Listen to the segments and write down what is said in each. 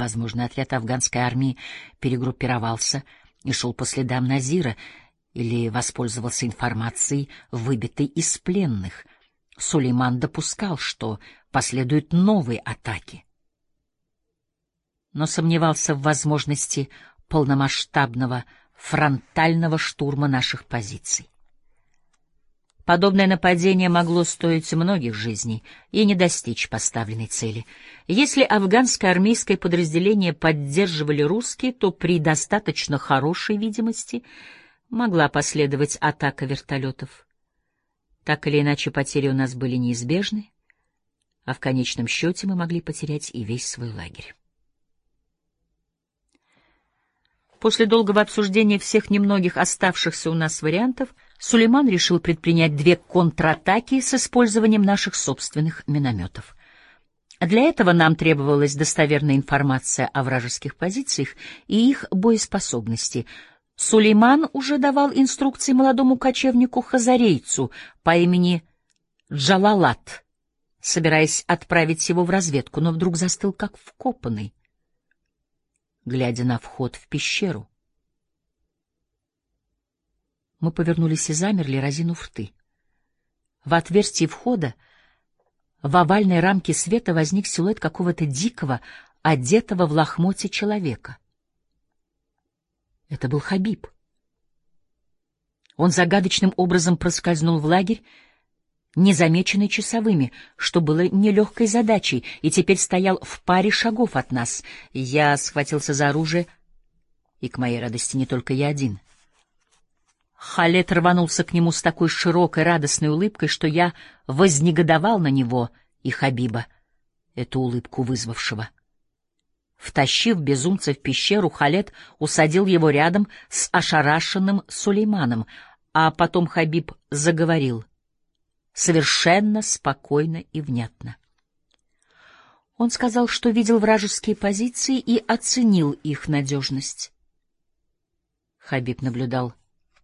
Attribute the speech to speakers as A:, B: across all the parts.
A: Возможно, отряд афганской армии перегруппировался и шел по следам Назира или воспользовался информацией, выбитой из пленных. Сулейман допускал, что последуют новые атаки. Но сомневался в возможности полномасштабного фронтального штурма наших позиций. Подобное нападение могло стоить многих жизней и не достичь поставленной цели. Если афганское армейское подразделение поддерживали русские, то при достаточно хорошей видимости могла последовать атака вертолетов. Так или иначе, потери у нас были неизбежны, а в конечном счете мы могли потерять и весь свой лагерь. После долгого обсуждения всех немногих оставшихся у нас вариантов, Сулейман решил предпринять две контратаки с использованием наших собственных минометов. Для этого нам требовалась достоверная информация о вражеских позициях и их боеспособности. Сулейман уже давал инструкции молодому кочевнику-хазарейцу по имени Джалалат, собираясь отправить его в разведку, но вдруг застыл как вкопанный глядя на вход в пещеру. Мы повернулись и замерли, разинув рты. В отверстии входа в овальной рамке света возник силуэт какого-то дикого, одетого в лохмотье человека. Это был Хабиб. Он загадочным образом проскользнул в лагерь незамеченный часовыми, что было нелегкой задачей, и теперь стоял в паре шагов от нас. Я схватился за оружие, и, к моей радости, не только я один. Халет рванулся к нему с такой широкой радостной улыбкой, что я вознегодовал на него и Хабиба, эту улыбку вызвавшего. Втащив безумца в пещеру, Халет усадил его рядом с ошарашенным Сулейманом, а потом Хабиб заговорил — совершенно спокойно и внятно. Он сказал, что видел вражеские позиции и оценил их надежность. Хабиб наблюдал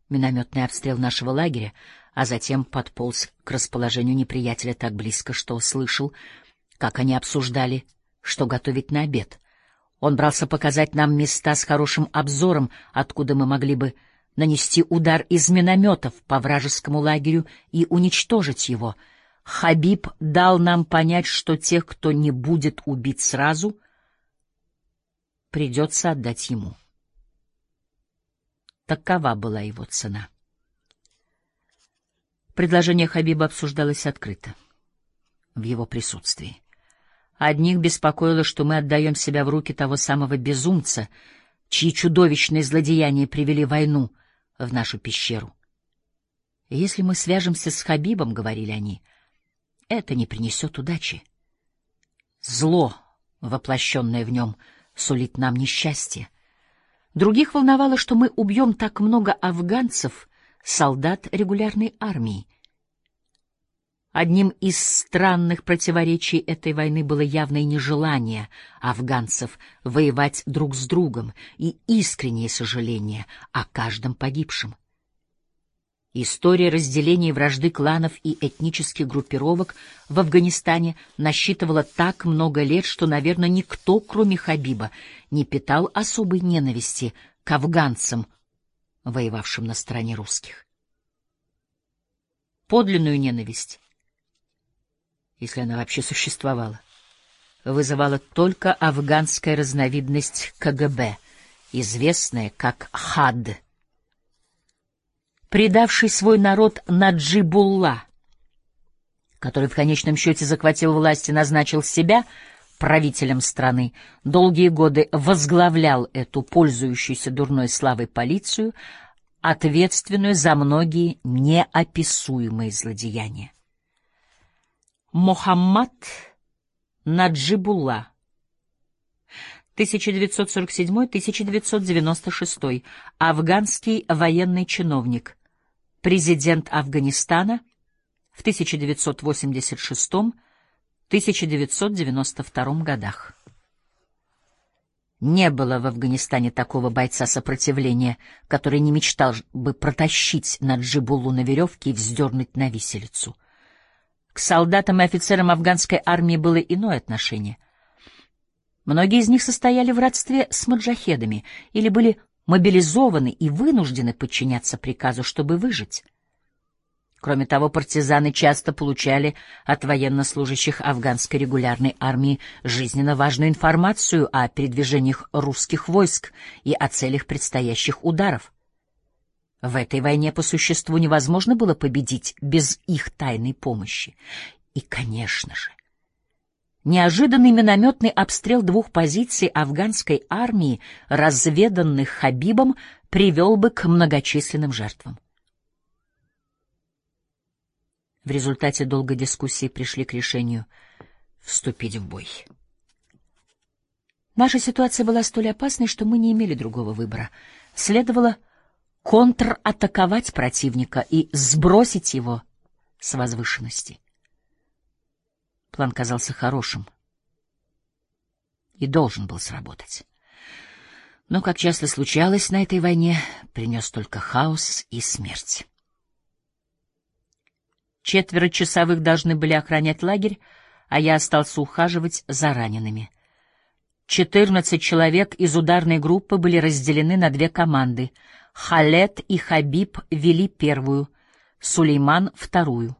A: минометный обстрел нашего лагеря, а затем подполз к расположению неприятеля так близко, что слышал, как они обсуждали, что готовить на обед. Он брался показать нам места с хорошим обзором, откуда мы могли бы нанести удар из минометов по вражескому лагерю и уничтожить его. Хабиб дал нам понять, что тех, кто не будет убит сразу, придется отдать ему. Такова была его цена. Предложение Хабиба обсуждалось открыто, в его присутствии. Одних беспокоило, что мы отдаем себя в руки того самого безумца, чьи чудовищные злодеяния привели войну — в нашу пещеру. Если мы свяжемся с Хабибом, — говорили они, — это не принесет удачи. Зло, воплощенное в нем, сулит нам несчастье. Других волновало, что мы убьем так много афганцев, солдат регулярной армии. Одним из странных противоречий этой войны было явное нежелание афганцев воевать друг с другом и искреннее сожаление о каждом погибшем. История разделения вражды кланов и этнических группировок в Афганистане насчитывала так много лет, что, наверное, никто, кроме Хабиба, не питал особой ненависти к афганцам, воевавшим на стороне русских. Подлинную ненависть если она вообще существовала, вызывала только афганская разновидность КГБ, известная как ХАД. Предавший свой народ Наджибулла, который в конечном счете захватил власть и назначил себя правителем страны, долгие годы возглавлял эту пользующуюся дурной славой полицию, ответственную за многие неописуемые злодеяния. Мохаммад Наджибулла 1947-1996, афганский военный чиновник, президент Афганистана в 1986-1992 годах. Не было в Афганистане такого бойца сопротивления, который не мечтал бы протащить Наджибуллу на веревке и вздернуть на виселицу. К солдатам и офицерам афганской армии было иное отношение. Многие из них состояли в родстве с маджахедами или были мобилизованы и вынуждены подчиняться приказу, чтобы выжить. Кроме того, партизаны часто получали от военнослужащих афганской регулярной армии жизненно важную информацию о передвижениях русских войск и о целях предстоящих ударов. В этой войне по существу невозможно было победить без их тайной помощи. И, конечно же, Неожиданный минометный обстрел двух позиций афганской армии, разведанных Хабибом, привел бы к многочисленным жертвам. В результате долгой дискуссии пришли к решению вступить в бой. Наша ситуация была столь опасной, что мы не имели другого выбора. Следовало контратаковать противника и сбросить его с возвышенности. План казался хорошим и должен был сработать. Но, как часто случалось на этой войне, принес только хаос и смерть. Четверо часовых должны были охранять лагерь, а я остался ухаживать за ранеными. Четырнадцать человек из ударной группы были разделены на две команды. Халет и Хабиб вели первую, Сулейман — вторую.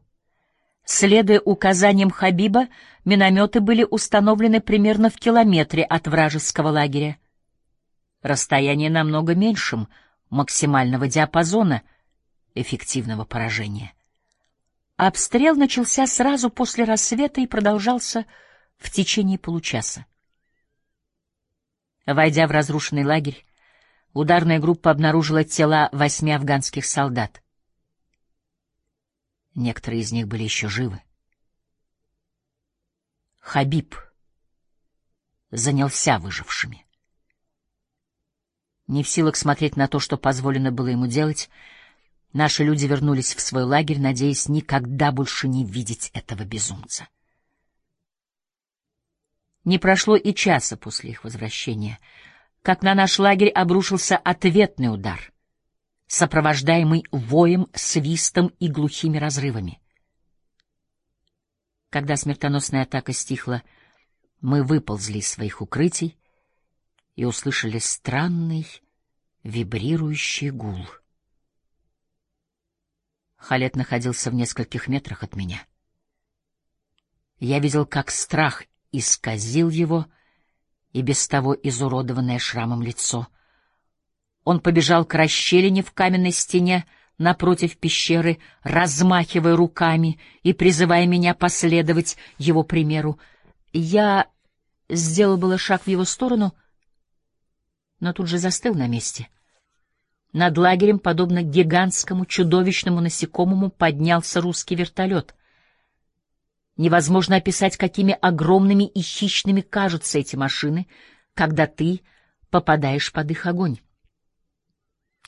A: Следуя указаниям Хабиба, минометы были установлены примерно в километре от вражеского лагеря. Расстояние намного меньшим максимального диапазона эффективного поражения. Обстрел начался сразу после рассвета и продолжался в течение получаса. Войдя в разрушенный лагерь, ударная группа обнаружила тела восьми афганских солдат. Некоторые из них были еще живы. Хабиб занялся выжившими. Не в силах смотреть на то, что позволено было ему делать, наши люди вернулись в свой лагерь, надеясь никогда больше не видеть этого безумца. Не прошло и часа после их возвращения, как на наш лагерь обрушился ответный удар — сопровождаемый воем, свистом и глухими разрывами. Когда смертоносная атака стихла, мы выползли из своих укрытий и услышали странный вибрирующий гул. Халет находился в нескольких метрах от меня. Я видел, как страх исказил его и без того изуродованное шрамом лицо — он побежал к расщелине в каменной стене напротив пещеры, размахивая руками и призывая меня последовать его примеру. Я сделал было шаг в его сторону, но тут же застыл на месте. Над лагерем, подобно гигантскому чудовищному насекомому, поднялся русский вертолет. Невозможно описать, какими огромными и хищными кажутся эти машины, когда ты попадаешь под их огонь.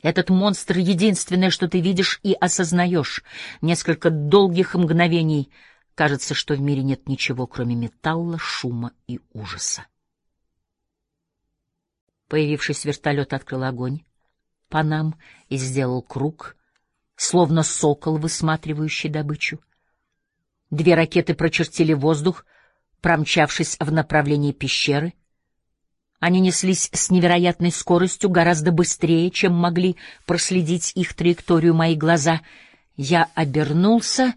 A: Этот монстр — единственное, что ты видишь и осознаешь. Несколько долгих мгновений кажется, что в мире нет ничего, кроме металла, шума и ужаса. Появившись вертолет открыл огонь по нам и сделал круг, словно сокол, высматривающий добычу. Две ракеты прочертили воздух, промчавшись в направлении пещеры — они неслись с невероятной скоростью, гораздо быстрее, чем могли проследить их траекторию мои глаза. Я обернулся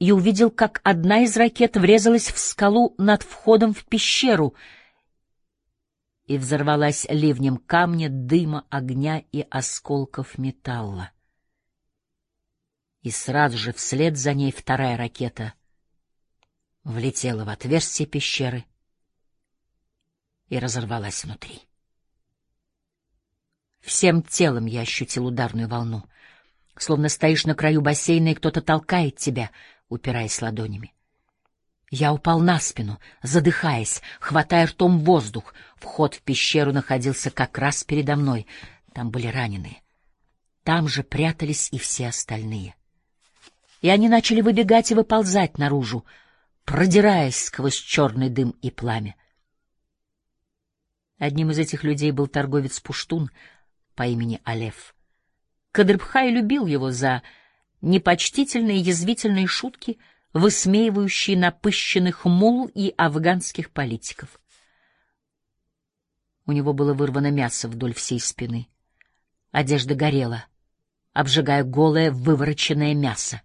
A: и увидел, как одна из ракет врезалась в скалу над входом в пещеру и взорвалась ливнем камня, дыма, огня и осколков металла. И сразу же вслед за ней вторая ракета влетела в отверстие пещеры — и разорвалась внутри. Всем телом я ощутил ударную волну, словно стоишь на краю бассейна, и кто-то толкает тебя, упираясь ладонями. Я упал на спину, задыхаясь, хватая ртом воздух. Вход в пещеру находился как раз передо мной. Там были раненые. Там же прятались и все остальные. И они начали выбегать и выползать наружу, продираясь сквозь черный дым и пламя. Одним из этих людей был торговец Пуштун по имени Алеф. Кадрбхай любил его за непочтительные язвительные шутки, высмеивающие напыщенных мул и афганских политиков. У него было вырвано мясо вдоль всей спины. Одежда горела, обжигая голое вывороченное мясо.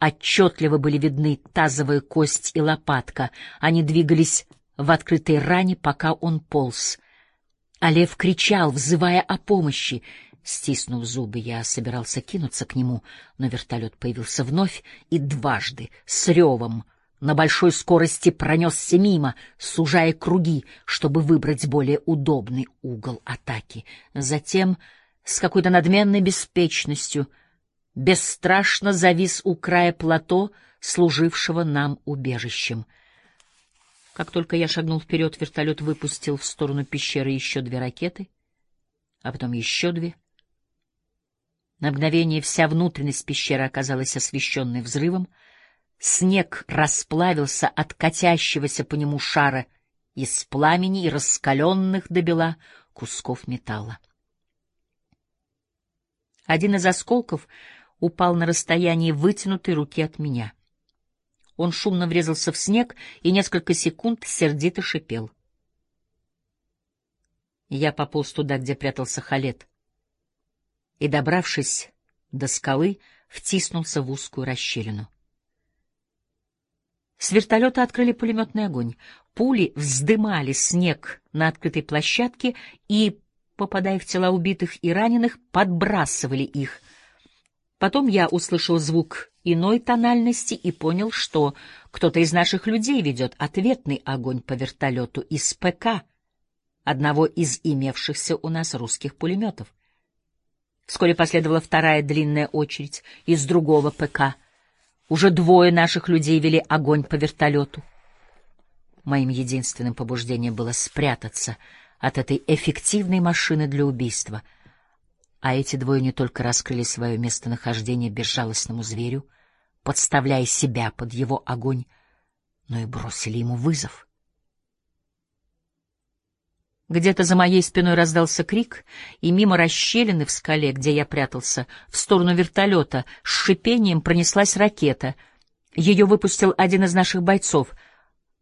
A: Отчетливо были видны тазовая кость и лопатка. Они двигались в открытой ране, пока он полз. А лев кричал, взывая о помощи. Стиснув зубы, я собирался кинуться к нему, но вертолет появился вновь и дважды, с ревом, на большой скорости пронесся мимо, сужая круги, чтобы выбрать более удобный угол атаки. Затем, с какой-то надменной беспечностью, бесстрашно завис у края плато, служившего нам убежищем. Как только я шагнул вперед, вертолет выпустил в сторону пещеры еще две ракеты, а потом еще две — на мгновение вся внутренность пещеры оказалась освещенной взрывом. Снег расплавился от катящегося по нему шара из пламени и раскаленных до бела кусков металла. Один из осколков упал на расстоянии вытянутой руки от меня. Он шумно врезался в снег и несколько секунд сердито шипел. Я пополз туда, где прятался Халет и, добравшись до скалы, втиснулся в узкую расщелину. С вертолета открыли пулеметный огонь. Пули вздымали снег на открытой площадке и, попадая в тела убитых и раненых, подбрасывали их. Потом я услышал звук иной тональности и понял, что кто-то из наших людей ведет ответный огонь по вертолету из ПК, одного из имевшихся у нас русских пулеметов. Вскоре последовала вторая длинная очередь из другого ПК. Уже двое наших людей вели огонь по вертолету. Моим единственным побуждением было спрятаться от этой эффективной машины для убийства. А эти двое не только раскрыли свое местонахождение безжалостному зверю, подставляя себя под его огонь, но и бросили ему вызов. Где-то за моей спиной раздался крик, и мимо расщелины в скале, где я прятался, в сторону вертолета, с шипением пронеслась ракета. Ее выпустил один из наших бойцов.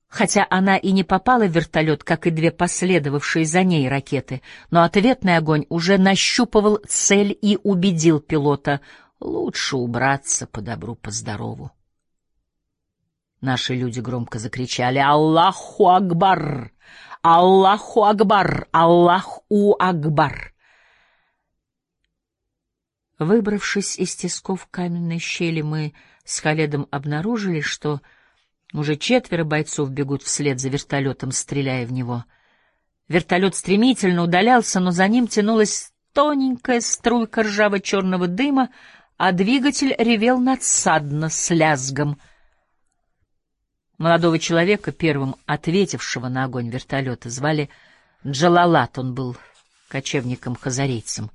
A: Хотя она и не попала в вертолет, как и две последовавшие за ней ракеты, но ответный огонь уже нащупывал цель и убедил пилота лучше убраться по добру, по здорову. Наши люди громко закричали «Аллаху Акбар! Аллаху Акбар! Аллаху Акбар!» Выбравшись из тисков каменной щели, мы с Халедом обнаружили, что уже четверо бойцов бегут вслед за вертолетом, стреляя в него. Вертолет стремительно удалялся, но за ним тянулась тоненькая струйка ржаво-черного дыма, а двигатель ревел надсадно с лязгом — Молодого человека, первым ответившего на огонь вертолета, звали Джалалат, он был кочевником-хазарейцем.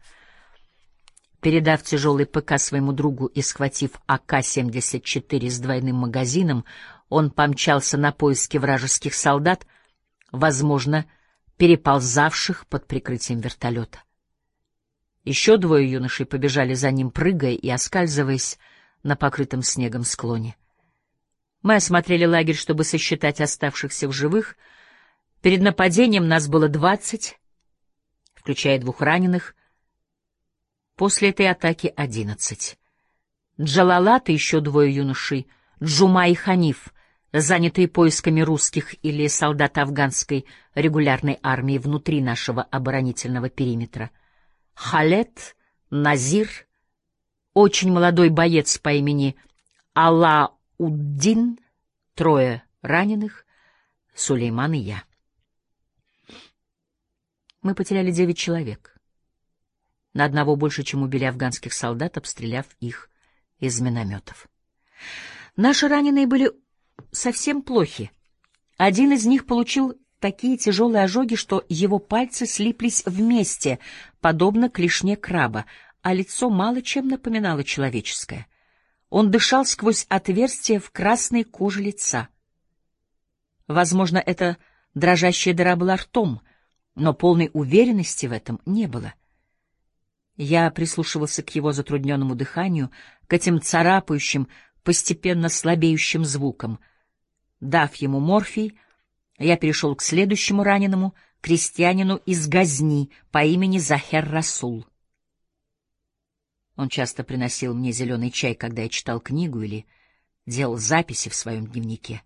A: Передав тяжелый ПК своему другу и схватив АК-74 с двойным магазином, он помчался на поиски вражеских солдат, возможно, переползавших под прикрытием вертолета. Еще двое юношей побежали за ним, прыгая и оскальзываясь на покрытом снегом склоне. Мы осмотрели лагерь, чтобы сосчитать оставшихся в живых. Перед нападением нас было двадцать, включая двух раненых. После этой атаки — одиннадцать. Джалалат и еще двое юношей, Джума и Ханиф, занятые поисками русских или солдат афганской регулярной армии внутри нашего оборонительного периметра. Халет, Назир, очень молодой боец по имени Алла Уддин, трое раненых, Сулейман и я. Мы потеряли девять человек. На одного больше, чем убили афганских солдат, обстреляв их из минометов. Наши раненые были совсем плохи. Один из них получил такие тяжелые ожоги, что его пальцы слиплись вместе, подобно клешне краба, а лицо мало чем напоминало человеческое — он дышал сквозь отверстие в красной коже лица. Возможно, это дрожащая дыра была ртом, но полной уверенности в этом не было. Я прислушивался к его затрудненному дыханию, к этим царапающим, постепенно слабеющим звукам. Дав ему морфий, я перешел к следующему раненому, крестьянину из Газни по имени Захер Расул. Он часто приносил мне зеленый чай, когда я читал книгу или делал записи в своем дневнике.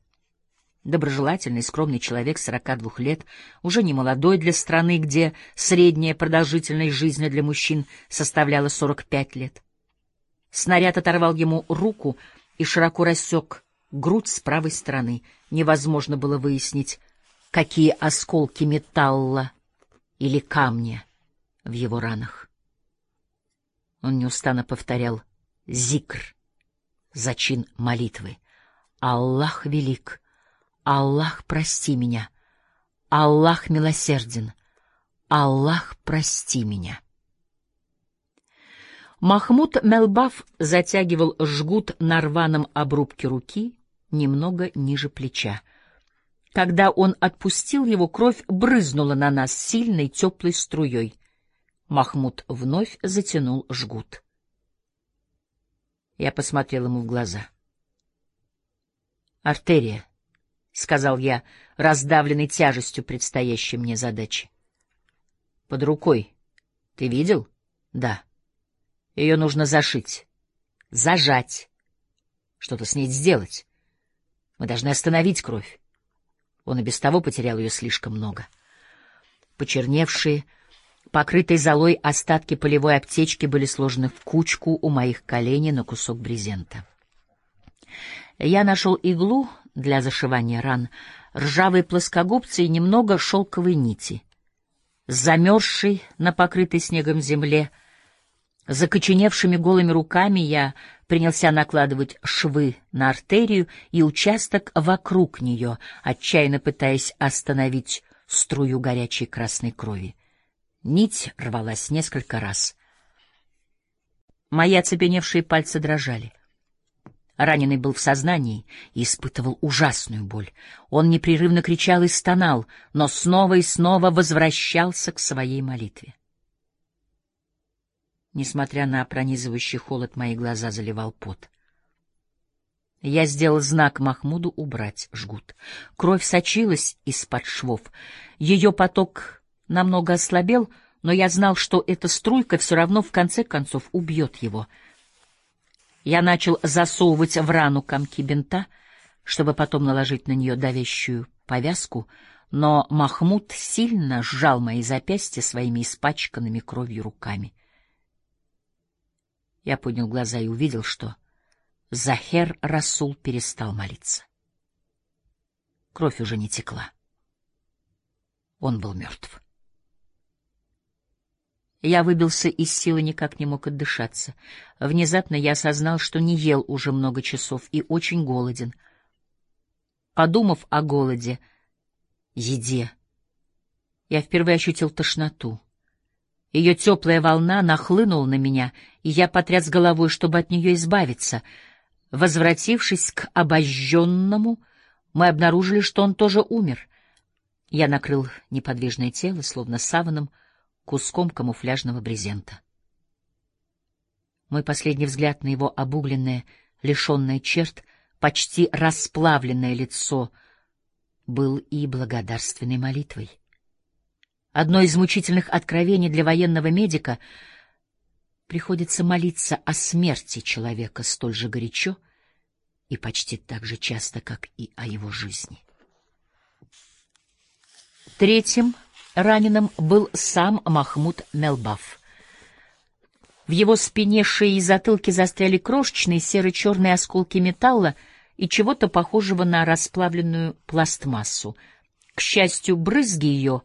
A: Доброжелательный, скромный человек 42 лет, уже не молодой для страны, где средняя продолжительность жизни для мужчин составляла 45 лет. Снаряд оторвал ему руку и широко рассек грудь с правой стороны. Невозможно было выяснить, какие осколки металла или камня в его ранах. Он неустанно повторял «Зикр», зачин молитвы. «Аллах велик! Аллах, прости меня! Аллах милосерден! Аллах, прости меня!» Махмуд Мелбаф затягивал жгут на рваном обрубке руки немного ниже плеча. Когда он отпустил его, кровь брызнула на нас сильной теплой струей. Махмуд вновь затянул жгут. Я посмотрел ему в глаза. «Артерия», — сказал я, раздавленный тяжестью предстоящей мне задачи. «Под рукой. Ты видел?» «Да. Ее нужно зашить, зажать, что-то с ней сделать. Мы должны остановить кровь. Он и без того потерял ее слишком много. Почерневшие, Покрытые золой остатки полевой аптечки были сложены в кучку у моих коленей на кусок брезента. Я нашел иглу для зашивания ран, ржавые плоскогубцы и немного шелковой нити. Замерзший на покрытой снегом земле, закоченевшими голыми руками я принялся накладывать швы на артерию и участок вокруг нее, отчаянно пытаясь остановить струю горячей красной крови. Нить рвалась несколько раз. Мои оцепеневшие пальцы дрожали. Раненый был в сознании и испытывал ужасную боль. Он непрерывно кричал и стонал, но снова и снова возвращался к своей молитве. Несмотря на пронизывающий холод, мои глаза заливал пот. Я сделал знак Махмуду убрать жгут. Кровь сочилась из-под швов. Ее поток намного ослабел, но я знал, что эта струйка все равно в конце концов убьет его. Я начал засовывать в рану комки бинта, чтобы потом наложить на нее давящую повязку, но Махмуд сильно сжал мои запястья своими испачканными кровью руками. Я поднял глаза и увидел, что Захер Расул перестал молиться. Кровь уже не текла. Он был мертв. Я выбился из силы, никак не мог отдышаться. Внезапно я осознал, что не ел уже много часов и очень голоден. Подумав о голоде, еде, я впервые ощутил тошноту. Ее теплая волна нахлынула на меня, и я потряс головой, чтобы от нее избавиться. Возвратившись к обожженному, мы обнаружили, что он тоже умер. Я накрыл неподвижное тело, словно саваном, куском камуфляжного брезента. Мой последний взгляд на его обугленное, лишенное черт, почти расплавленное лицо был и благодарственной молитвой. Одно из мучительных откровений для военного медика — приходится молиться о смерти человека столь же горячо и почти так же часто, как и о его жизни. Третьим Раненым был сам Махмуд Мелбаф. В его спине, шее и затылке застряли крошечные серо-черные осколки металла и чего-то похожего на расплавленную пластмассу. К счастью, брызги ее,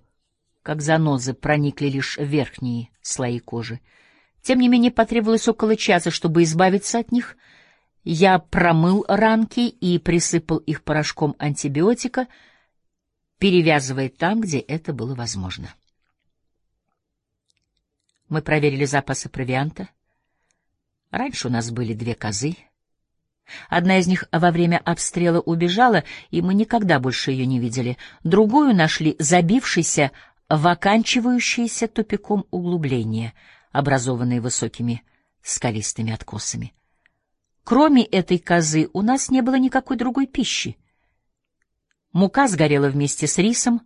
A: как занозы, проникли лишь в верхние слои кожи. Тем не менее, потребовалось около часа, чтобы избавиться от них. Я промыл ранки и присыпал их порошком антибиотика — перевязывая там, где это было возможно. Мы проверили запасы провианта. Раньше у нас были две козы. Одна из них во время обстрела убежала, и мы никогда больше ее не видели. Другую нашли забившейся в оканчивающееся тупиком углубление, образованное высокими скалистыми откосами. Кроме этой козы у нас не было никакой другой пищи. Мука сгорела вместе с рисом,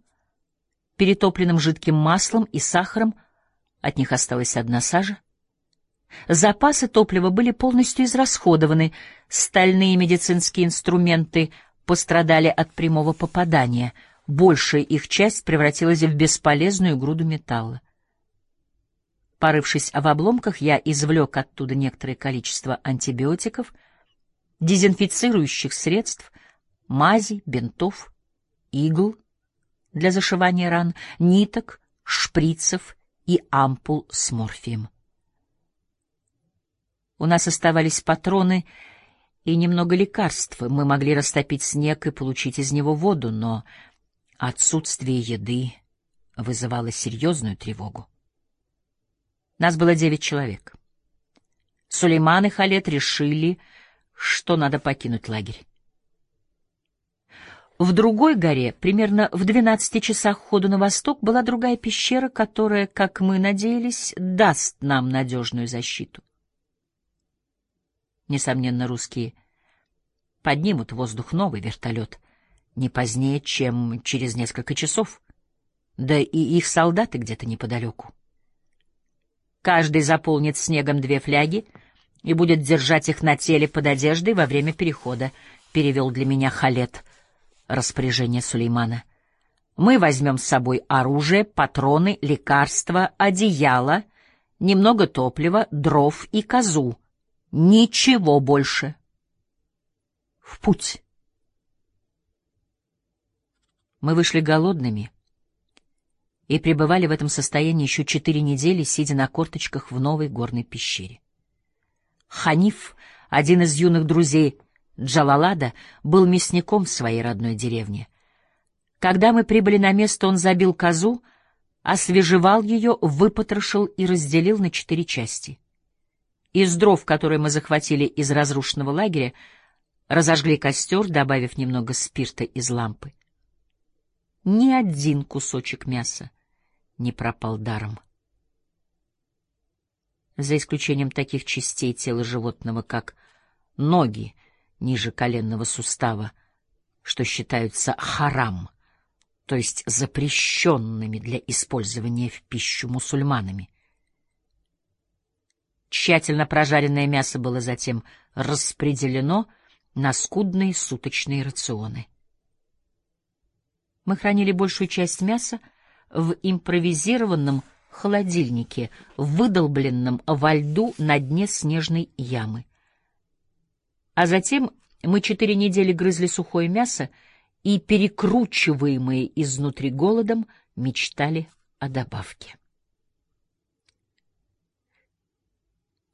A: перетопленным жидким маслом и сахаром, от них осталась одна сажа. Запасы топлива были полностью израсходованы, стальные медицинские инструменты пострадали от прямого попадания, большая их часть превратилась в бесполезную груду металла. Порывшись в обломках, я извлек оттуда некоторое количество антибиотиков, дезинфицирующих средств, мазей, бинтов, игл для зашивания ран, ниток, шприцев и ампул с морфием. У нас оставались патроны и немного лекарств. Мы могли растопить снег и получить из него воду, но отсутствие еды вызывало серьезную тревогу. Нас было девять человек. Сулейман и Халет решили, что надо покинуть лагерь. В другой горе, примерно в двенадцати часах ходу на восток, была другая пещера, которая, как мы надеялись, даст нам надежную защиту. Несомненно, русские поднимут в воздух новый вертолет не позднее, чем через несколько часов. Да и их солдаты где-то неподалеку. Каждый заполнит снегом две фляги и будет держать их на теле под одеждой во время перехода, перевел для меня Халет распоряжение Сулеймана. Мы возьмем с собой оружие, патроны, лекарства, одеяло, немного топлива, дров и козу. Ничего больше. В путь. Мы вышли голодными и пребывали в этом состоянии еще четыре недели, сидя на корточках в новой горной пещере. Ханиф, один из юных друзей Джалалада, был мясником в своей родной деревне. Когда мы прибыли на место, он забил козу, освежевал ее, выпотрошил и разделил на четыре части. Из дров, которые мы захватили из разрушенного лагеря, разожгли костер, добавив немного спирта из лампы. Ни один кусочек мяса не пропал даром. За исключением таких частей тела животного, как ноги ниже коленного сустава, что считаются харам, то есть запрещенными для использования в пищу мусульманами. Тщательно прожаренное мясо было затем распределено на скудные суточные рационы. Мы хранили большую часть мяса в импровизированном холодильнике, выдолбленном во льду на дне снежной ямы. А затем мы четыре недели грызли сухое мясо и, перекручиваемые изнутри голодом, мечтали о добавке.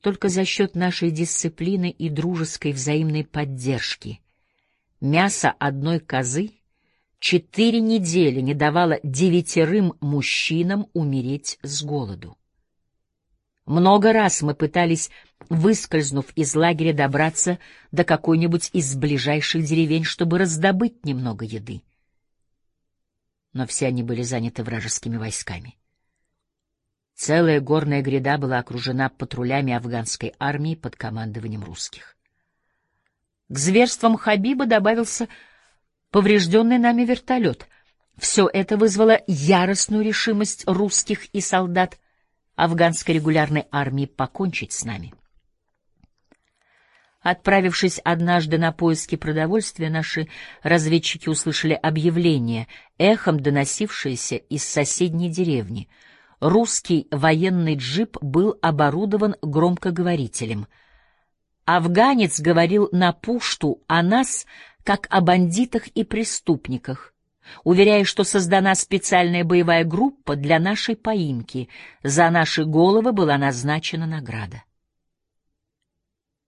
A: только за счет нашей дисциплины и дружеской взаимной поддержки. Мясо одной козы четыре недели не давало девятерым мужчинам умереть с голоду. Много раз мы пытались, выскользнув из лагеря, добраться до какой-нибудь из ближайших деревень, чтобы раздобыть немного еды. Но все они были заняты вражескими войсками. Целая горная гряда была окружена патрулями афганской армии под командованием русских. К зверствам Хабиба добавился поврежденный нами вертолет. Все это вызвало яростную решимость русских и солдат афганской регулярной армии покончить с нами. Отправившись однажды на поиски продовольствия, наши разведчики услышали объявление, эхом доносившееся из соседней деревни — русский военный джип был оборудован громкоговорителем. Афганец говорил на пушту о нас, как о бандитах и преступниках, уверяя, что создана специальная боевая группа для нашей поимки, за наши головы была назначена награда.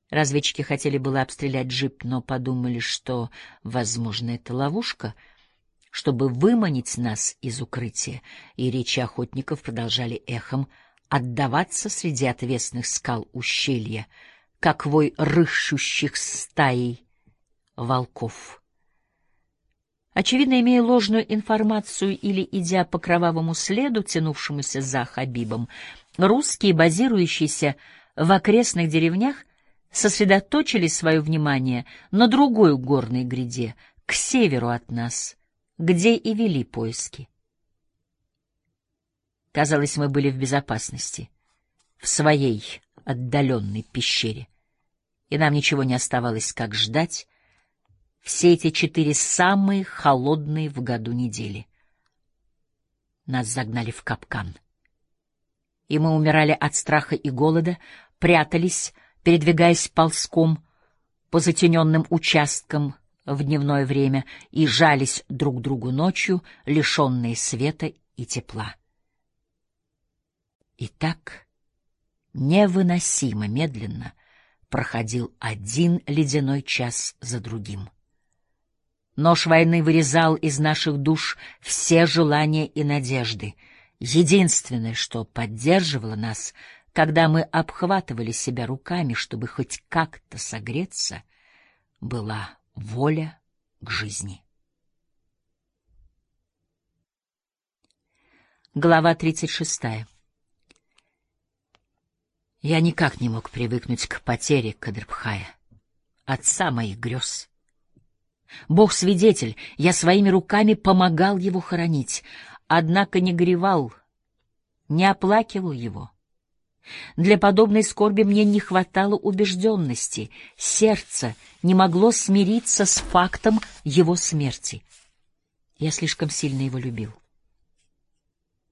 A: Разведчики хотели было обстрелять джип, но подумали, что, возможно, это ловушка — чтобы выманить нас из укрытия, и речи охотников продолжали эхом отдаваться среди отвесных скал ущелья, как вой рыщущих стаей волков. Очевидно, имея ложную информацию или идя по кровавому следу, тянувшемуся за Хабибом, русские, базирующиеся в окрестных деревнях, сосредоточили свое внимание на другой горной гряде, к северу от нас — где и вели поиски. Казалось, мы были в безопасности, в своей отдаленной пещере, и нам ничего не оставалось, как ждать все эти четыре самые холодные в году недели. Нас загнали в капкан. И мы умирали от страха и голода, прятались, передвигаясь ползком по затененным участкам в дневное время и жались друг другу ночью, лишенные света и тепла. И так невыносимо медленно проходил один ледяной час за другим. Нож войны вырезал из наших душ все желания и надежды. Единственное, что поддерживало нас, когда мы обхватывали себя руками, чтобы хоть как-то согреться, была воля к жизни. Глава 36. Я никак не мог привыкнуть к потере Кадрбхая, отца моих грез. Бог свидетель, я своими руками помогал его хоронить, однако не горевал, не оплакивал его. Для подобной скорби мне не хватало убежденности, сердце не могло смириться с фактом его смерти. Я слишком сильно его любил.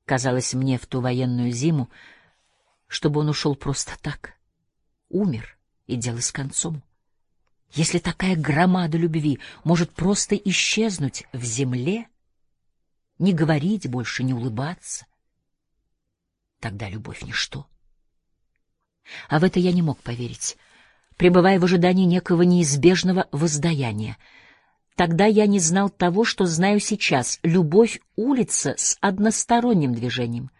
A: Казалось мне в ту военную зиму, чтобы он ушел просто так, умер, и дело с концом. Если такая громада любви может просто исчезнуть в земле, не говорить больше, не улыбаться, тогда любовь — ничто. А в это я не мог поверить, пребывая в ожидании некого неизбежного воздаяния. Тогда я не знал того, что знаю сейчас — любовь — улица с односторонним движением.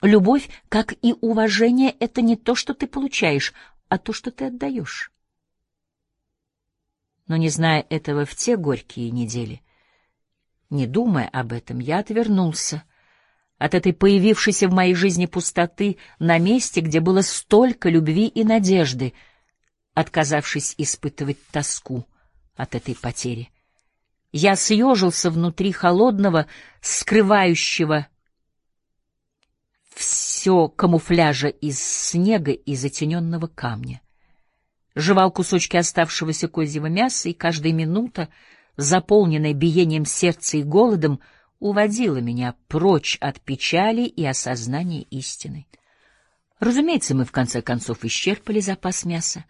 A: Любовь, как и уважение, — это не то, что ты получаешь, а то, что ты отдаешь но не зная этого в те горькие недели. Не думая об этом, я отвернулся от этой появившейся в моей жизни пустоты на месте, где было столько любви и надежды, отказавшись испытывать тоску от этой потери. Я съежился внутри холодного, скрывающего все камуфляжа из снега и затененного камня жевал кусочки оставшегося козьего мяса, и каждая минута, заполненная биением сердца и голодом, уводила меня прочь от печали и осознания истины. Разумеется, мы в конце концов исчерпали запас мяса.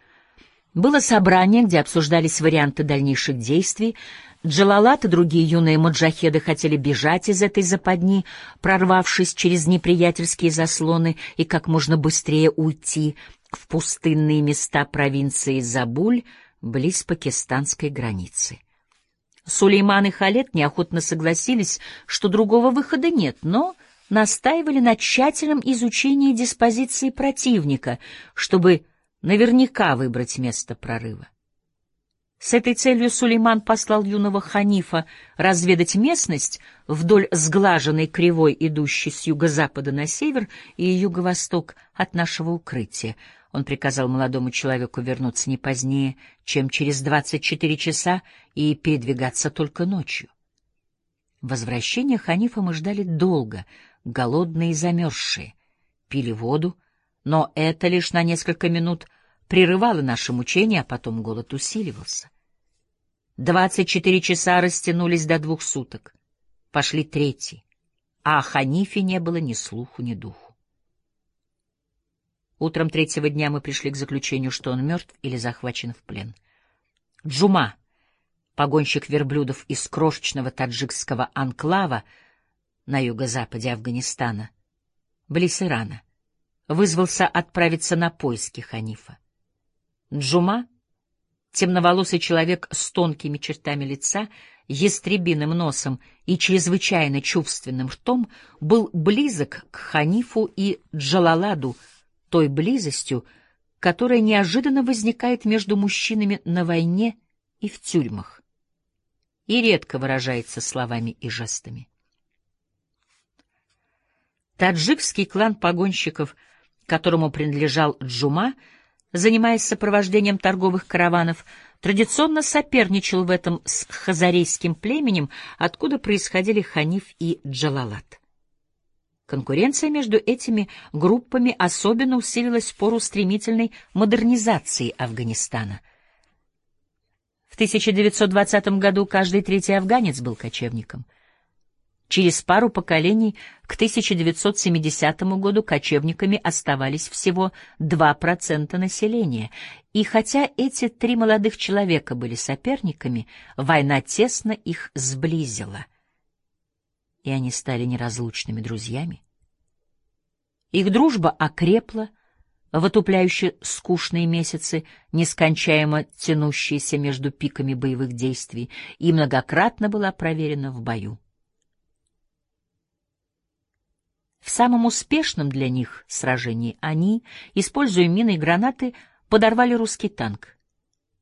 A: Было собрание, где обсуждались варианты дальнейших действий. Джалалат и другие юные маджахеды хотели бежать из этой западни, прорвавшись через неприятельские заслоны и как можно быстрее уйти — в пустынные места провинции Забуль близ пакистанской границы. Сулейман и Халет неохотно согласились, что другого выхода нет, но настаивали на тщательном изучении диспозиции противника, чтобы наверняка выбрать место прорыва. С этой целью Сулейман послал юного ханифа разведать местность вдоль сглаженной кривой, идущей с юго-запада на север и юго-восток от нашего укрытия. Он приказал молодому человеку вернуться не позднее, чем через двадцать четыре часа и передвигаться только ночью. Возвращения ханифа мы ждали долго, голодные и замерзшие. Пили воду, но это лишь на несколько минут прерывало наше мучение, а потом голод усиливался. Двадцать четыре часа растянулись до двух суток. Пошли третий, а о ханифе не было ни слуху, ни духу. Утром третьего дня мы пришли к заключению, что он мертв или захвачен в плен. Джума, погонщик верблюдов из крошечного таджикского анклава на юго-западе Афганистана, близ Ирана, вызвался отправиться на поиски ханифа. Джума, темноволосый человек с тонкими чертами лица, ястребиным носом и чрезвычайно чувственным ртом, был близок к ханифу и Джалаладу, той близостью, которая неожиданно возникает между мужчинами на войне и в тюрьмах, и редко выражается словами и жестами. Таджикский клан погонщиков, которому принадлежал Джума, занимаясь сопровождением торговых караванов, традиционно соперничал в этом с хазарейским племенем, откуда происходили Ханиф и Джалалат. Конкуренция между этими группами особенно усилилась в пору стремительной модернизации Афганистана. В 1920 году каждый третий афганец был кочевником. Через пару поколений к 1970 году кочевниками оставались всего 2% населения, и хотя эти три молодых человека были соперниками, война тесно их сблизила — и они стали неразлучными друзьями. Их дружба окрепла в отупляюще скучные месяцы, нескончаемо тянущиеся между пиками боевых действий, и многократно была проверена в бою. В самом успешном для них сражении они, используя мины и гранаты, подорвали русский танк.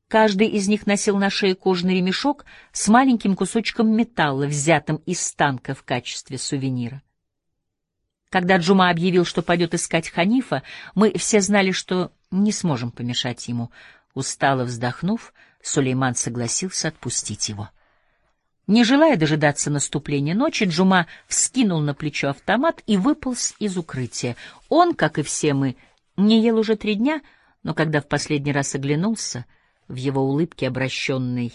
A: Каждый из них носил на шее кожаный ремешок с маленьким кусочком металла, взятым из танка в качестве сувенира. Когда Джума объявил, что пойдет искать Ханифа, мы все знали, что не сможем помешать ему. Устало вздохнув, Сулейман согласился отпустить его. Не желая дожидаться наступления ночи, Джума вскинул на плечо автомат и выполз из укрытия. Он, как и все мы, не ел уже три дня, но когда в последний раз оглянулся — в его улыбке, обращенной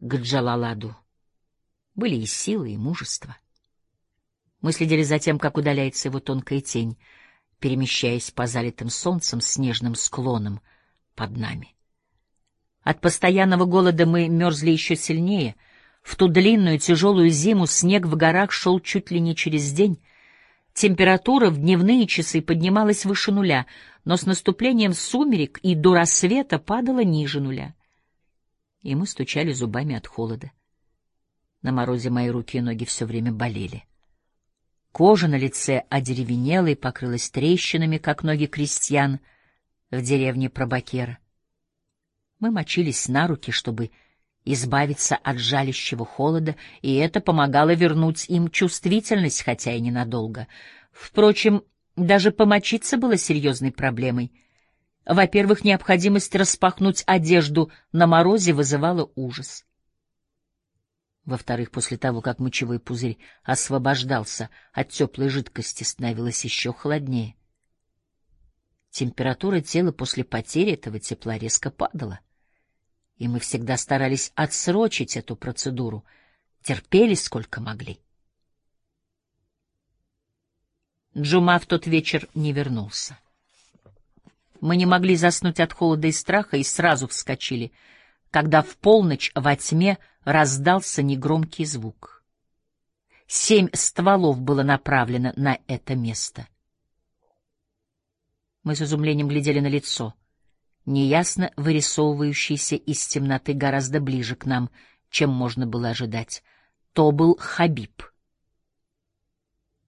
A: к Джалаладу, были и силы, и мужество. Мы следили за тем, как удаляется его тонкая тень, перемещаясь по залитым солнцем снежным склонам под нами. От постоянного голода мы мерзли еще сильнее. В ту длинную тяжелую зиму снег в горах шел чуть ли не через день. Температура в дневные часы поднималась выше нуля — но с наступлением сумерек и до рассвета падала ниже нуля. И мы стучали зубами от холода. На морозе мои руки и ноги все время болели. Кожа на лице одеревенела и покрылась трещинами, как ноги крестьян в деревне Пробакера. Мы мочились на руки, чтобы избавиться от жалящего холода, и это помогало вернуть им чувствительность, хотя и ненадолго. Впрочем, даже помочиться было серьезной проблемой. Во-первых, необходимость распахнуть одежду на морозе вызывала ужас. Во-вторых, после того, как мочевой пузырь освобождался от теплой жидкости, становилось еще холоднее. Температура тела после потери этого тепла резко падала, и мы всегда старались отсрочить эту процедуру, терпели сколько могли. Джума в тот вечер не вернулся. Мы не могли заснуть от холода и страха и сразу вскочили, когда в полночь во тьме раздался негромкий звук. Семь стволов было направлено на это место. Мы с изумлением глядели на лицо, неясно вырисовывающееся из темноты гораздо ближе к нам, чем можно было ожидать. То был Хабиб —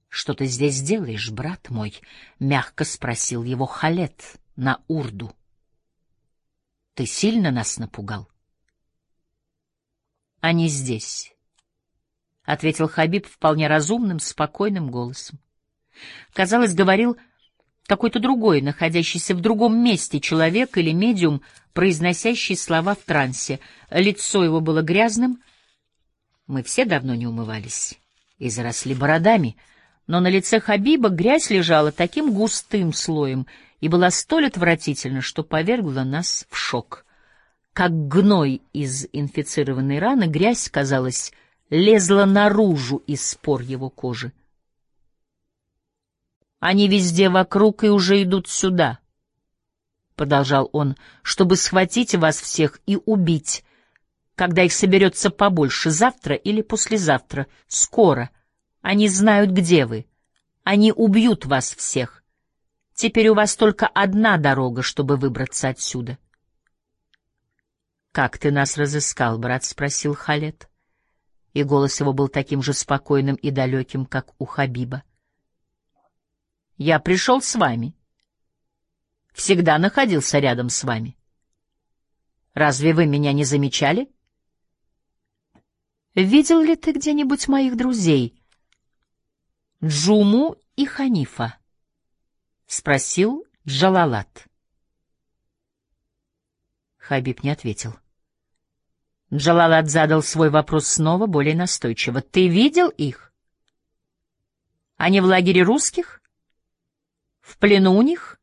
A: что ты здесь делаешь, брат мой? мягко спросил его Халет на урду. Ты сильно нас напугал. Они здесь, ответил Хабиб вполне разумным, спокойным голосом. Казалось, говорил какой-то другой, находящийся в другом месте человек или медиум, произносящий слова в трансе. Лицо его было грязным. Мы все давно не умывались и заросли бородами — но на лице Хабиба грязь лежала таким густым слоем и была столь отвратительна, что повергла нас в шок. Как гной из инфицированной раны, грязь, казалось, лезла наружу из спор его кожи. «Они везде вокруг и уже идут сюда», — продолжал он, — «чтобы схватить вас всех и убить, когда их соберется побольше, завтра или послезавтра, скоро». Они знают, где вы. Они убьют вас всех. Теперь у вас только одна дорога, чтобы выбраться отсюда. — Как ты нас разыскал, брат? — спросил Халет. И голос его был таким же спокойным и далеким, как у Хабиба. — Я пришел с вами. Всегда находился рядом с вами. Разве вы меня не замечали? — Видел ли ты где-нибудь моих друзей? — Джуму и Ханифа? — спросил Джалалат. Хабиб не ответил. Джалалат задал свой вопрос снова, более настойчиво. — Ты видел их? Они в лагере русских? В плену у них?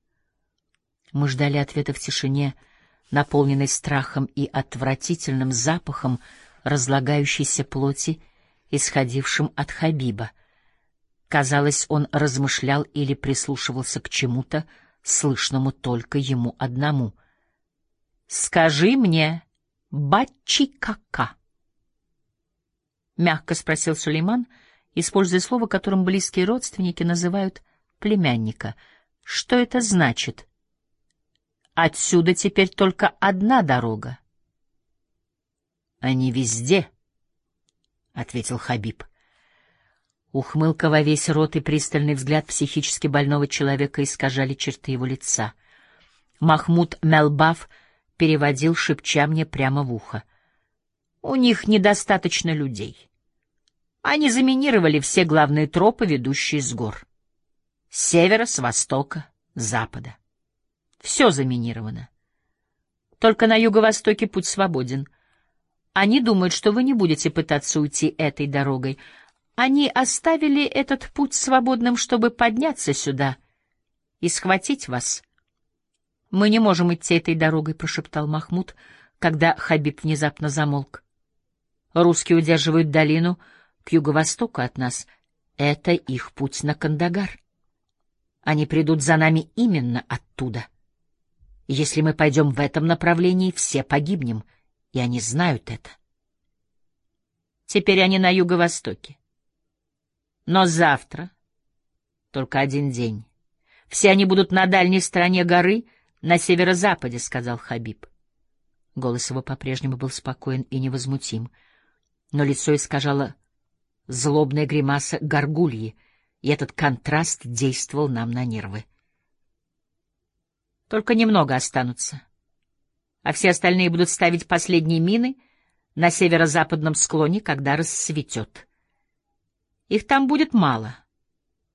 A: Мы ждали ответа в тишине, наполненной страхом и отвратительным запахом разлагающейся плоти, исходившим от Хабиба. Казалось, он размышлял или прислушивался к чему-то, слышному только ему одному. «Скажи мне, бачи-кака!» — мягко спросил Сулейман, используя слово, которым близкие родственники называют племянника. «Что это значит?» «Отсюда теперь только одна дорога». «Они везде», — ответил Хабиб. Ухмылка во весь рот и пристальный взгляд психически больного человека искажали черты его лица. Махмуд Мелбаф переводил, шепча мне прямо в ухо. «У них недостаточно людей. Они заминировали все главные тропы, ведущие с гор. С севера, с востока, с запада. Все заминировано. Только на юго-востоке путь свободен. Они думают, что вы не будете пытаться уйти этой дорогой — они оставили этот путь свободным, чтобы подняться сюда и схватить вас. Мы не можем идти этой дорогой, прошептал Махмуд, когда Хабиб внезапно замолк. Русские удерживают долину к юго-востоку от нас. Это их путь на Кандагар. Они придут за нами именно оттуда. Если мы пойдем в этом направлении, все погибнем, и они знают это. Теперь они на юго-востоке. Но завтра только один день. Все они будут на дальней стороне горы, на северо-западе, — сказал Хабиб. Голос его по-прежнему был спокоен и невозмутим, но лицо искажало злобная гримаса горгульи, и этот контраст действовал нам на нервы. Только немного останутся, а все остальные будут ставить последние мины на северо-западном склоне, когда рассветет. Их там будет мало.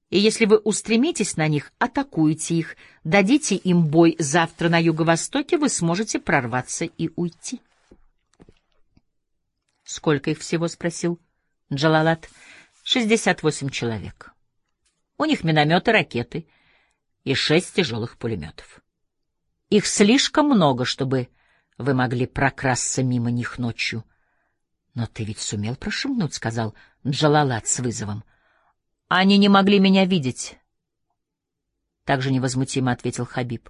A: И если вы устремитесь на них, атакуете их, дадите им бой завтра на юго-востоке, вы сможете прорваться и уйти. «Сколько их всего?» — спросил Джалалат. «Шестьдесят восемь человек. У них минометы, ракеты и шесть тяжелых пулеметов. Их слишком много, чтобы вы могли прокрасться мимо них ночью. Но ты ведь сумел прошумнуть, — сказал Джалалат с вызовом. — Они не могли меня видеть. Так же невозмутимо ответил Хабиб.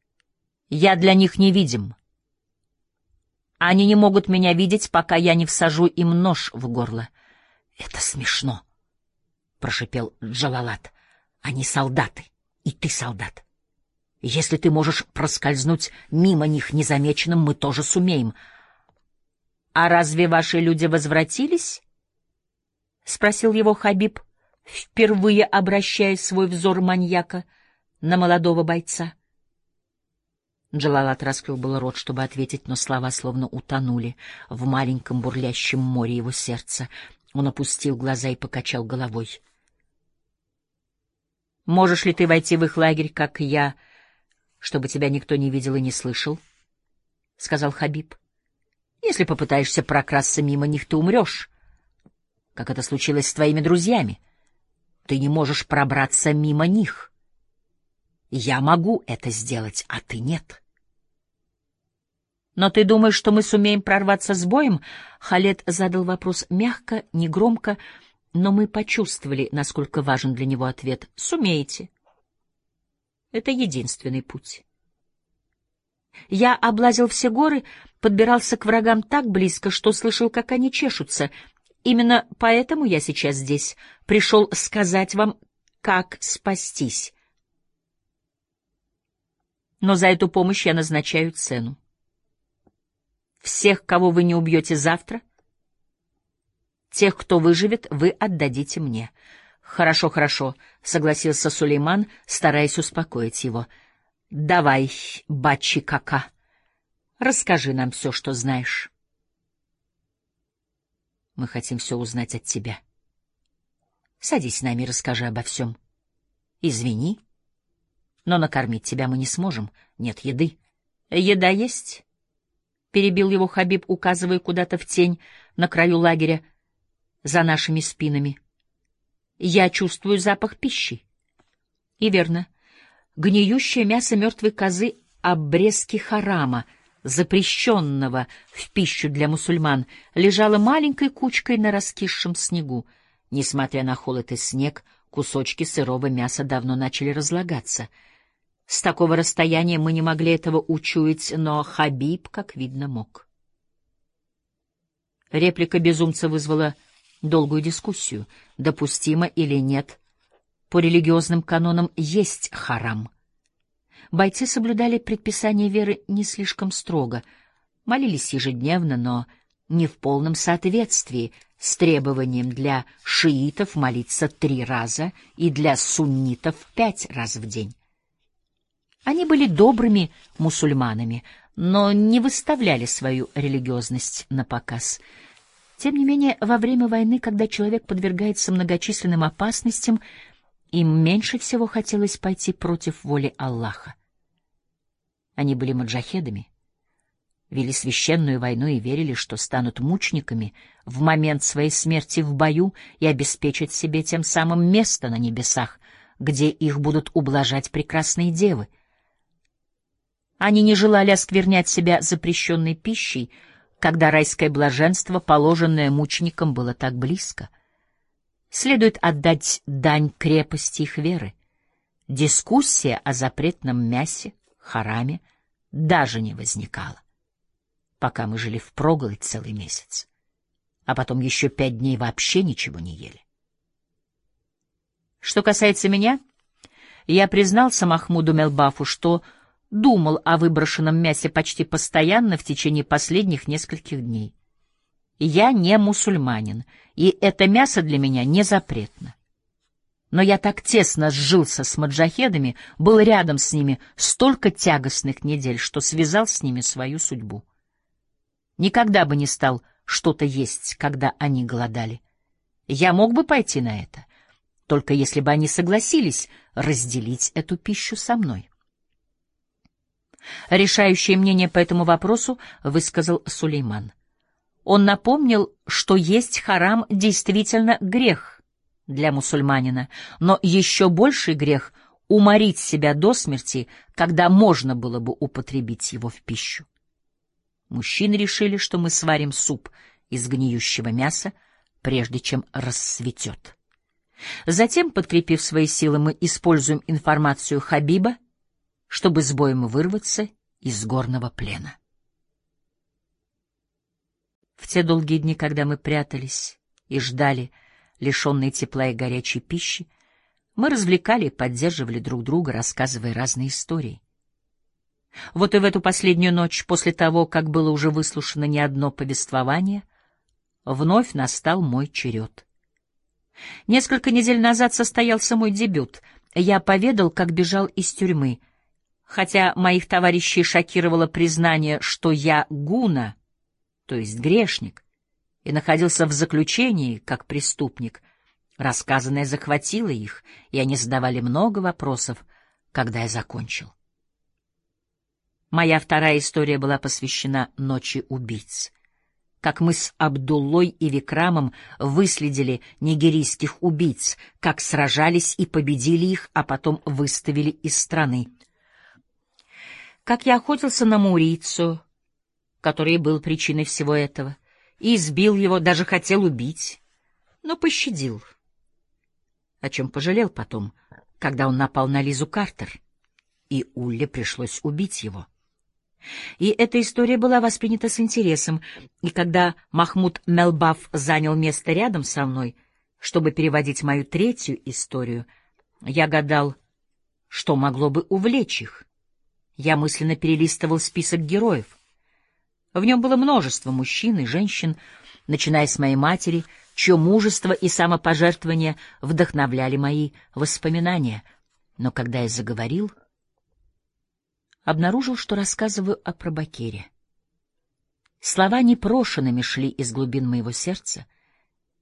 A: — Я для них невидим. Они не могут меня видеть, пока я не всажу им нож в горло. — Это смешно, — прошипел Джалалат. — Они солдаты, и ты солдат. Если ты можешь проскользнуть мимо них незамеченным, мы тоже сумеем. — «А разве ваши люди возвратились?» — спросил его Хабиб, впервые обращая свой взор маньяка на молодого бойца. Джалалат раскрыл был рот, чтобы ответить, но слова словно утонули в маленьком бурлящем море его сердца. Он опустил глаза и покачал головой. «Можешь ли ты войти в их лагерь, как я, чтобы тебя никто не видел и не слышал?» — сказал Хабиб. Если попытаешься прокрасться мимо них, ты умрешь, как это случилось с твоими друзьями. Ты не можешь пробраться мимо них. Я могу это сделать, а ты нет. Но ты думаешь, что мы сумеем прорваться с боем? Халет задал вопрос мягко, негромко, но мы почувствовали, насколько важен для него ответ. Сумеете. Это единственный путь. Я облазил все горы, подбирался к врагам так близко, что слышал, как они чешутся. Именно поэтому я сейчас здесь. Пришел сказать вам, как спастись. Но за эту помощь я назначаю цену. Всех, кого вы не убьете завтра, тех, кто выживет, вы отдадите мне. Хорошо, хорошо, согласился Сулейман, стараясь успокоить его. — Давай, бачи кака, расскажи нам все, что знаешь. Мы хотим все узнать от тебя. Садись с нами и расскажи обо всем. Извини, но накормить тебя мы не сможем. Нет еды. Еда есть. Перебил его Хабиб, указывая куда-то в тень на краю лагеря за нашими спинами. Я чувствую запах пищи. И верно. Гниющее мясо мертвой козы — обрезки харама, запрещенного в пищу для мусульман, лежало маленькой кучкой на раскисшем снегу. Несмотря на холод и снег, кусочки сырого мяса давно начали разлагаться. С такого расстояния мы не могли этого учуять, но Хабиб, как видно, мог. Реплика безумца вызвала долгую дискуссию, допустимо или нет. По религиозным канонам есть харам. Бойцы соблюдали предписание веры не слишком строго, молились ежедневно, но не в полном соответствии с требованием для шиитов молиться три раза и для суннитов пять раз в день. Они были добрыми мусульманами, но не выставляли свою религиозность на показ — тем не менее, во время войны, когда человек подвергается многочисленным опасностям, им меньше всего хотелось пойти против воли Аллаха. Они были маджахедами, вели священную войну и верили, что станут мучениками в момент своей смерти в бою и обеспечат себе тем самым место на небесах, где их будут ублажать прекрасные девы. Они не желали осквернять себя запрещенной пищей, когда райское блаженство, положенное мученикам, было так близко. Следует отдать дань крепости их веры. Дискуссия о запретном мясе, хараме, даже не возникала, пока мы жили в проголодь целый месяц, а потом еще пять дней вообще ничего не ели. Что касается меня, я признался Махмуду Мелбафу, что думал о выброшенном мясе почти постоянно в течение последних нескольких дней. Я не мусульманин, и это мясо для меня не запретно. Но я так тесно сжился с маджахедами, был рядом с ними столько тягостных недель, что связал с ними свою судьбу. Никогда бы не стал что-то есть, когда они голодали. Я мог бы пойти на это, только если бы они согласились разделить эту пищу со мной. Решающее мнение по этому вопросу высказал Сулейман. Он напомнил, что есть харам действительно грех для мусульманина, но еще больший грех — уморить себя до смерти, когда можно было бы употребить его в пищу. Мужчины решили, что мы сварим суп из гниющего мяса, прежде чем рассветет. Затем, подкрепив свои силы, мы используем информацию Хабиба — чтобы с боем вырваться из горного плена. В те долгие дни, когда мы прятались и ждали, лишенные тепла и горячей пищи, мы развлекали и поддерживали друг друга, рассказывая разные истории. Вот и в эту последнюю ночь, после того, как было уже выслушано не одно повествование, вновь настал мой черед. Несколько недель назад состоялся мой дебют. Я поведал, как бежал из тюрьмы, Хотя моих товарищей шокировало признание, что я гуна, то есть грешник, и находился в заключении как преступник, рассказанное захватило их, и они задавали много вопросов, когда я закончил. Моя вторая история была посвящена «Ночи убийц». Как мы с Абдуллой и Викрамом выследили нигерийских убийц, как сражались и победили их, а потом выставили из страны как я охотился на Маурицу, который был причиной всего этого, и избил его, даже хотел убить, но пощадил, о чем пожалел потом, когда он напал на Лизу Картер, и Улле пришлось убить его. И эта история была воспринята с интересом, и когда Махмуд Мелбаф занял место рядом со мной, чтобы переводить мою третью историю, я гадал, что могло бы увлечь их. Я мысленно перелистывал список героев. В нем было множество мужчин и женщин, начиная с моей матери, чье мужество и самопожертвование вдохновляли мои воспоминания. Но когда я заговорил, обнаружил, что рассказываю о Пробакере. Слова непрошенными шли из глубин моего сердца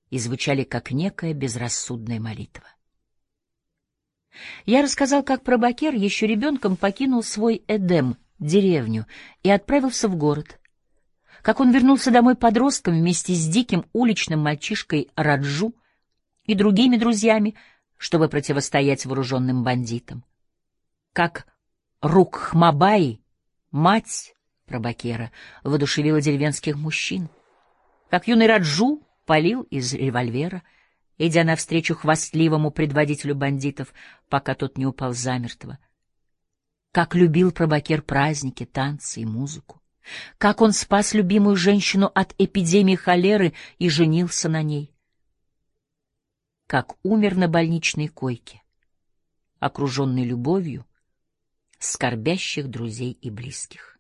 A: и звучали как некая безрассудная молитва. Я рассказал, как Пробакер еще ребенком покинул свой Эдем, деревню, и отправился в город. Как он вернулся домой подростком вместе с диким уличным мальчишкой Раджу, и другими друзьями, чтобы противостоять вооруженным бандитам. Как Рукхмабай, мать Прабакера, воодушевила деревенских мужчин. Как юный Раджу палил из револьвера, идя навстречу хвастливому предводителю бандитов, пока тот не упал замертво. Как любил Прабакер праздники, танцы и музыку. Как он спас любимую женщину от эпидемии холеры и женился на ней. Как умер на больничной койке, окруженный любовью скорбящих друзей и близких.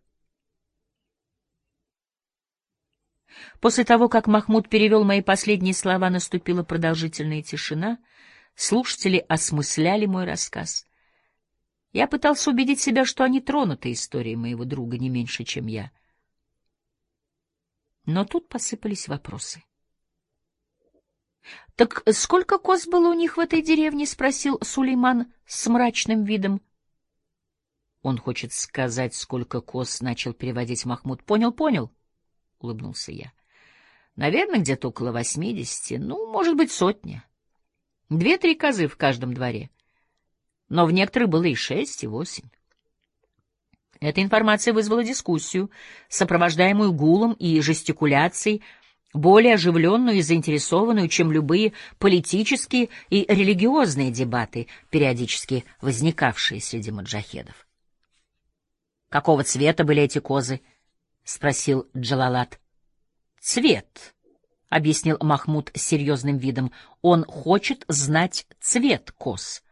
A: После того, как Махмуд перевел мои последние слова, наступила продолжительная тишина. Слушатели осмысляли мой рассказ. Я пытался убедить себя, что они тронуты историей моего друга не меньше, чем я. Но тут посыпались вопросы. — Так сколько коз было у них в этой деревне? — спросил Сулейман с мрачным видом. Он хочет сказать, сколько коз начал переводить Махмуд. — Понял, понял, — улыбнулся я. — Наверное, где-то около восьмидесяти, ну, может быть, сотня. Две-три козы в каждом дворе. Но в некоторых было и шесть, и восемь. Эта информация вызвала дискуссию, сопровождаемую гулом и жестикуляцией, более оживленную и заинтересованную, чем любые политические и религиозные дебаты, периодически возникавшие среди маджахедов. «Какого цвета были эти козы?» — спросил Джалалат. «Цвет», — объяснил Махмуд с серьезным видом. «Он хочет знать цвет коз».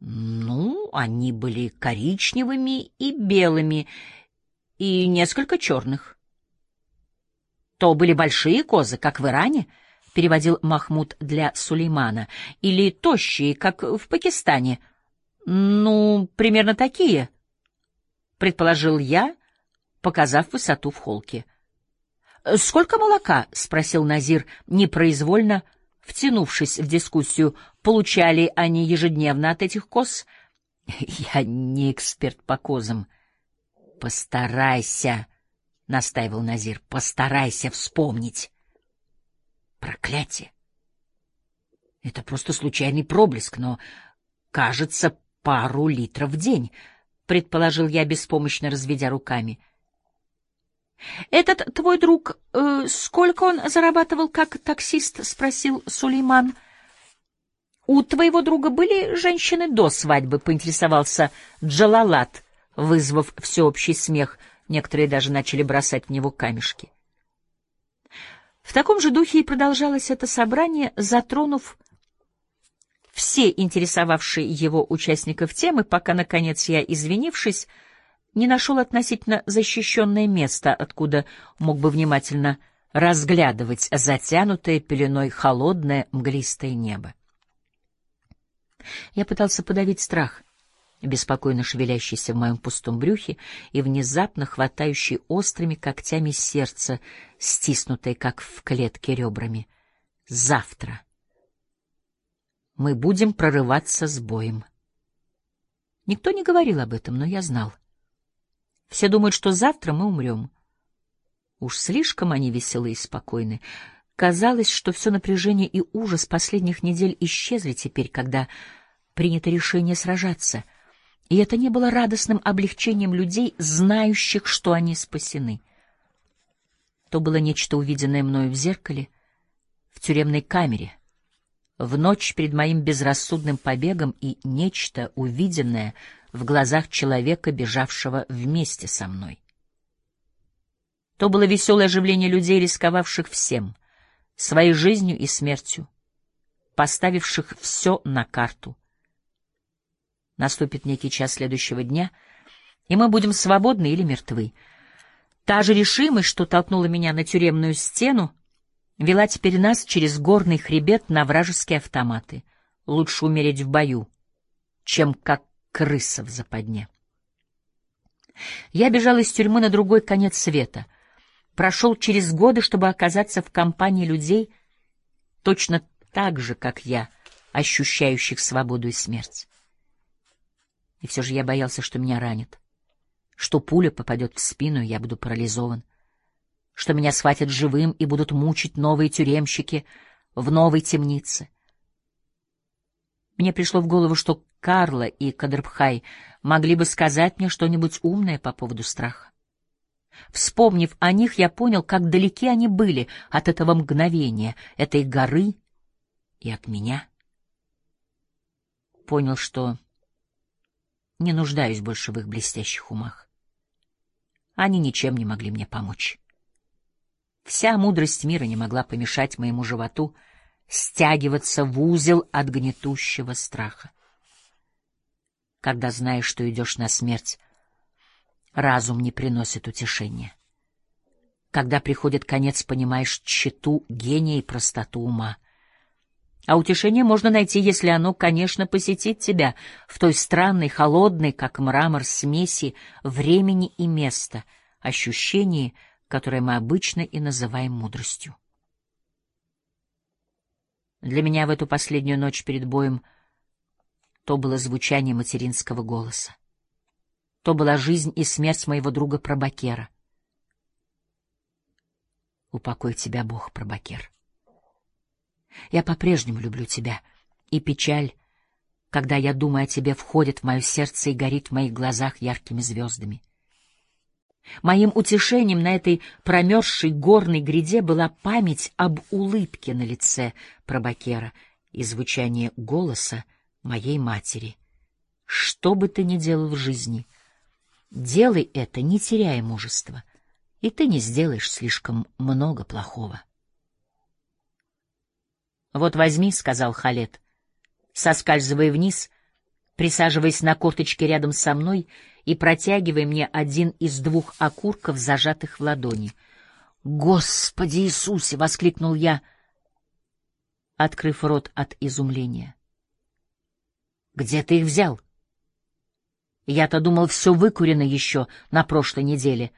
A: Ну, они были коричневыми и белыми, и несколько черных. То были большие козы, как в Иране, — переводил Махмуд для Сулеймана, — или тощие, как в Пакистане. Ну, примерно такие, — предположил я, показав высоту в холке. — Сколько молока? — спросил Назир, непроизвольно, — втянувшись в дискуссию, получали они ежедневно от этих коз? Я не эксперт по козам. Постарайся, настаивал Назир, постарайся вспомнить. Проклятие. Это просто случайный проблеск, но, кажется, пару литров в день, предположил я, беспомощно разведя руками. — «Этот твой друг, э, сколько он зарабатывал как таксист?» — спросил Сулейман. «У твоего друга были женщины до свадьбы?» — поинтересовался Джалалат, вызвав всеобщий смех. Некоторые даже начали бросать в него камешки. В таком же духе и продолжалось это собрание, затронув все интересовавшие его участников темы, пока, наконец, я, извинившись, не нашел относительно защищенное место, откуда мог бы внимательно разглядывать затянутое пеленой холодное мглистое небо. Я пытался подавить страх, беспокойно шевелящийся в моем пустом брюхе и внезапно хватающий острыми когтями сердце, стиснутое, как в клетке ребрами. Завтра мы будем прорываться с боем. Никто не говорил об этом, но я знал. Все думают, что завтра мы умрем. Уж слишком они веселы и спокойны. Казалось, что все напряжение и ужас последних недель исчезли теперь, когда принято решение сражаться. И это не было радостным облегчением людей, знающих, что они спасены. То было нечто увиденное мною в зеркале, в тюремной камере, в ночь перед моим безрассудным побегом и нечто увиденное — в глазах человека, бежавшего вместе со мной. То было веселое оживление людей, рисковавших всем, своей жизнью и смертью, поставивших все на карту. Наступит некий час следующего дня, и мы будем свободны или мертвы. Та же решимость, что толкнула меня на тюремную стену, вела теперь нас через горный хребет на вражеские автоматы. Лучше умереть в бою, чем как крыса в западне. Я бежал из тюрьмы на другой конец света, прошел через годы, чтобы оказаться в компании людей, точно так же, как я, ощущающих свободу и смерть. И все же я боялся, что меня ранят, что пуля попадет в спину, и я буду парализован, что меня схватят живым и будут мучить новые тюремщики в новой темнице, Мне пришло в голову, что Карла и Кадрбхай могли бы сказать мне что-нибудь умное по поводу страха. Вспомнив о них, я понял, как далеки они были от этого мгновения, этой горы и от меня. Понял, что не нуждаюсь больше в их блестящих умах. Они ничем не могли мне помочь. Вся мудрость мира не могла помешать моему животу стягиваться в узел от гнетущего страха. Когда знаешь, что идешь на смерть, разум не приносит утешения. Когда приходит конец, понимаешь тщету гения и простоту ума. А утешение можно найти, если оно, конечно, посетит тебя в той странной, холодной, как мрамор, смеси времени и места, ощущении, которое мы обычно и называем мудростью. Для меня в эту последнюю ночь перед боем то было звучание материнского голоса. То была жизнь и смерть моего друга Пробакера. Упокой тебя, Бог, Пробакер. Я по-прежнему люблю тебя, и печаль, когда я думаю о тебе, входит в мое сердце и горит в моих глазах яркими звездами. Моим утешением на этой промерзшей горной гряде была память об улыбке на лице Пробакера и звучание голоса моей матери. Что бы ты ни делал в жизни, делай это, не теряя мужества, и ты не сделаешь слишком много плохого. Вот возьми, сказал Халет, соскальзывая вниз, присаживаясь на корточке рядом со мной и протягивая мне один из двух окурков, зажатых в ладони. Господи Иисусе, воскликнул я, открыв рот от изумления. Где ты их взял? Я-то думал, все выкурено еще на прошлой неделе.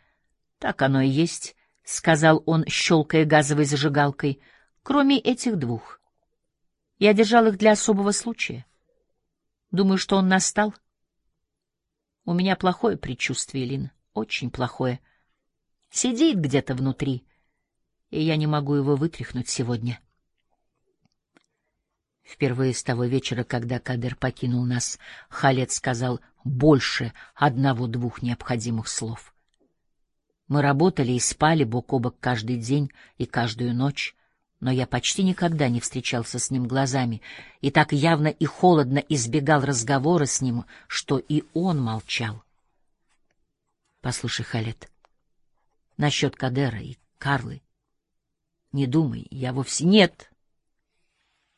A: Так оно и есть, сказал он, щелкая газовой зажигалкой. Кроме этих двух. Я держал их для особого случая. Думаю, что он настал. У меня плохое предчувствие, Лин, очень плохое. Сидит где-то внутри, и я не могу его вытряхнуть сегодня. Впервые с того вечера, когда Кадер покинул нас, Халет сказал больше одного-двух необходимых слов. Мы работали и спали бок о бок каждый день и каждую ночь, но я почти никогда не встречался с ним глазами и так явно и холодно избегал разговора с ним, что и он молчал. Послушай, Халет, насчет Кадера и Карлы. Не думай, я вовсе нет.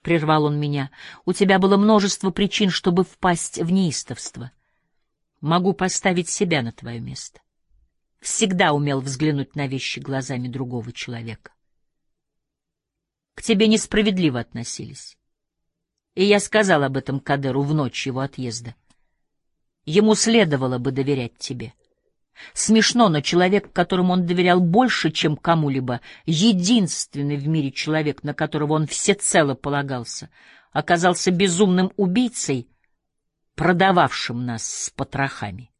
A: Прервал он меня. У тебя было множество причин, чтобы впасть в неистовство. Могу поставить себя на твое место. Всегда умел взглянуть на вещи глазами другого человека к тебе несправедливо относились. И я сказал об этом Кадеру в ночь его отъезда. Ему следовало бы доверять тебе. Смешно, но человек, которому он доверял больше, чем кому-либо, единственный в мире человек, на которого он всецело полагался, оказался безумным убийцей, продававшим нас с потрохами.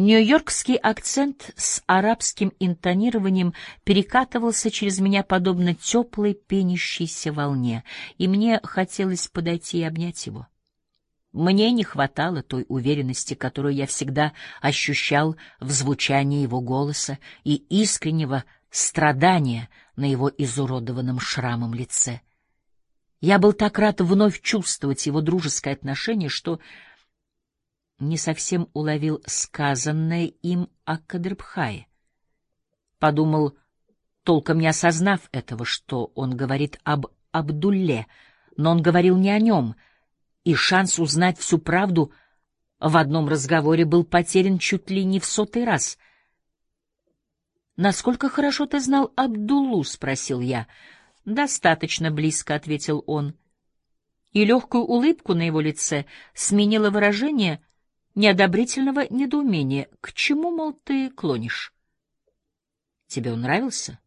A: Нью-Йоркский акцент с арабским интонированием перекатывался через меня подобно теплой пенящейся волне, и мне хотелось подойти и обнять его. Мне не хватало той уверенности, которую я всегда ощущал в звучании его голоса и искреннего страдания на его изуродованном шрамом лице. Я был так рад вновь чувствовать его дружеское отношение, что не совсем уловил сказанное им о Кадрбхае. Подумал, толком не осознав этого, что он говорит об Абдулле, но он говорил не о нем, и шанс узнать всю правду в одном разговоре был потерян чуть ли не в сотый раз. «Насколько хорошо ты знал Абдуллу?» — спросил я. «Достаточно близко», — ответил он. И легкую улыбку на его лице сменило выражение — неодобрительного недоумения. К чему, мол, ты клонишь? Тебе он нравился?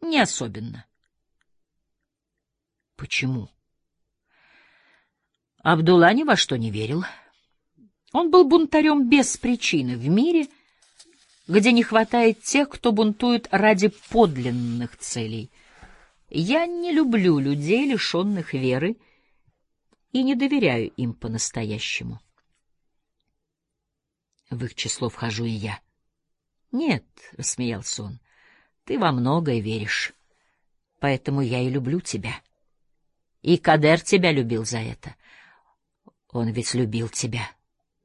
A: Не особенно. Почему? Абдулла ни во что не верил. Он был бунтарем без причины в мире, где не хватает тех, кто бунтует ради подлинных целей. Я не люблю людей, лишенных веры, и не доверяю им по-настоящему. В их число вхожу и я. — Нет, — рассмеялся он, — ты во многое веришь, поэтому я и люблю тебя. И Кадер тебя любил за это. Он ведь любил тебя,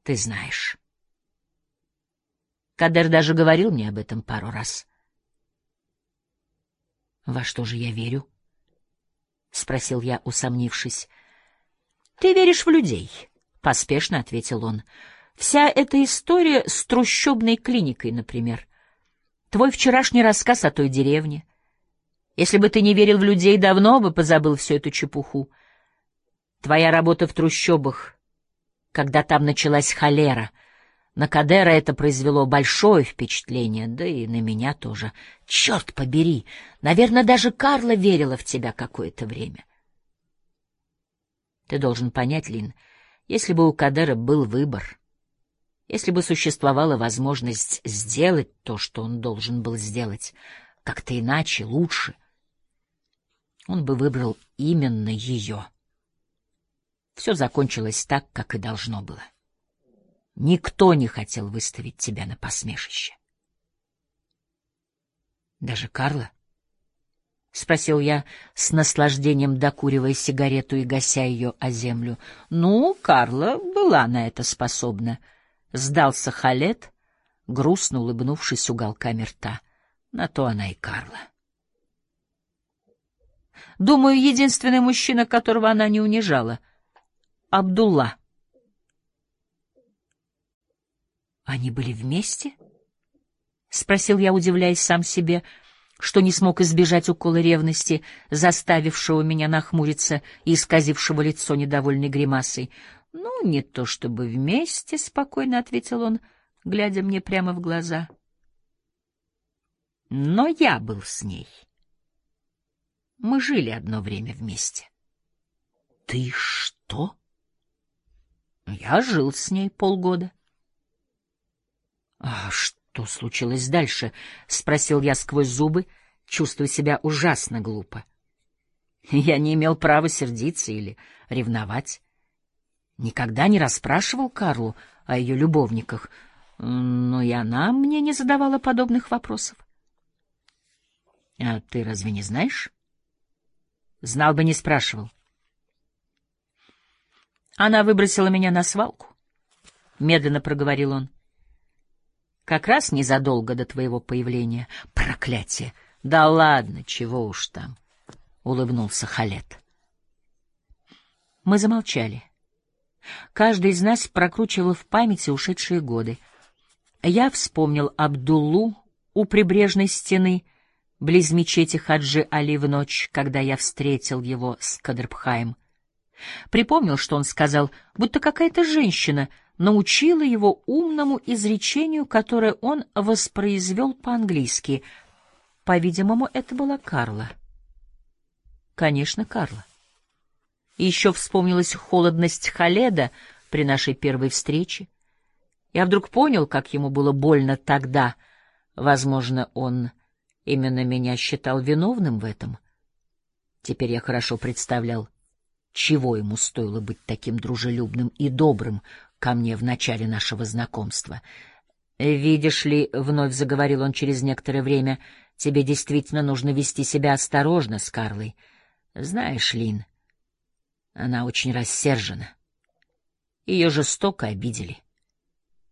A: ты знаешь. Кадер даже говорил мне об этом пару раз. Во что же я верю? спросил я, усомнившись. Ты веришь в людей, поспешно ответил он. Вся эта история с трущобной клиникой, например. Твой вчерашний рассказ о той деревне. Если бы ты не верил в людей, давно бы позабыл всю эту чепуху. Твоя работа в трущобах, когда там началась холера — на Кадера это произвело большое впечатление, да и на меня тоже. Черт побери! Наверное, даже Карла верила в тебя какое-то время. Ты должен понять, Лин, если бы у Кадера был выбор, если бы существовала возможность сделать то, что он должен был сделать, как-то иначе, лучше, он бы выбрал именно ее. Все закончилось так, как и должно было. — Никто не хотел выставить тебя на посмешище. Даже Карла? — спросил я, с наслаждением докуривая сигарету и гася ее о землю. — Ну, Карла была на это способна. Сдался Халет, грустно улыбнувшись уголками рта. На то она и Карла. Думаю, единственный мужчина, которого она не унижала — Абдулла. Они были вместе? — спросил я, удивляясь сам себе, что не смог избежать укола ревности, заставившего меня нахмуриться и исказившего лицо недовольной гримасой. — Ну, не то чтобы вместе, — спокойно ответил он, глядя мне прямо в глаза. — Но я был с ней. Мы жили одно время вместе. — Ты что? — Я жил с ней полгода. А что случилось дальше? спросил я сквозь зубы, чувствуя себя ужасно глупо. Я не имел права сердиться или ревновать. Никогда не расспрашивал Карлу о ее любовниках, но и она мне не задавала подобных вопросов. А ты разве не знаешь? Знал бы, не спрашивал. Она выбросила меня на свалку, медленно проговорил он. Как раз незадолго до твоего появления. Проклятие! Да ладно, чего уж там, — улыбнулся Халет. Мы замолчали. Каждый из нас прокручивал в памяти ушедшие годы. Я вспомнил Абдуллу у прибрежной стены, близ мечети Хаджи Али в ночь, когда я встретил его с Кадрбхаем. Припомнил, что он сказал, будто какая-то женщина — научила его умному изречению, которое он воспроизвел по-английски. По-видимому, это была Карла. Конечно, Карла. И еще вспомнилась холодность Халеда при нашей первой встрече. Я вдруг понял, как ему было больно тогда. Возможно, он именно меня считал виновным в этом. Теперь я хорошо представлял, чего ему стоило быть таким дружелюбным и добрым ко мне в начале нашего знакомства. «Видишь ли, — вновь заговорил он через некоторое время, — тебе действительно нужно вести себя осторожно с Карлой. Знаешь, Лин, она очень рассержена. Ее жестоко обидели.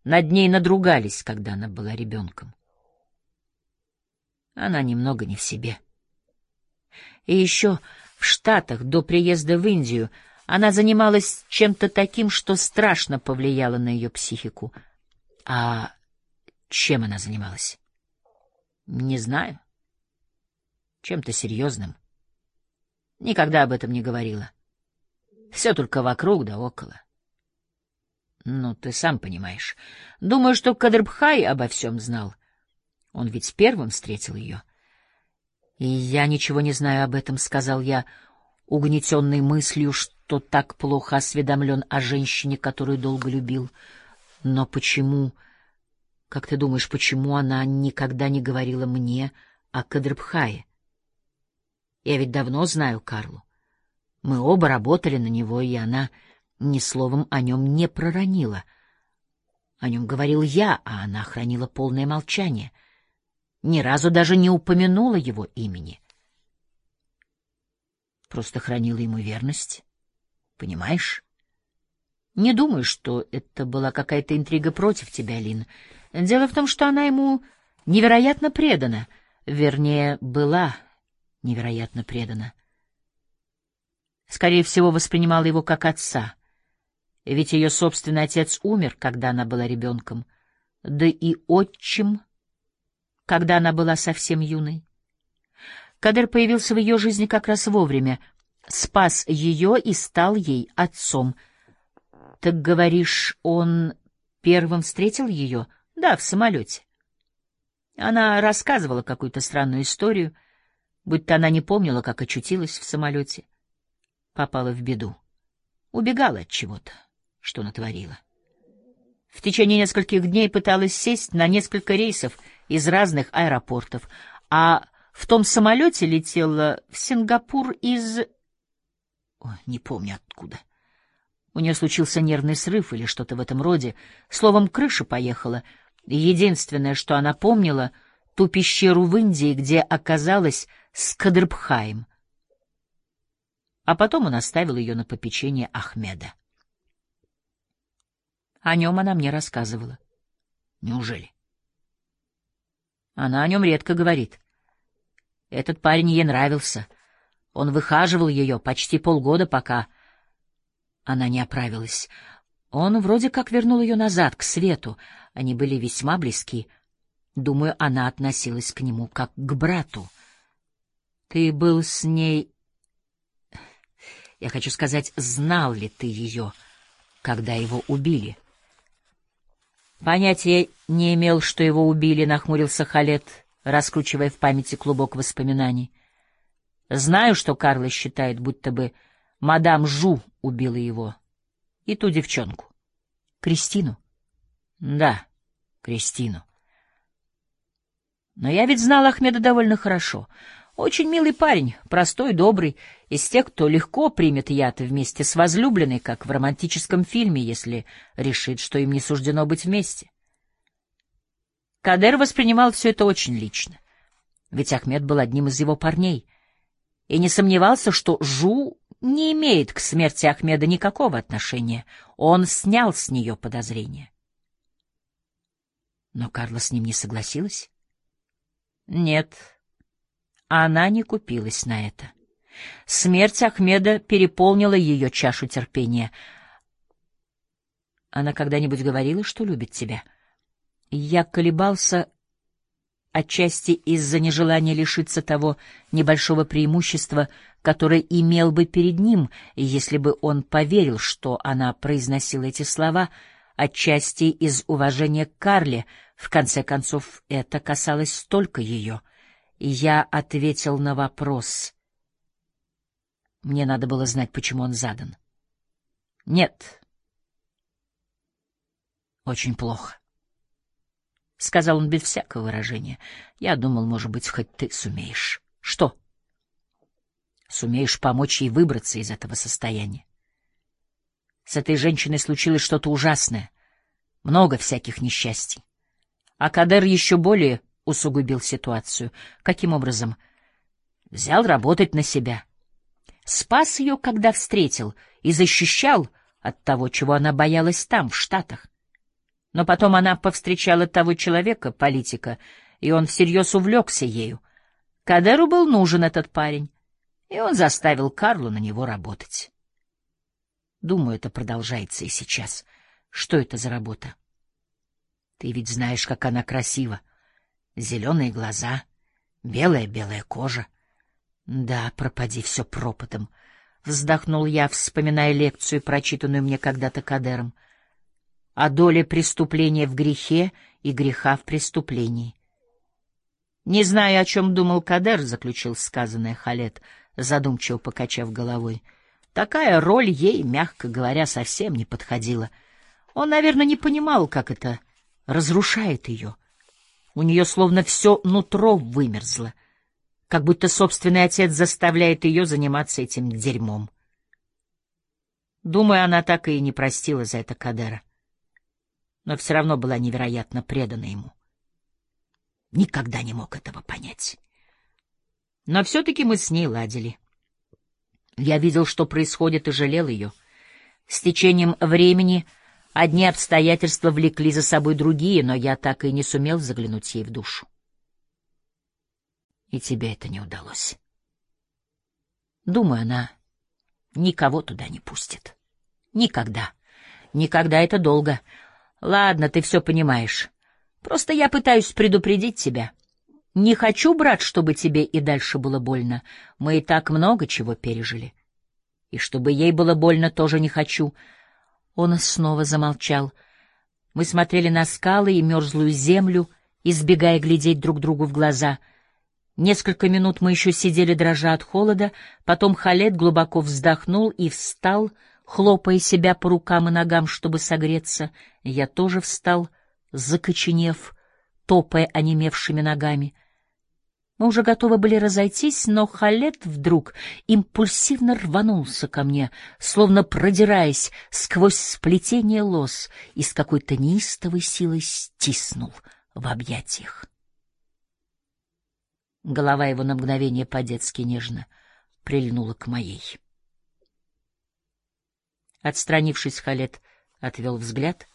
A: Над ней надругались, когда она была ребенком. Она немного не в себе. И еще в Штатах до приезда в Индию — она занималась чем-то таким, что страшно повлияло на ее психику. А чем она занималась? Не знаю. Чем-то серьезным. Никогда об этом не говорила. Все только вокруг да около. Ну, ты сам понимаешь. Думаю, что Кадрбхай обо всем знал. Он ведь первым встретил ее. — И я ничего не знаю об этом, — сказал я, угнетенный мыслью, что так плохо осведомлен о женщине, которую долго любил. Но почему, как ты думаешь, почему она никогда не говорила мне о Кадрбхае? Я ведь давно знаю Карлу. Мы оба работали на него, и она ни словом о нем не проронила. О нем говорил я, а она хранила полное молчание. Ни разу даже не упомянула его имени. Просто хранила ему верность. Понимаешь? Не думаю, что это была какая-то интрига против тебя, Лин. Дело в том, что она ему невероятно предана. Вернее, была невероятно предана. Скорее всего, воспринимала его как отца. Ведь ее собственный отец умер, когда она была ребенком, да и отчим, когда она была совсем юной. Кадер появился в ее жизни как раз вовремя, спас ее и стал ей отцом. Так говоришь, он первым встретил ее? Да, в самолете. Она рассказывала какую-то странную историю, будто она не помнила, как очутилась в самолете. Попала в беду. Убегала от чего-то, что натворила. В течение нескольких дней пыталась сесть на несколько рейсов из разных аэропортов, а в том самолете летела в Сингапур из... О, не помню откуда. У нее случился нервный срыв или что-то в этом роде. Словом, крыша поехала. Единственное, что она помнила, ту пещеру в Индии, где оказалась Скадрбхайм. А потом он оставил ее на попечение Ахмеда. О нем она мне рассказывала. Неужели? Она о нем редко говорит. Этот парень ей нравился. Он выхаживал ее почти полгода, пока она не оправилась. Он вроде как вернул ее назад, к свету. Они были весьма близки. Думаю, она относилась к нему как к брату. Ты был с ней... Я хочу сказать, знал ли ты ее, когда его убили? Понятия не имел, что его убили, нахмурился Халет раскручивая в памяти клубок воспоминаний. Знаю, что Карла считает, будто бы мадам Жу убила его. И ту девчонку. Кристину? Да, Кристину. Но я ведь знал Ахмеда довольно хорошо. Очень милый парень, простой, добрый, из тех, кто легко примет яд вместе с возлюбленной, как в романтическом фильме, если решит, что им не суждено быть вместе. Кадер воспринимал все это очень лично, ведь Ахмед был одним из его парней, и не сомневался, что Жу не имеет к смерти Ахмеда никакого отношения. Он снял с нее подозрения. Но Карла с ним не согласилась? Нет, она не купилась на это. Смерть Ахмеда переполнила ее чашу терпения. Она когда-нибудь говорила, что любит тебя — я колебался отчасти из-за нежелания лишиться того небольшого преимущества, которое имел бы перед ним, если бы он поверил, что она произносила эти слова, отчасти из уважения к Карле, в конце концов, это касалось только ее. И я ответил на вопрос. Мне надо было знать, почему он задан. Нет. Очень плохо. — сказал он без всякого выражения. — Я думал, может быть, хоть ты сумеешь. — Что? — Сумеешь помочь ей выбраться из этого состояния. С этой женщиной случилось что-то ужасное, много всяких несчастий. А Кадер еще более усугубил ситуацию. Каким образом? Взял работать на себя. Спас ее, когда встретил, и защищал от того, чего она боялась там, в Штатах. Но потом она повстречала того человека, политика, и он всерьез увлекся ею. Кадеру был нужен этот парень, и он заставил Карлу на него работать. Думаю, это продолжается и сейчас. Что это за работа? Ты ведь знаешь, как она красива. Зеленые глаза, белая-белая кожа. Да, пропади все пропотом. Вздохнул я, вспоминая лекцию, прочитанную мне когда-то Кадером — о доле преступления в грехе и греха в преступлении. Не знаю, о чем думал Кадер, заключил сказанное Халет, задумчиво покачав головой. Такая роль ей, мягко говоря, совсем не подходила. Он, наверное, не понимал, как это разрушает ее. У нее словно все нутро вымерзло. как будто собственный отец заставляет ее заниматься этим дерьмом. Думаю, она так и не простила за это Кадера, но все равно была невероятно предана ему. Никогда не мог этого понять. Но все-таки мы с ней ладили. Я видел, что происходит, и жалел ее. С течением времени одни обстоятельства влекли за собой другие, но я так и не сумел заглянуть ей в душу. И тебе это не удалось. Думаю, она никого туда не пустит. Никогда. Никогда это долго. Ладно, ты все понимаешь. Просто я пытаюсь предупредить тебя. Не хочу, брат, чтобы тебе и дальше было больно. Мы и так много чего пережили. И чтобы ей было больно, тоже не хочу. Он снова замолчал. Мы смотрели на скалы и мерзлую землю, избегая глядеть друг другу в глаза — Несколько минут мы еще сидели, дрожа от холода, потом Халет глубоко вздохнул и встал, хлопая себя по рукам и ногам, чтобы согреться. Я тоже встал, закоченев, топая онемевшими ногами. Мы уже готовы были разойтись, но Халет вдруг импульсивно рванулся ко мне, словно продираясь сквозь сплетение лос и с какой-то неистовой силой стиснул в объятиях. Голова его на мгновение по-детски нежно прильнула к моей. Отстранившись, Халет отвел взгляд,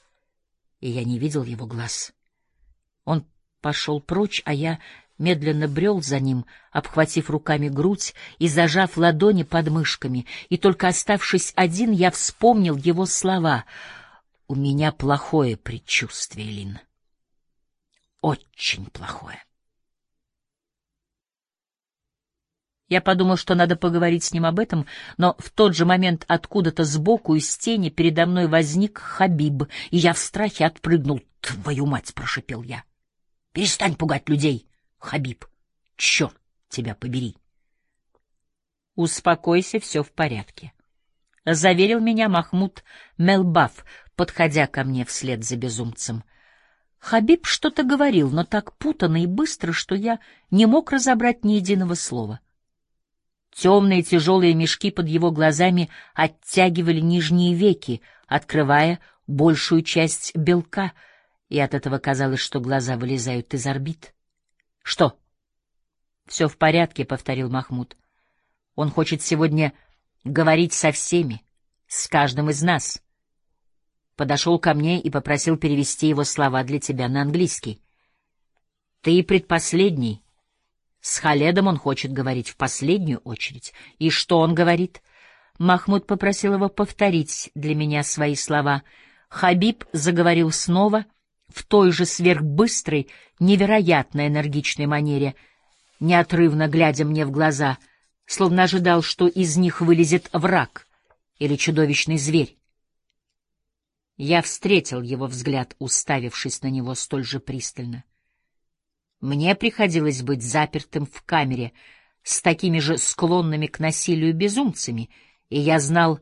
A: и я не видел его глаз. Он пошел прочь, а я медленно брел за ним, обхватив руками грудь и зажав ладони под мышками, и только оставшись один, я вспомнил его слова. «У меня плохое предчувствие, Лин. Очень плохое». Я подумал, что надо поговорить с ним об этом, но в тот же момент откуда-то сбоку из тени передо мной возник Хабиб, и я в страхе отпрыгнул. «Твою мать!» — прошипел я. «Перестань пугать людей, Хабиб! Черт тебя побери!» «Успокойся, все в порядке», — заверил меня Махмуд Мелбаф, подходя ко мне вслед за безумцем. Хабиб что-то говорил, но так путанно и быстро, что я не мог разобрать ни единого слова. Темные тяжелые мешки под его глазами оттягивали нижние веки, открывая большую часть белка, и от этого казалось, что глаза вылезают из орбит. — Что? — Все в порядке, — повторил Махмуд. — Он хочет сегодня говорить со всеми, с каждым из нас. Подошел ко мне и попросил перевести его слова для тебя на английский. — Ты предпоследний, — с Халедом он хочет говорить в последнюю очередь. И что он говорит? Махмуд попросил его повторить для меня свои слова. Хабиб заговорил снова в той же сверхбыстрой, невероятно энергичной манере, неотрывно глядя мне в глаза, словно ожидал, что из них вылезет враг или чудовищный зверь. Я встретил его взгляд, уставившись на него столь же пристально. Мне приходилось быть запертым в камере с такими же склонными к насилию безумцами, и я знал,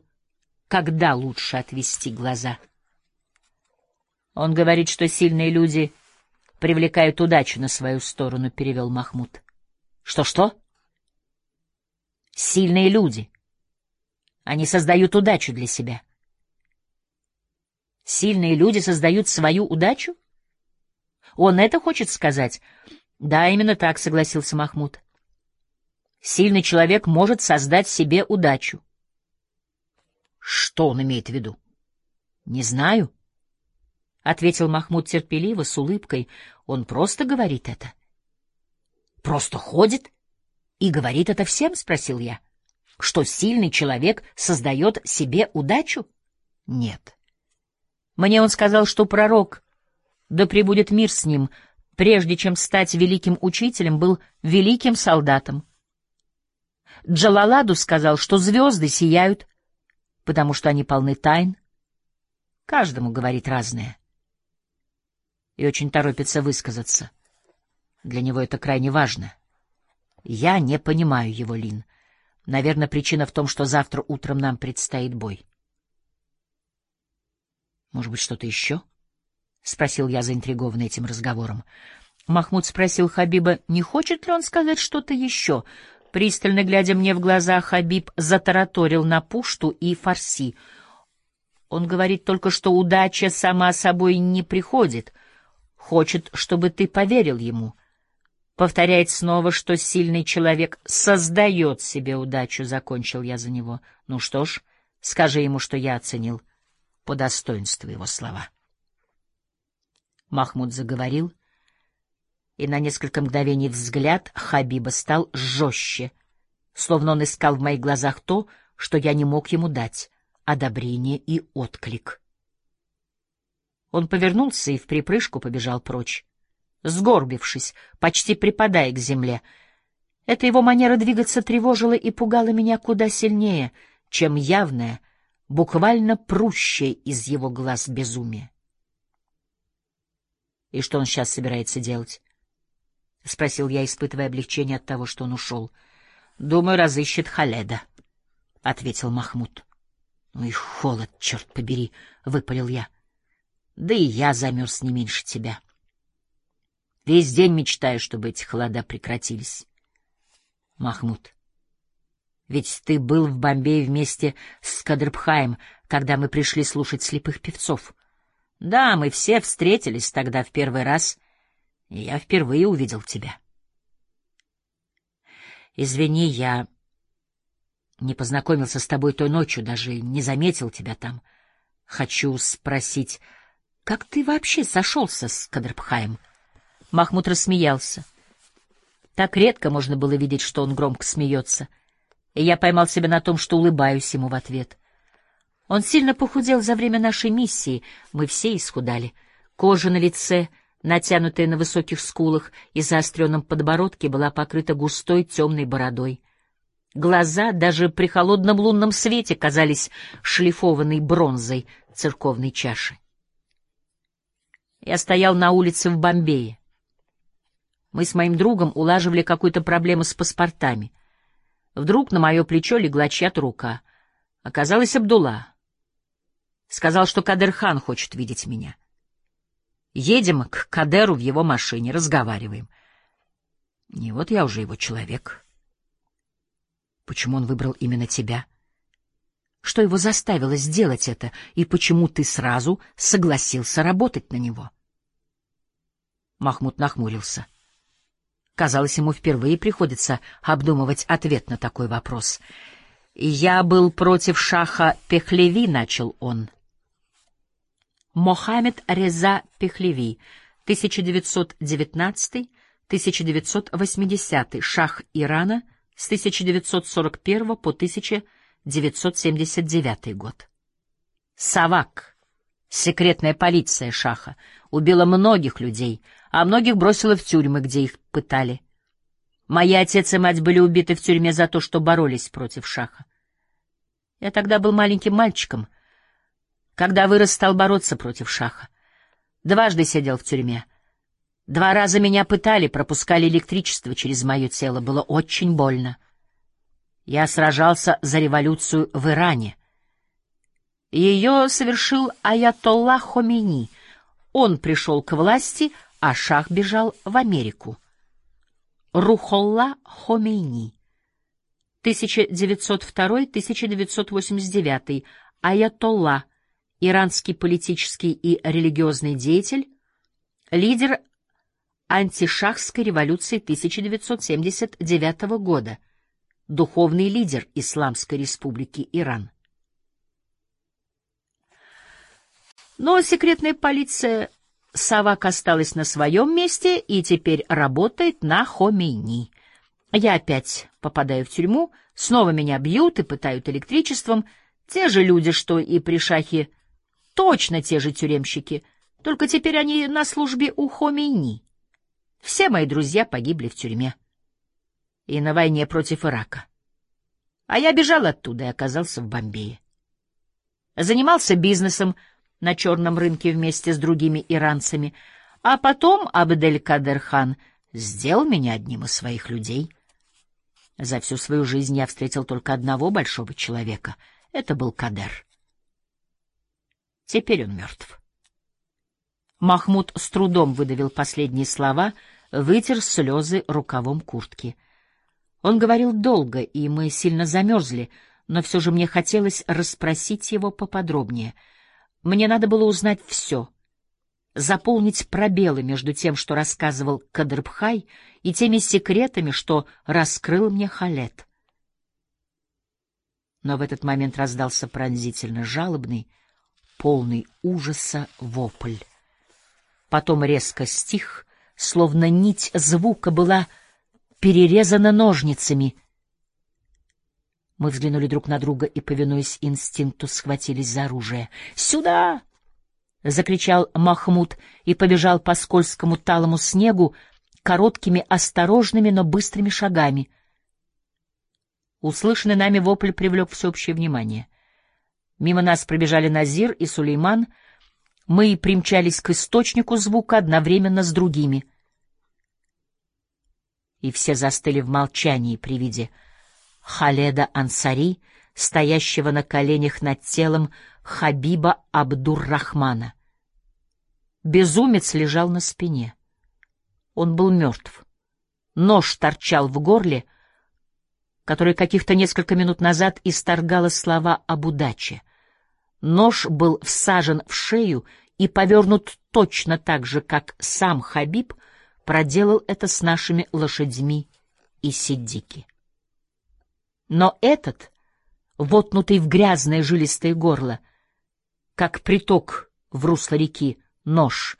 A: когда лучше отвести глаза. Он говорит, что сильные люди привлекают удачу на свою сторону, — перевел Махмуд. Что-что? Сильные люди. Они создают удачу для себя. Сильные люди создают свою удачу? — он это хочет сказать? Да, именно так, согласился Махмуд. Сильный человек может создать себе удачу. Что он имеет в виду? Не знаю, ответил Махмуд терпеливо, с улыбкой. Он просто говорит это. Просто ходит и говорит это всем, спросил я. Что сильный человек создает себе удачу? Нет. Мне он сказал, что пророк да пребудет мир с ним, прежде чем стать великим учителем, был великим солдатом. Джалаладу сказал, что звезды сияют, потому что они полны тайн. Каждому говорит разное. И очень торопится высказаться. Для него это крайне важно. Я не понимаю его, Лин. Наверное, причина в том, что завтра утром нам предстоит бой. Может быть, что-то еще? —— спросил я, заинтригованный этим разговором. Махмуд спросил Хабиба, не хочет ли он сказать что-то еще. Пристально глядя мне в глаза, Хабиб затараторил на пушту и фарси. Он говорит только, что удача сама собой не приходит. Хочет, чтобы ты поверил ему. Повторяет снова, что сильный человек создает себе удачу, — закончил я за него. Ну что ж, скажи ему, что я оценил по достоинству его слова. Махмуд заговорил, и на несколько мгновений взгляд Хабиба стал жестче, словно он искал в моих глазах то, что я не мог ему дать — одобрение и отклик. Он повернулся и в припрыжку побежал прочь, сгорбившись, почти припадая к земле. Эта его манера двигаться тревожила и пугала меня куда сильнее, чем явная, буквально прущая из его глаз безумие. И что он сейчас собирается делать? — спросил я, испытывая облегчение от того, что он ушел. — Думаю, разыщет Халеда, — ответил Махмуд. — Ну и холод, черт побери, — выпалил я. — Да и я замерз не меньше тебя. Весь день мечтаю, чтобы эти холода прекратились. Махмуд, ведь ты был в Бомбее вместе с Кадрбхаем, когда мы пришли слушать слепых певцов. Да, мы все встретились тогда в первый раз, и я впервые увидел тебя. Извини, я не познакомился с тобой той ночью, даже не заметил тебя там. Хочу спросить, как ты вообще сошелся с Кадрбхаем? Махмуд рассмеялся. Так редко можно было видеть, что он громко смеется, и я поймал себя на том, что улыбаюсь ему в ответ. Он сильно похудел за время нашей миссии, мы все исхудали. Кожа на лице, натянутая на высоких скулах и заостренном подбородке, была покрыта густой темной бородой. Глаза даже при холодном лунном свете казались шлифованной бронзой церковной чаши. Я стоял на улице в Бомбее. Мы с моим другом улаживали какую-то проблему с паспортами. Вдруг на мое плечо легла чья-то рука. Оказалось, Абдулла. Сказал, что Кадер-хан хочет видеть меня. Едем к Кадеру в его машине, разговариваем. И вот я уже его человек. Почему он выбрал именно тебя? Что его заставило сделать это, и почему ты сразу согласился работать на него? Махмуд нахмурился. Казалось, ему впервые приходится обдумывать ответ на такой вопрос. «Я был против шаха Пехлеви», — начал он. Мохаммед Реза Пехлеви, 1919-1980, шах Ирана с 1941 по 1979 год. Савак, секретная полиция шаха, убила многих людей, а многих бросила в тюрьмы, где их пытали. Мои отец и мать были убиты в тюрьме за то, что боролись против шаха. Я тогда был маленьким мальчиком — когда вырос, стал бороться против шаха. Дважды сидел в тюрьме. Два раза меня пытали, пропускали электричество через мое тело. Было очень больно. Я сражался за революцию в Иране. Ее совершил Аятолла Хомейни. Он пришел к власти, а шах бежал в Америку. Рухолла Хомейни. 1902-1989. Аятолла иранский политический и религиозный деятель, лидер антишахской революции 1979 года, духовный лидер Исламской республики Иран. Но секретная полиция Савак осталась на своем месте и теперь работает на Хомейни. Я опять попадаю в тюрьму, снова меня бьют и пытают электричеством, те же люди, что и при шахе Точно те же тюремщики, только теперь они на службе у Хомейни. Все мои друзья погибли в тюрьме. И на войне против Ирака. А я бежал оттуда и оказался в Бомбее. Занимался бизнесом на черном рынке вместе с другими иранцами, а потом Абдель-Кадер-хан сделал меня одним из своих людей. За всю свою жизнь я встретил только одного большого человека. Это был Кадер. Теперь он мертв. Махмуд с трудом выдавил последние слова, вытер слезы рукавом куртки. Он говорил долго, и мы сильно замерзли, но все же мне хотелось расспросить его поподробнее. Мне надо было узнать все, заполнить пробелы между тем, что рассказывал Кадрбхай, и теми секретами, что раскрыл мне Халет. Но в этот момент раздался пронзительно жалобный, полный ужаса вопль. Потом резко стих, словно нить звука была перерезана ножницами. Мы взглянули друг на друга и, повинуясь инстинкту, схватились за оружие. «Сюда!» — закричал Махмуд и побежал по скользкому талому снегу короткими, осторожными, но быстрыми шагами. Услышанный нами вопль привлек всеобщее внимание. Мимо нас пробежали Назир и Сулейман — мы примчались к источнику звука одновременно с другими. И все застыли в молчании при виде Халеда Ансари, стоящего на коленях над телом Хабиба Абдур-Рахмана. Безумец лежал на спине. Он был мертв. Нож торчал в горле, который каких-то несколько минут назад исторгало слова об удаче. Нож был всажен в шею и повернут точно так же, как сам Хабиб проделал это с нашими лошадьми и сиддики. Но этот, вотнутый в грязное жилистое горло, как приток в русло реки, нож,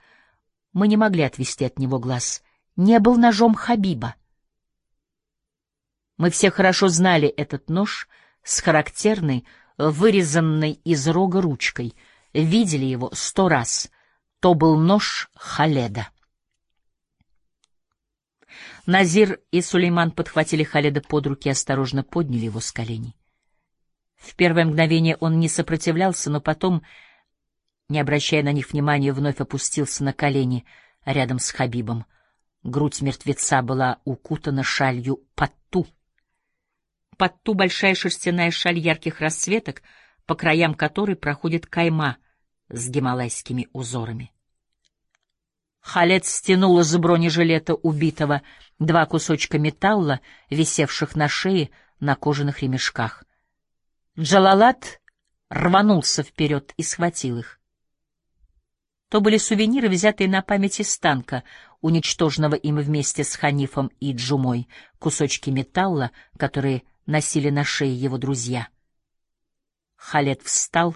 A: мы не могли отвести от него глаз, не был ножом Хабиба. Мы все хорошо знали этот нож с характерной, вырезанной из рога ручкой, видели его сто раз. То был нож Халеда. Назир и Сулейман подхватили Халеда под руки и осторожно подняли его с коленей. В первое мгновение он не сопротивлялся, но потом, не обращая на них внимания, вновь опустился на колени рядом с Хабибом. Грудь мертвеца была укутана шалью патту — под ту большая шерстяная шаль ярких расцветок, по краям которой проходит кайма с гималайскими узорами. Халет стянул из бронежилета убитого два кусочка металла, висевших на шее на кожаных ремешках. Джалалат рванулся вперед и схватил их. То были сувениры, взятые на память из танка, уничтоженного им вместе с Ханифом и Джумой, кусочки металла, которые носили на шее его друзья. Халет встал,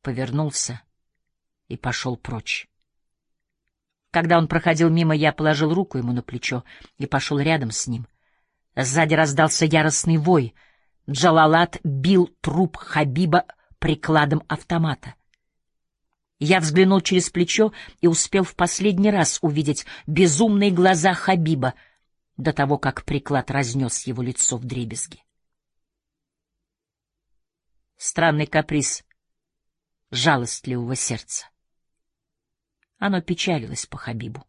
A: повернулся и пошел прочь. Когда он проходил мимо, я положил руку ему на плечо и пошел рядом с ним. Сзади раздался яростный вой. Джалалат бил труп Хабиба прикладом автомата. Я взглянул через плечо и успел в последний раз увидеть безумные глаза Хабиба — до того, как приклад разнес его лицо в дребезги. Странный каприз жалостливого сердца. Оно печалилось по Хабибу.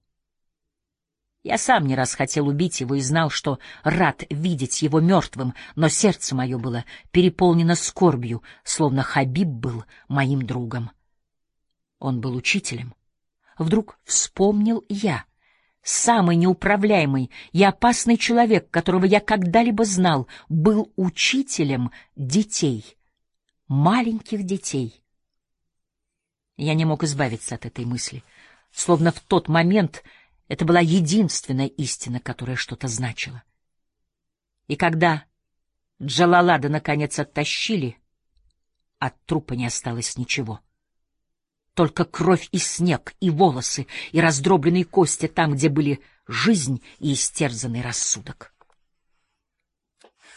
A: Я сам не раз хотел убить его и знал, что рад видеть его мертвым, но сердце мое было переполнено скорбью, словно Хабиб был моим другом. Он был учителем. Вдруг вспомнил я — Самый неуправляемый и опасный человек, которого я когда-либо знал, был учителем детей, маленьких детей. Я не мог избавиться от этой мысли, словно в тот момент это была единственная истина, которая что-то значила. И когда Джалалада наконец оттащили, от трупа не осталось ничего — только кровь и снег, и волосы, и раздробленные кости там, где были жизнь и истерзанный рассудок.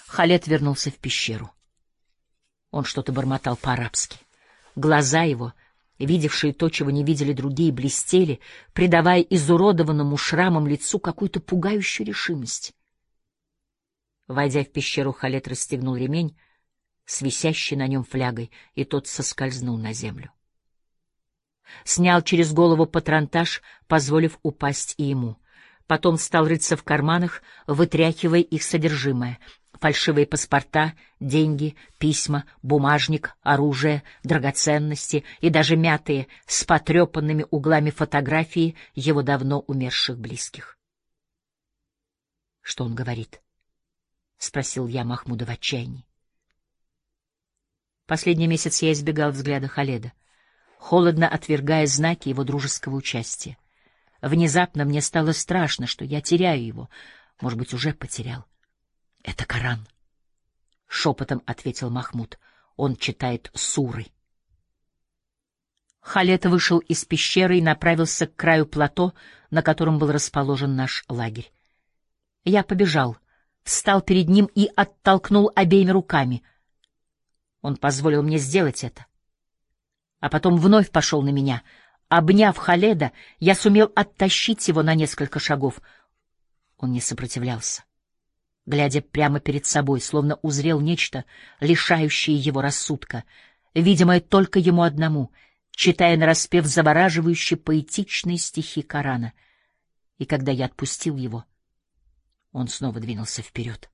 A: Халет вернулся в пещеру. Он что-то бормотал по-арабски. Глаза его, видевшие то, чего не видели другие, блестели, придавая изуродованному шрамом лицу какую-то пугающую решимость. Войдя в пещеру, Халет расстегнул ремень с висящей на нем флягой, и тот соскользнул на землю снял через голову патронтаж, позволив упасть и ему. Потом стал рыться в карманах, вытряхивая их содержимое. Фальшивые паспорта, деньги, письма, бумажник, оружие, драгоценности и даже мятые, с потрепанными углами фотографии его давно умерших близких. Что он говорит? — спросил я Махмуда в отчаянии. Последний месяц я избегал взгляда Халеда, холодно отвергая знаки его дружеского участия. Внезапно мне стало страшно, что я теряю его, может быть, уже потерял. — Это Коран, — шепотом ответил Махмуд. Он читает суры. Халет вышел из пещеры и направился к краю плато, на котором был расположен наш лагерь. Я побежал, встал перед ним и оттолкнул обеими руками — он позволил мне сделать это. А потом вновь пошел на меня. Обняв Халеда, я сумел оттащить его на несколько шагов. Он не сопротивлялся. Глядя прямо перед собой, словно узрел нечто, лишающее его рассудка, видимое только ему одному, читая нараспев завораживающие поэтичные стихи Корана. И когда я отпустил его, он снова двинулся вперед.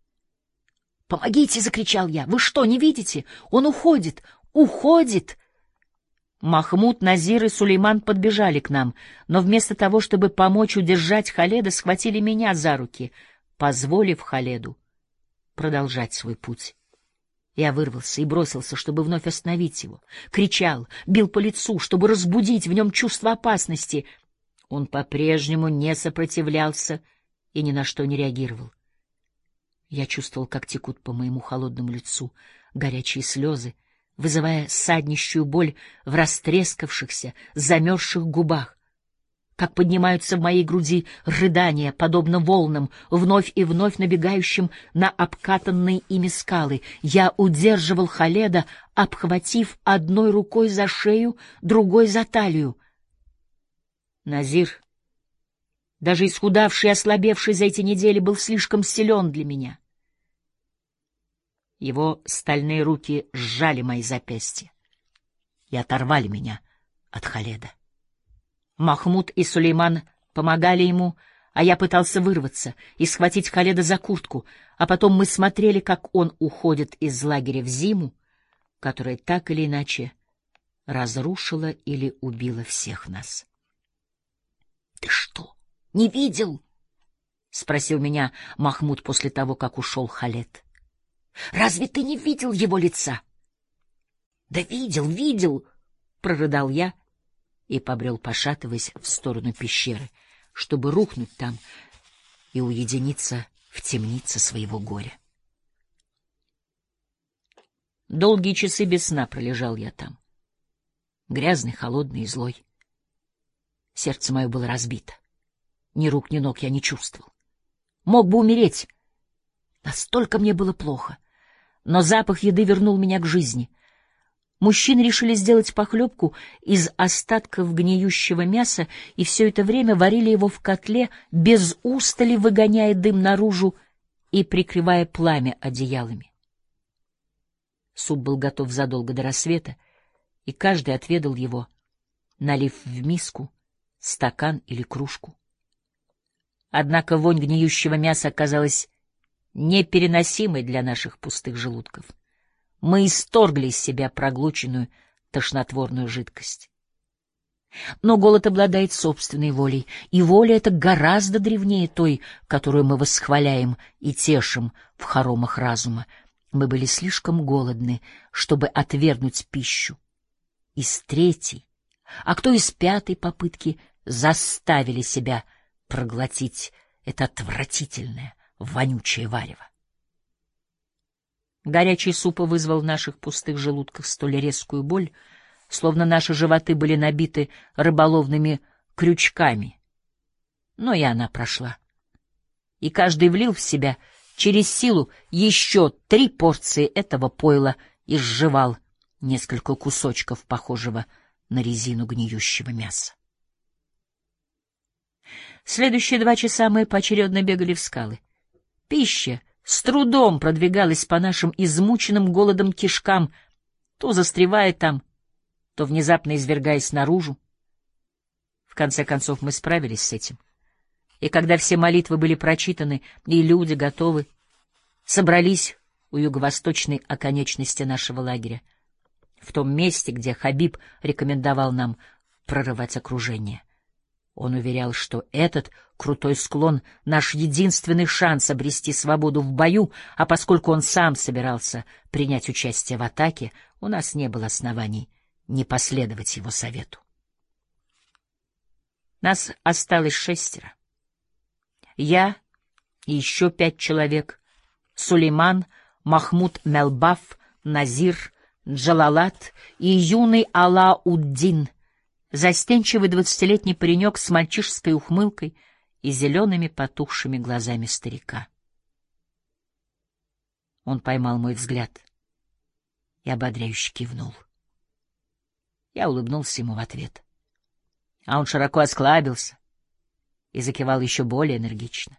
A: «Помогите!» — закричал я. «Вы что, не видите? Он уходит! Уходит!» Махмуд, Назир и Сулейман подбежали к нам, но вместо того, чтобы помочь удержать Халеда, схватили меня за руки, позволив Халеду продолжать свой путь. Я вырвался и бросился, чтобы вновь остановить его. Кричал, бил по лицу, чтобы разбудить в нем чувство опасности. Он по-прежнему не сопротивлялся и ни на что не реагировал. Я чувствовал, как текут по моему холодному лицу горячие слезы, вызывая саднищую боль в растрескавшихся, замерзших губах, как поднимаются в моей груди рыдания, подобно волнам, вновь и вновь набегающим на обкатанные ими скалы. Я удерживал Халеда, обхватив одной рукой за шею, другой за талию. Назир, даже исхудавший и ослабевший за эти недели, был слишком силен для меня. Его стальные руки сжали мои запястья и оторвали меня от Халеда. Махмуд и Сулейман помогали ему, а я пытался вырваться и схватить Халеда за куртку, а потом мы смотрели, как он уходит из лагеря в зиму, которая так или иначе разрушила или убила всех нас. — Ты что, не видел? — спросил меня Махмуд после того, как ушел Халед. Разве ты не видел его лица? — Да видел, видел, — прорыдал я и побрел, пошатываясь в сторону пещеры, чтобы рухнуть там и уединиться в темнице своего горя. Долгие часы без сна пролежал я там, грязный, холодный и злой. Сердце мое было разбито. Ни рук, ни ног я не чувствовал. Мог бы умереть. Настолько мне было плохо но запах еды вернул меня к жизни. Мужчины решили сделать похлебку из остатков гниющего мяса, и все это время варили его в котле, без устали выгоняя дым наружу и прикрывая пламя одеялами. Суп был готов задолго до рассвета, и каждый отведал его, налив в миску, стакан или кружку. Однако вонь гниющего мяса оказалась непереносимой для наших пустых желудков. Мы исторгли из себя проглоченную тошнотворную жидкость. Но голод обладает собственной волей, и воля эта гораздо древнее той, которую мы восхваляем и тешим в хоромах разума. Мы были слишком голодны, чтобы отвергнуть пищу. Из третьей, а кто из пятой попытки заставили себя проглотить это отвратительное, вонючее варево. Горячий суп вызвал в наших пустых желудках столь резкую боль, словно наши животы были набиты рыболовными крючками. Но и она прошла. И каждый влил в себя через силу еще три порции этого пойла и сживал несколько кусочков похожего на резину гниющего мяса. Следующие два часа мы поочередно бегали в скалы. Пища с трудом продвигалась по нашим измученным голодом кишкам, то застревая там, то внезапно извергаясь наружу. В конце концов мы справились с этим. И когда все молитвы были прочитаны, и люди готовы, собрались у юго-восточной оконечности нашего лагеря, в том месте, где Хабиб рекомендовал нам прорывать окружение. Он уверял, что этот крутой склон — наш единственный шанс обрести свободу в бою, а поскольку он сам собирался принять участие в атаке, у нас не было оснований не последовать его совету. Нас осталось шестеро. Я и еще пять человек — Сулейман, Махмуд Мелбаф, Назир, Джалалат и юный Алла-Уддин, застенчивый двадцатилетний паренек с мальчишеской ухмылкой и зелеными потухшими глазами старика. Он поймал мой взгляд и ободряюще кивнул. Я улыбнулся ему в ответ. А он широко осклабился и закивал еще более энергично.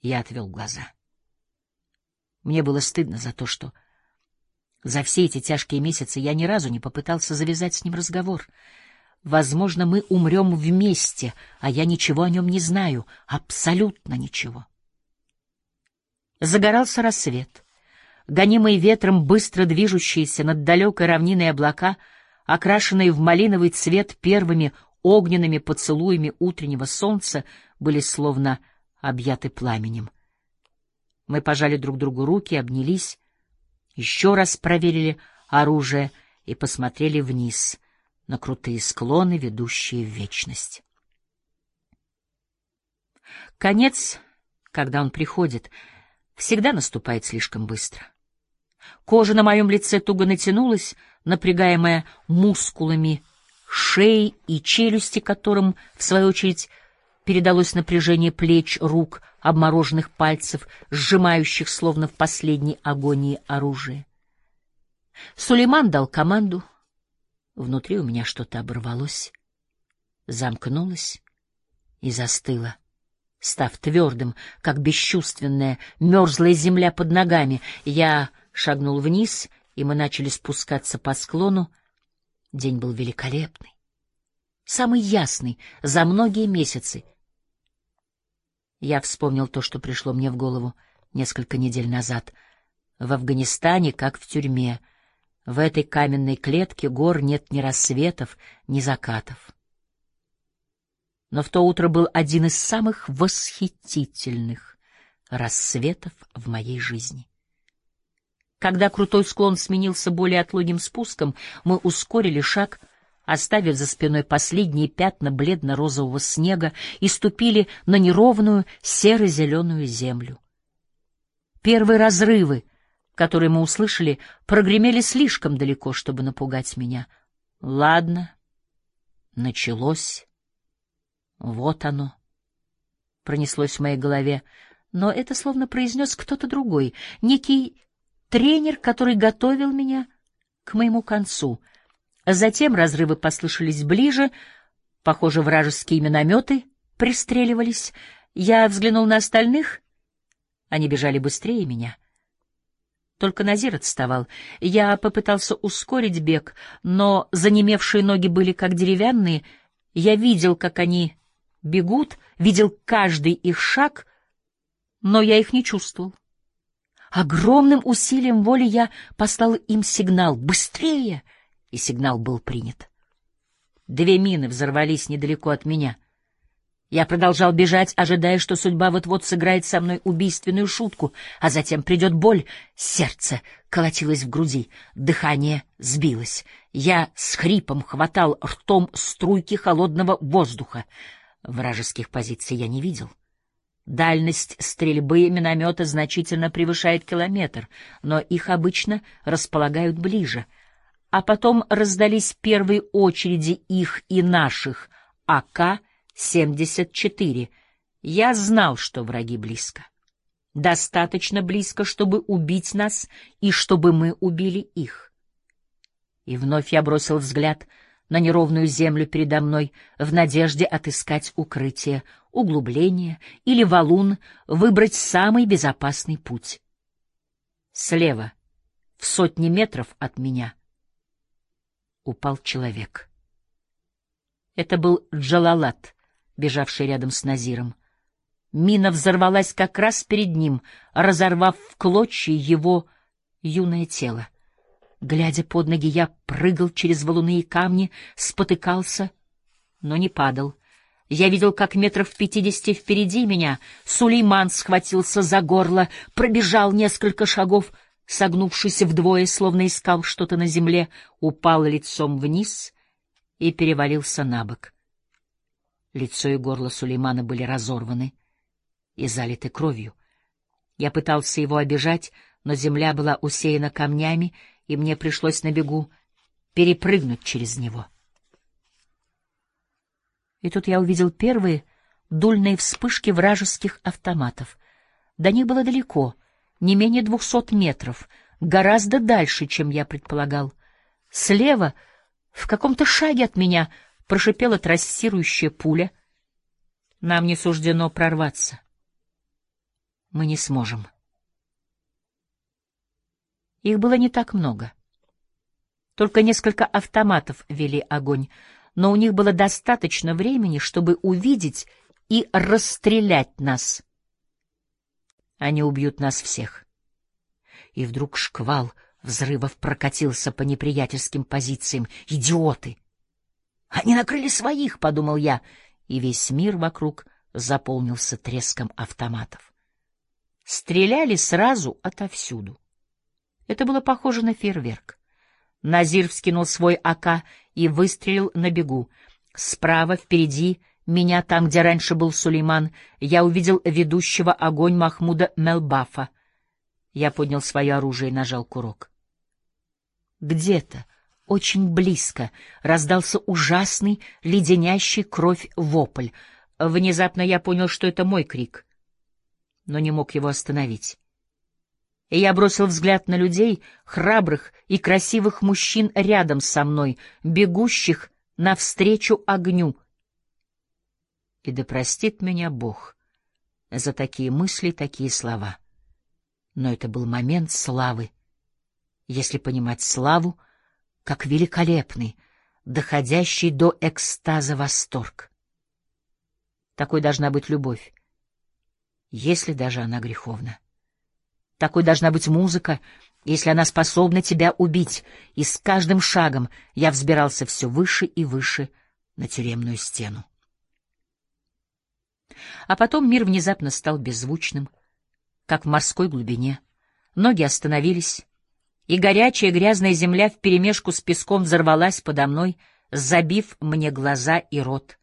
A: Я отвел глаза. Мне было стыдно за то, что за все эти тяжкие месяцы я ни разу не попытался завязать с ним разговор. Возможно, мы умрем вместе, а я ничего о нем не знаю, абсолютно ничего. Загорался рассвет. Гонимые ветром быстро движущиеся над далекой равниной облака, окрашенные в малиновый цвет первыми огненными поцелуями утреннего солнца, были словно объяты пламенем. Мы пожали друг другу руки, обнялись, еще раз проверили оружие и посмотрели вниз на крутые склоны, ведущие в вечность. Конец, когда он приходит, всегда наступает слишком быстро. Кожа на моем лице туго натянулась, напрягаемая мускулами шеи и челюсти, которым, в свою очередь, передалось напряжение плеч, рук, обмороженных пальцев, сжимающих, словно в последней агонии, оружие. Сулейман дал команду. Внутри у меня что-то оборвалось, замкнулось и застыло, став твердым, как бесчувственная, мерзлая земля под ногами. Я шагнул вниз, и мы начали спускаться по склону. День был великолепный, самый ясный за многие месяцы — я вспомнил то, что пришло мне в голову несколько недель назад. В Афганистане, как в тюрьме, в этой каменной клетке гор нет ни рассветов, ни закатов. Но в то утро был один из самых восхитительных рассветов в моей жизни. Когда крутой склон сменился более отлогим спуском, мы ускорили шаг — оставив за спиной последние пятна бледно-розового снега, и ступили на неровную серо-зеленую землю. Первые разрывы, которые мы услышали, прогремели слишком далеко, чтобы напугать меня. Ладно, началось. Вот оно. Пронеслось в моей голове, но это словно произнес кто-то другой, некий тренер, который готовил меня к моему концу — Затем разрывы послышались ближе, похоже, вражеские минометы пристреливались. Я взглянул на остальных, они бежали быстрее меня. Только Назир отставал. Я попытался ускорить бег, но занемевшие ноги были как деревянные. Я видел, как они бегут, видел каждый их шаг, но я их не чувствовал. Огромным усилием воли я послал им сигнал «Быстрее!» И сигнал был принят. Две мины взорвались недалеко от меня. Я продолжал бежать, ожидая, что судьба вот-вот сыграет со мной убийственную шутку, а затем придет боль. Сердце колотилось в груди, дыхание сбилось. Я с хрипом хватал ртом струйки холодного воздуха. Вражеских позиций я не видел. Дальность стрельбы миномета значительно превышает километр, но их обычно располагают ближе — а потом раздались первые очереди их и наших АК-74. Я знал, что враги близко. Достаточно близко, чтобы убить нас и чтобы мы убили их. И вновь я бросил взгляд на неровную землю передо мной в надежде отыскать укрытие, углубление или валун, выбрать самый безопасный путь. Слева, в сотни метров от меня — упал человек. Это был Джалалат, бежавший рядом с Назиром. Мина взорвалась как раз перед ним, разорвав в клочья его юное тело. Глядя под ноги, я прыгал через валуны и камни, спотыкался, но не падал — Я видел, как метров в пятидесяти впереди меня Сулейман схватился за горло, пробежал несколько шагов, согнувшись вдвое, словно искал что-то на земле, упал лицом вниз и перевалился на бок. Лицо и горло Сулеймана были разорваны и залиты кровью. Я пытался его обижать, но земля была усеяна камнями, и мне пришлось на бегу перепрыгнуть через него. И тут я увидел первые дульные вспышки вражеских автоматов. До них было далеко, не менее двухсот метров, гораздо дальше, чем я предполагал. Слева, в каком-то шаге от меня, прошипела трассирующая пуля. Нам не суждено прорваться. Мы не сможем. Их было не так много. Только несколько автоматов вели огонь, но у них было достаточно времени, чтобы увидеть и расстрелять нас. Они убьют нас всех. И вдруг шквал взрывов прокатился по неприятельским позициям. Идиоты! Они накрыли своих, — подумал я, и весь мир вокруг заполнился треском автоматов. Стреляли сразу отовсюду. Это было похоже на фейерверк. Назир вскинул свой АК и выстрелил на бегу. Справа, впереди, меня, там, где раньше был Сулейман, я увидел ведущего огонь Махмуда Мелбафа. Я поднял свое оружие и нажал курок. Где-то, очень близко, раздался ужасный, леденящий кровь вопль. Внезапно я понял, что это мой крик, но не мог его остановить и я бросил взгляд на людей, храбрых и красивых мужчин рядом со мной, бегущих навстречу огню. И да простит меня Бог за такие мысли, такие слова. Но это был момент славы, если понимать славу как великолепный, доходящий до экстаза восторг. Такой должна быть любовь, если даже она греховна. Такой должна быть музыка, если она способна тебя убить. И с каждым шагом я взбирался все выше и выше на тюремную стену. А потом мир внезапно стал беззвучным, как в морской глубине. Ноги остановились, и горячая грязная земля вперемешку с песком взорвалась подо мной, забив мне глаза и рот.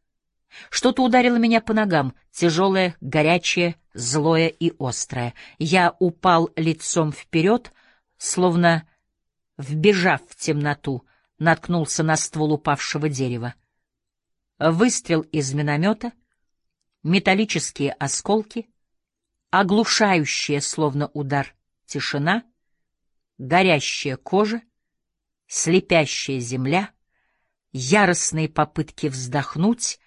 A: Что-то ударило меня по ногам, тяжелое, горячее, злое и острое. Я упал лицом вперед, словно, вбежав в темноту, наткнулся на ствол упавшего дерева. Выстрел из миномета, металлические осколки, оглушающая, словно удар, тишина, горящая кожа, слепящая земля, яростные попытки вздохнуть,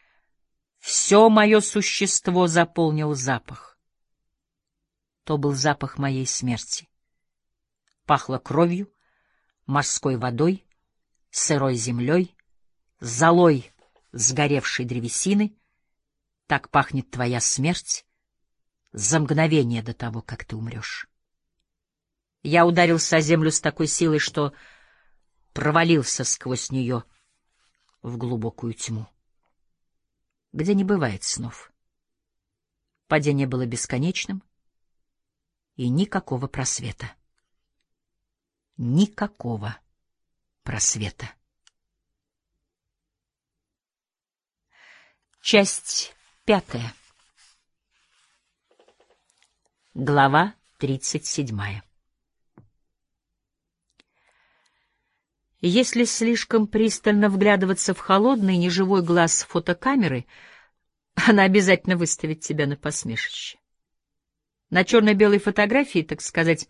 A: все мое существо заполнил запах. То был запах моей смерти. Пахло кровью, морской водой, сырой землей, золой сгоревшей древесины. Так пахнет твоя смерть за мгновение до того, как ты умрешь. Я ударился о землю с такой силой, что провалился сквозь нее в глубокую тьму где не бывает снов. Падение было бесконечным, и никакого просвета. Никакого просвета. Часть пятая. Глава тридцать седьмая. Если слишком пристально вглядываться в холодный неживой глаз фотокамеры, она обязательно выставит тебя на посмешище. На черно-белой фотографии, так сказать,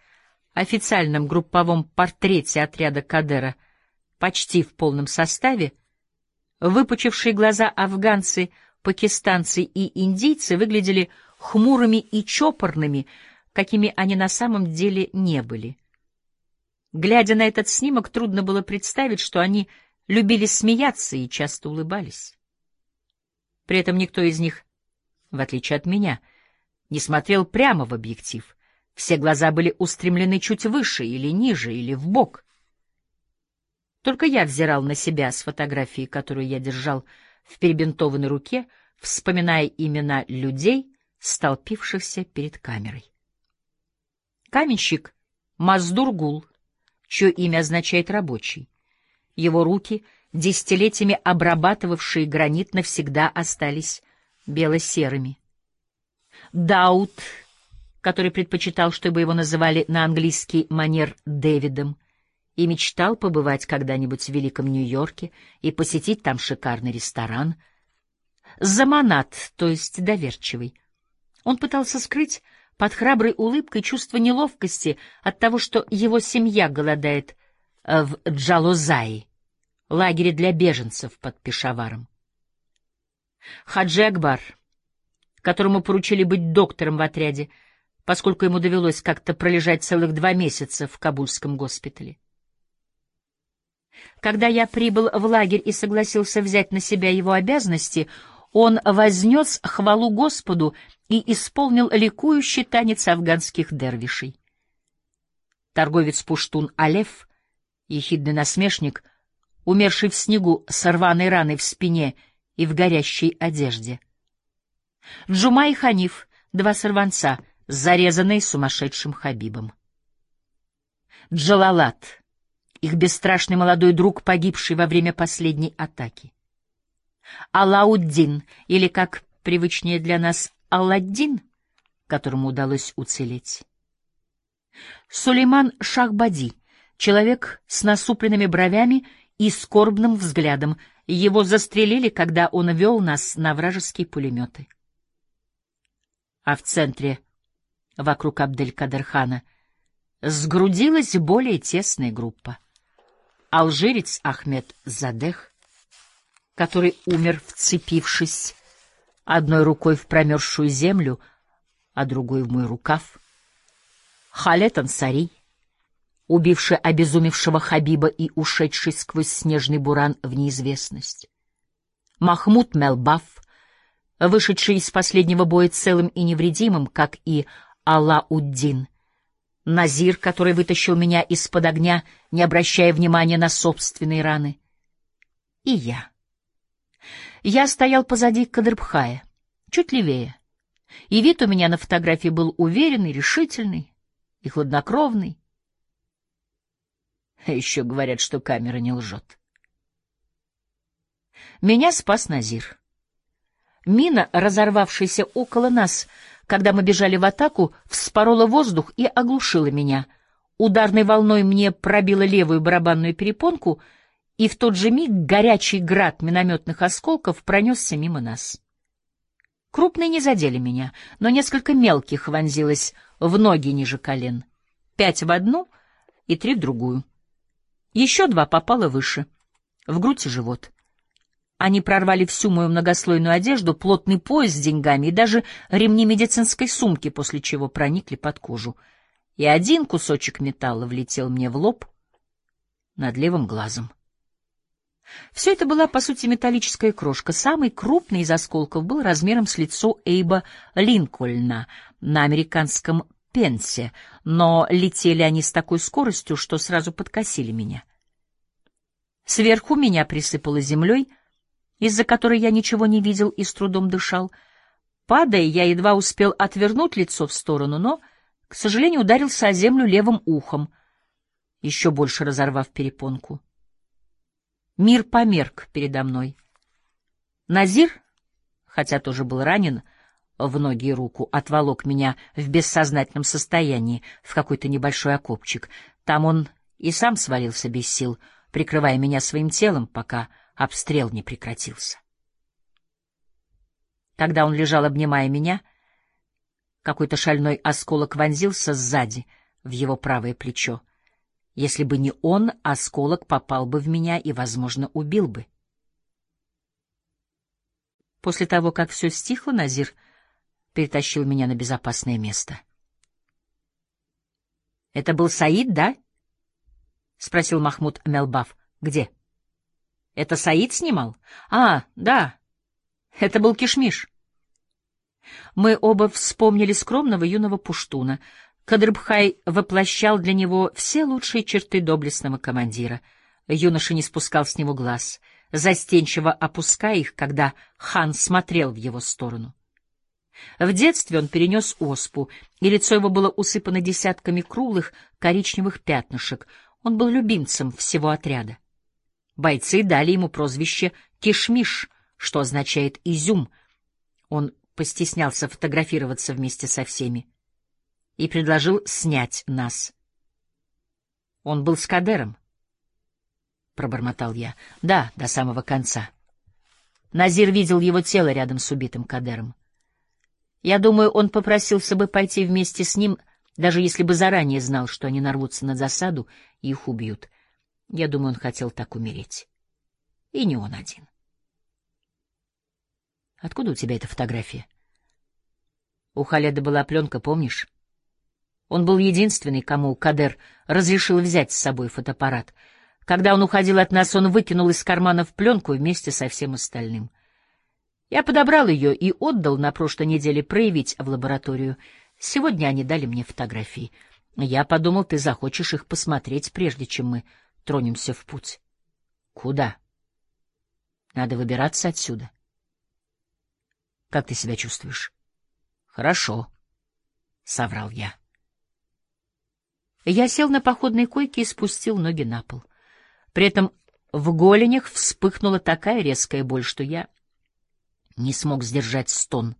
A: официальном групповом портрете отряда Кадера, почти в полном составе, выпучившие глаза афганцы, пакистанцы и индийцы выглядели хмурыми и чопорными, какими они на самом деле не были. Глядя на этот снимок, трудно было представить, что они любили смеяться и часто улыбались. При этом никто из них, в отличие от меня, не смотрел прямо в объектив. Все глаза были устремлены чуть выше или ниже, или в бок. Только я взирал на себя с фотографии, которую я держал в перебинтованной руке, вспоминая имена людей, столпившихся перед камерой. Каменщик Маздургул, чье имя означает «рабочий». Его руки, десятилетиями обрабатывавшие гранит, навсегда остались бело-серыми. Даут, который предпочитал, чтобы его называли на английский манер Дэвидом, и мечтал побывать когда-нибудь в Великом Нью-Йорке и посетить там шикарный ресторан. Заманат, то есть доверчивый. Он пытался скрыть под храброй улыбкой чувство неловкости от того, что его семья голодает э, в Джалозаи, лагере для беженцев под Пешаваром. Хаджи Акбар, которому поручили быть доктором в отряде, поскольку ему довелось как-то пролежать целых два месяца в Кабульском госпитале. Когда я прибыл в лагерь и согласился взять на себя его обязанности, он вознес хвалу Господу и исполнил ликующий танец афганских дервишей. Торговец Пуштун Алеф, ехидный насмешник, умерший в снегу с рваной раной в спине и в горящей одежде. Джума и Ханиф, два сорванца, зарезанные сумасшедшим Хабибом. Джалалат — их бесстрашный молодой друг, погибший во время последней атаки. Алауддин, или, как привычнее для нас, Алладдин, которому удалось уцелеть. Сулейман Шахбади, человек с насупленными бровями и скорбным взглядом. Его застрелили, когда он вел нас на вражеские пулеметы. А в центре, вокруг Абдель-Кадерхана, сгрудилась более тесная группа алжирец Ахмед Задех, который умер, вцепившись одной рукой в промерзшую землю, а другой в мой рукав, Халет Ансари, убивший обезумевшего Хабиба и ушедший сквозь снежный буран в неизвестность, Махмуд Мелбаф, вышедший из последнего боя целым и невредимым, как и Алла-Уддин, Назир, который вытащил меня из-под огня, не обращая внимания на собственные раны. И я. Я стоял позади Кадрбхая, чуть левее, и вид у меня на фотографии был уверенный, решительный и хладнокровный. Еще говорят, что камера не лжет. Меня спас Назир. Мина, разорвавшаяся около нас, когда мы бежали в атаку, вспорола воздух и оглушила меня. Ударной волной мне пробила левую барабанную перепонку, и в тот же миг горячий град минометных осколков пронесся мимо нас. Крупные не задели меня, но несколько мелких вонзилось в ноги ниже колен. Пять в одну и три в другую. Еще два попало выше, в грудь и живот. Они прорвали всю мою многослойную одежду, плотный пояс с деньгами и даже ремни медицинской сумки, после чего проникли под кожу. И один кусочек металла влетел мне в лоб над левым глазом. Все это была, по сути, металлическая крошка. Самый крупный из осколков был размером с лицо Эйба Линкольна на американском пенсе, но летели они с такой скоростью, что сразу подкосили меня. Сверху меня присыпало землей — из-за которой я ничего не видел и с трудом дышал. Падая, я едва успел отвернуть лицо в сторону, но, к сожалению, ударился о землю левым ухом, еще больше разорвав перепонку. Мир померк передо мной. Назир, хотя тоже был ранен в ноги и руку, отволок меня в бессознательном состоянии в какой-то небольшой окопчик. Там он и сам свалился без сил, прикрывая меня своим телом, пока обстрел не прекратился. Когда он лежал, обнимая меня, какой-то шальной осколок вонзился сзади в его правое плечо. Если бы не он, осколок попал бы в меня и, возможно, убил бы. После того, как все стихло, Назир перетащил меня на безопасное место. — Это был Саид, да? — спросил Махмуд Мелбав. — Где? — это Саид снимал? А, да. Это был Кишмиш. Мы оба вспомнили скромного юного пуштуна. Кадрбхай воплощал для него все лучшие черты доблестного командира. Юноша не спускал с него глаз. застенчиво опуская их, когда хан смотрел в его сторону. В детстве он перенес оспу, и лицо его было усыпано десятками круглых коричневых пятнышек. Он был любимцем всего отряда. Бойцы дали ему прозвище «Кишмиш», что означает «изюм». Он постеснялся фотографироваться вместе со всеми и предложил снять нас. Он был с Кадером, — пробормотал я. — Да, до самого конца. Назир видел его тело рядом с убитым Кадером. Я думаю, он попросился бы пойти вместе с ним, даже если бы заранее знал, что они нарвутся на засаду и их убьют. Я думаю, он хотел так умереть. И не он один. Откуда у тебя эта фотография? У Халеда была пленка, помнишь? Он был единственный, кому Кадер разрешил взять с собой фотоаппарат. Когда он уходил от нас, он выкинул из карманов пленку вместе со всем остальным. Я подобрал ее и отдал на прошлой неделе проявить в лабораторию. Сегодня они дали мне фотографии. Я подумал, ты захочешь их посмотреть, прежде чем мы тронемся в путь. Куда? Надо выбираться отсюда. Как ты себя чувствуешь? Хорошо, — соврал я. Я сел на походной койке и спустил ноги на пол. При этом в голенях вспыхнула такая резкая боль, что я не смог сдержать стон.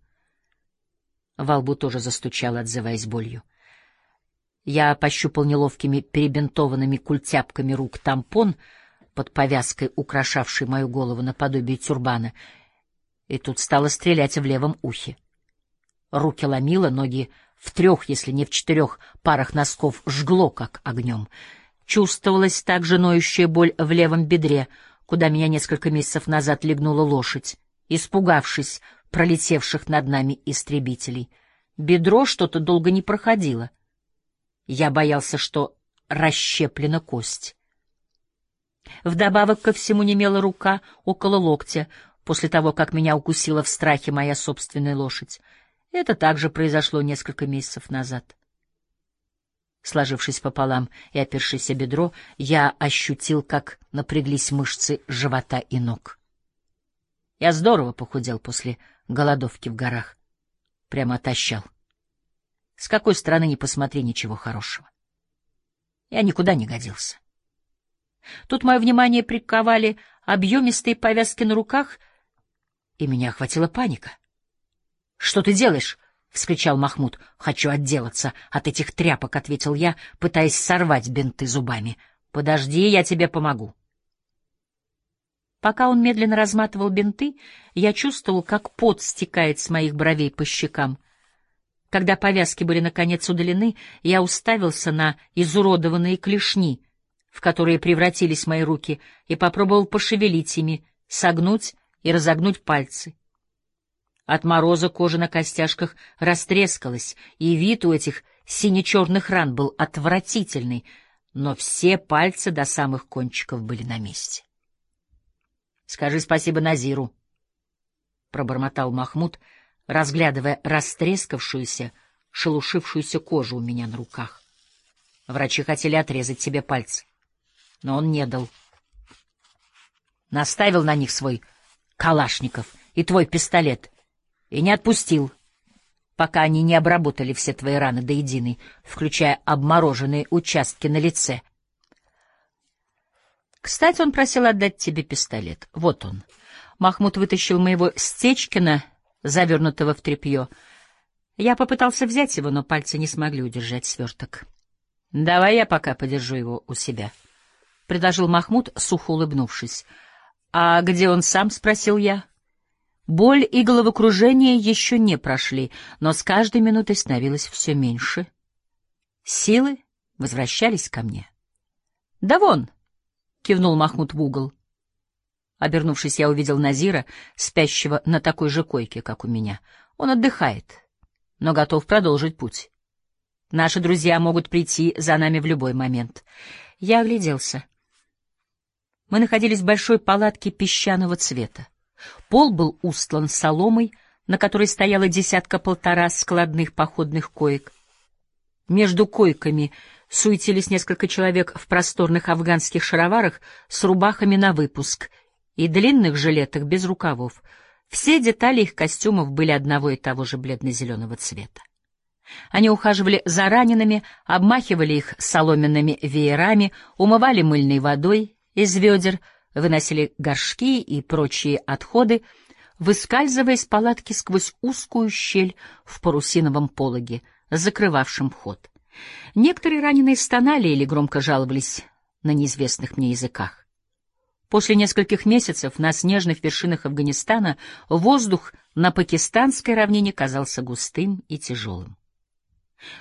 A: Во лбу тоже застучало, отзываясь болью. Я пощупал неловкими перебинтованными культяпками рук тампон под повязкой, украшавший мою голову наподобие тюрбана, и тут стало стрелять в левом ухе. Руки ломило, ноги в трех, если не в четырех парах носков жгло, как огнем. Чувствовалась также ноющая боль в левом бедре, куда меня несколько месяцев назад легнула лошадь, испугавшись пролетевших над нами истребителей. Бедро что-то долго не проходило. Я боялся, что расщеплена кость. Вдобавок ко всему немела рука около локтя, после того, как меня укусила в страхе моя собственная лошадь. Это также произошло несколько месяцев назад. Сложившись пополам и опершись о бедро, я ощутил, как напряглись мышцы живота и ног. Я здорово похудел после голодовки в горах. Прямо отощал. С какой стороны ни посмотри, ничего хорошего. Я никуда не годился. Тут мое внимание приковали объемистые повязки на руках, и меня охватила паника. Что ты делаешь? — вскричал Махмуд. — Хочу отделаться от этих тряпок, — ответил я, пытаясь сорвать бинты зубами. — Подожди, я тебе помогу. Пока он медленно разматывал бинты, я чувствовал, как пот стекает с моих бровей по щекам. Когда повязки были наконец удалены, я уставился на изуродованные клешни, в которые превратились мои руки, и попробовал пошевелить ими, согнуть и разогнуть пальцы. От мороза кожа на костяшках растрескалась, и вид у этих сине-черных ран был отвратительный, но все пальцы до самых кончиков были на месте. — Скажи спасибо Назиру, — пробормотал Махмуд, разглядывая растрескавшуюся, шелушившуюся кожу у меня на руках. Врачи хотели отрезать тебе пальцы, но он не дал. Наставил на них свой калашников и твой пистолет — и не отпустил, пока они не обработали все твои раны до единой, включая обмороженные участки на лице. Кстати, он просил отдать тебе пистолет. Вот он. Махмуд вытащил моего Стечкина, завернутого в тряпье. Я попытался взять его, но пальцы не смогли удержать сверток. — Давай я пока подержу его у себя, — предложил Махмуд, сухо улыбнувшись. — А где он сам? — спросил я. Боль и головокружение еще не прошли, но с каждой минутой становилось все меньше. Силы возвращались ко мне. — Да вон! — кивнул Махмуд в угол. Обернувшись, я увидел Назира, спящего на такой же койке, как у меня. Он отдыхает, но готов продолжить путь. Наши друзья могут прийти за нами в любой момент. Я огляделся. Мы находились в большой палатке песчаного цвета. Пол был устлан соломой, на которой стояла десятка-полтора складных походных коек. Между койками суетились несколько человек в просторных афганских шароварах с рубахами на выпуск и длинных жилетах без рукавов. Все детали их костюмов были одного и того же бледно-зеленого цвета. Они ухаживали за ранеными, обмахивали их соломенными веерами, умывали мыльной водой из ведер, выносили горшки и прочие отходы, выскальзывая из палатки сквозь узкую щель в парусиновом пологе, закрывавшем вход. Некоторые раненые стонали или громко жаловались на неизвестных мне языках. После нескольких месяцев на снежных вершинах Афганистана воздух на пакистанской равнине казался густым и тяжелым.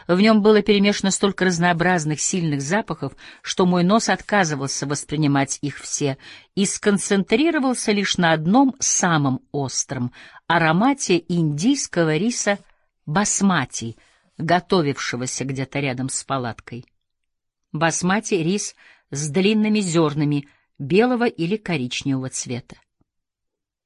A: В нем было перемешано столько разнообразных сильных запахов, что мой нос отказывался воспринимать их все и сконцентрировался лишь на одном самом остром — аромате индийского риса басмати, готовившегося где-то рядом с палаткой. Басмати — рис с длинными зернами — белого или коричневого цвета.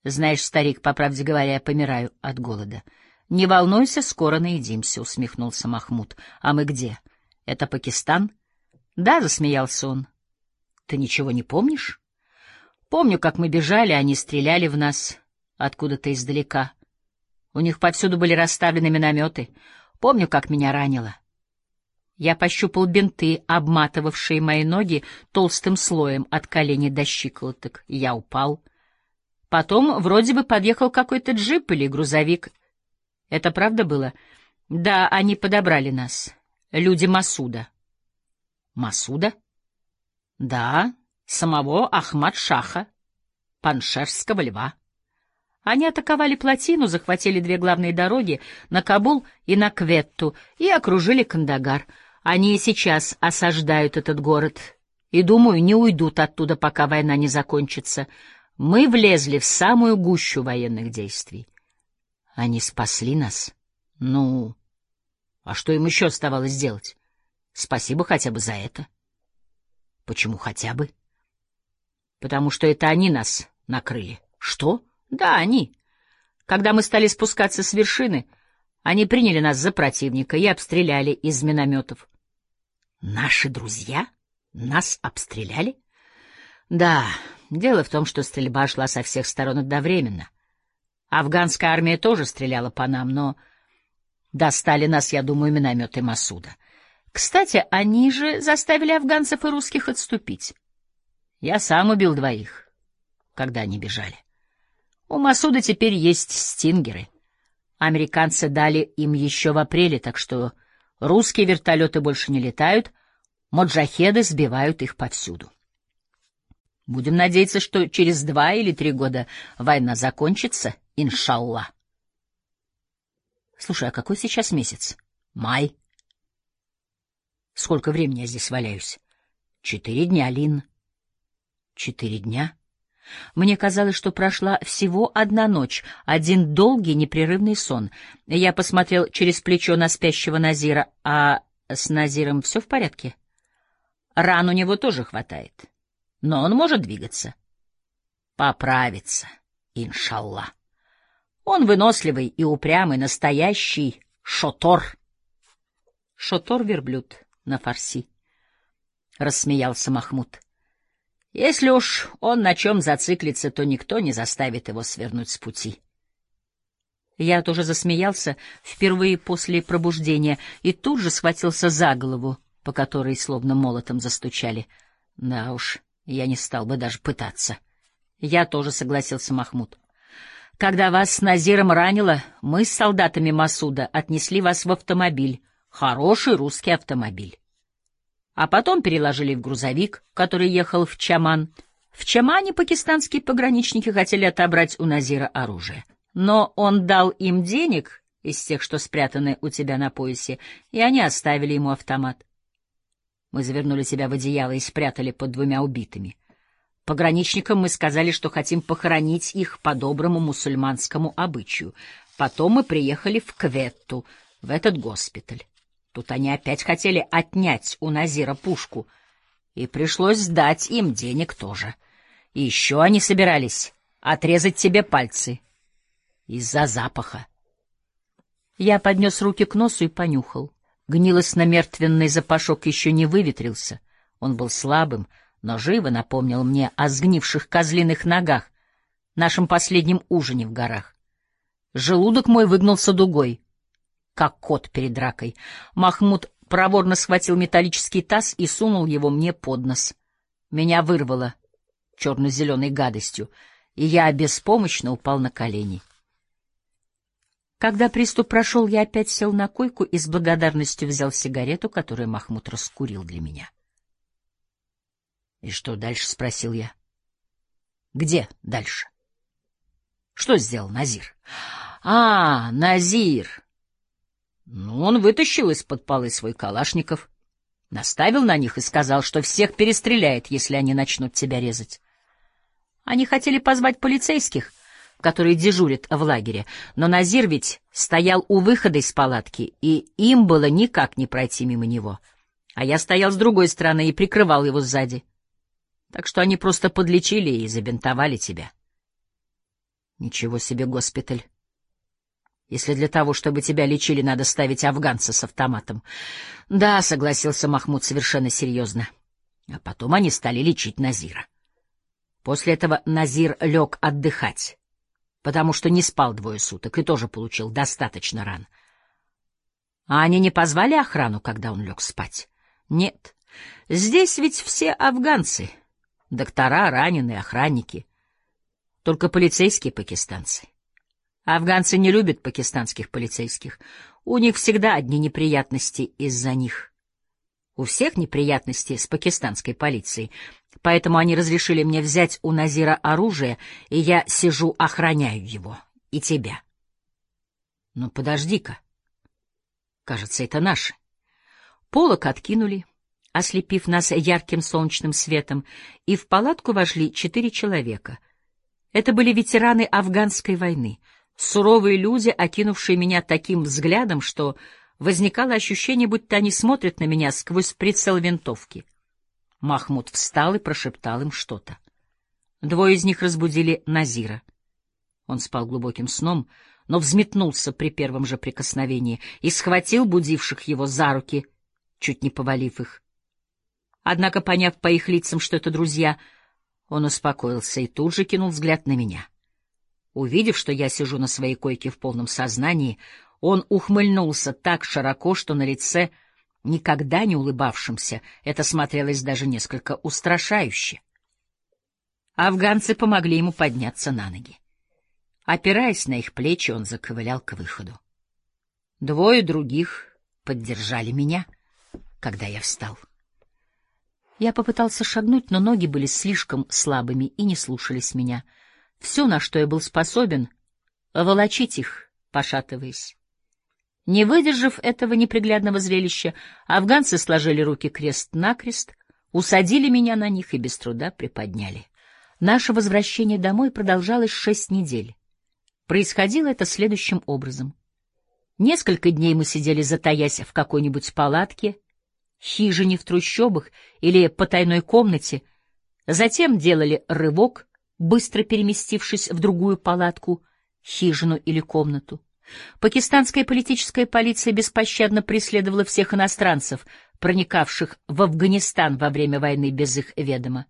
A: Знаешь, старик, по правде говоря, я помираю от голода. Не волнуйся, скоро наедимся, усмехнулся Махмуд. А мы где? Это Пакистан? Да, засмеялся он. Ты ничего не помнишь? Помню, как мы бежали, они стреляли в нас откуда-то издалека. У них повсюду были расставлены минометы. Помню, как меня ранило. Я пощупал бинты, обматывавшие мои ноги толстым слоем от коленей до щиколоток. Я упал. Потом вроде бы подъехал какой-то джип или грузовик. Это правда было? Да, они подобрали нас. Люди Масуда. Масуда? Да, самого Ахмад-Шаха, паншерского льва. Они атаковали плотину, захватили две главные дороги на Кабул и на Кветту и окружили Кандагар — они и сейчас осаждают этот город, и, думаю, не уйдут оттуда, пока война не закончится. Мы влезли в самую гущу военных действий. Они спасли нас. Ну, а что им еще оставалось делать? Спасибо хотя бы за это. Почему хотя бы? Потому что это они нас накрыли. Что? Да, они. Когда мы стали спускаться с вершины, они приняли нас за противника и обстреляли из минометов. Наши друзья? Нас обстреляли? Да, дело в том, что стрельба шла со всех сторон одновременно. Афганская армия тоже стреляла по нам, но достали нас, я думаю, минометы Масуда. Кстати, они же заставили афганцев и русских отступить. Я сам убил двоих, когда они бежали. У Масуда теперь есть стингеры. Американцы дали им еще в апреле, так что Русские вертолеты больше не летают, моджахеды сбивают их повсюду. Будем надеяться, что через два или три года война закончится, иншалла. Слушай, а какой сейчас месяц? Май. Сколько времени я здесь валяюсь? Четыре дня, Лин. Четыре дня? Мне казалось, что прошла всего одна ночь, один долгий непрерывный сон. Я посмотрел через плечо на спящего Назира, а с Назиром все в порядке? Ран у него тоже хватает, но он может двигаться. Поправиться, иншалла. Он выносливый и упрямый, настоящий шотор. Шотор-верблюд на фарси. Рассмеялся Махмуд. Если уж он на чем зациклится, то никто не заставит его свернуть с пути. Я тоже засмеялся впервые после пробуждения и тут же схватился за голову, по которой словно молотом застучали. Да уж, я не стал бы даже пытаться. Я тоже согласился, Махмуд. Когда вас с Назиром ранило, мы с солдатами Масуда отнесли вас в автомобиль. Хороший русский автомобиль а потом переложили в грузовик, который ехал в Чаман. В Чамане пакистанские пограничники хотели отобрать у Назира оружие. Но он дал им денег из тех, что спрятаны у тебя на поясе, и они оставили ему автомат. Мы завернули себя в одеяло и спрятали под двумя убитыми. Пограничникам мы сказали, что хотим похоронить их по доброму мусульманскому обычаю. Потом мы приехали в Кветту, в этот госпиталь. Тут они опять хотели отнять у Назира пушку, и пришлось сдать им денег тоже. И еще они собирались отрезать тебе пальцы из-за запаха. Я поднес руки к носу и понюхал. Гнилостно-мертвенный запашок еще не выветрился. Он был слабым, но живо напомнил мне о сгнивших козлиных ногах, нашем последнем ужине в горах. Желудок мой выгнулся дугой, как кот перед дракой. Махмуд проворно схватил металлический таз и сунул его мне под нос. Меня вырвало черно-зеленой гадостью, и я беспомощно упал на колени. Когда приступ прошел, я опять сел на койку и с благодарностью взял сигарету, которую Махмуд раскурил для меня. — И что дальше? — спросил я. — Где дальше? — Что сделал Назир? — А, Назир! Ну, он вытащил из-под полы свой калашников, наставил на них и сказал, что всех перестреляет, если они начнут тебя резать. Они хотели позвать полицейских, которые дежурят в лагере, но Назир ведь стоял у выхода из палатки, и им было никак не пройти мимо него. А я стоял с другой стороны и прикрывал его сзади. Так что они просто подлечили и забинтовали тебя. Ничего себе госпиталь если для того, чтобы тебя лечили, надо ставить афганца с автоматом. — Да, — согласился Махмуд совершенно серьезно. А потом они стали лечить Назира. После этого Назир лег отдыхать, потому что не спал двое суток и тоже получил достаточно ран. А они не позвали охрану, когда он лег спать? Нет. Здесь ведь все афганцы. Доктора, раненые, охранники. Только полицейские пакистанцы. Афганцы не любят пакистанских полицейских. У них всегда одни неприятности из-за них. У всех неприятности с пакистанской полицией. Поэтому они разрешили мне взять у Назира оружие, и я сижу, охраняю его. И тебя. Ну, подожди-ка. Кажется, это наши. Полок откинули, ослепив нас ярким солнечным светом, и в палатку вошли четыре человека. Это были ветераны афганской войны — Суровые люди, окинувшие меня таким взглядом, что возникало ощущение, будто они смотрят на меня сквозь прицел винтовки. Махмуд встал и прошептал им что-то. Двое из них разбудили Назира. Он спал глубоким сном, но взметнулся при первом же прикосновении и схватил будивших его за руки, чуть не повалив их. Однако, поняв по их лицам, что это друзья, он успокоился и тут же кинул взгляд на меня — Увидев, что я сижу на своей койке в полном сознании, он ухмыльнулся так широко, что на лице, никогда не улыбавшемся, это смотрелось даже несколько устрашающе. Афганцы помогли ему подняться на ноги. Опираясь на их плечи, он заковылял к выходу. Двое других поддержали меня, когда я встал. Я попытался шагнуть, но ноги были слишком слабыми и не слушались меня — все, на что я был способен, волочить их, пошатываясь. Не выдержав этого неприглядного зрелища, афганцы сложили руки крест-накрест, усадили меня на них и без труда приподняли. Наше возвращение домой продолжалось шесть недель. Происходило это следующим образом. Несколько дней мы сидели, затаясь в какой-нибудь палатке, хижине в трущобах или потайной комнате, затем делали рывок — быстро переместившись в другую палатку, хижину или комнату. Пакистанская политическая полиция беспощадно преследовала всех иностранцев, проникавших в Афганистан во время войны без их ведома.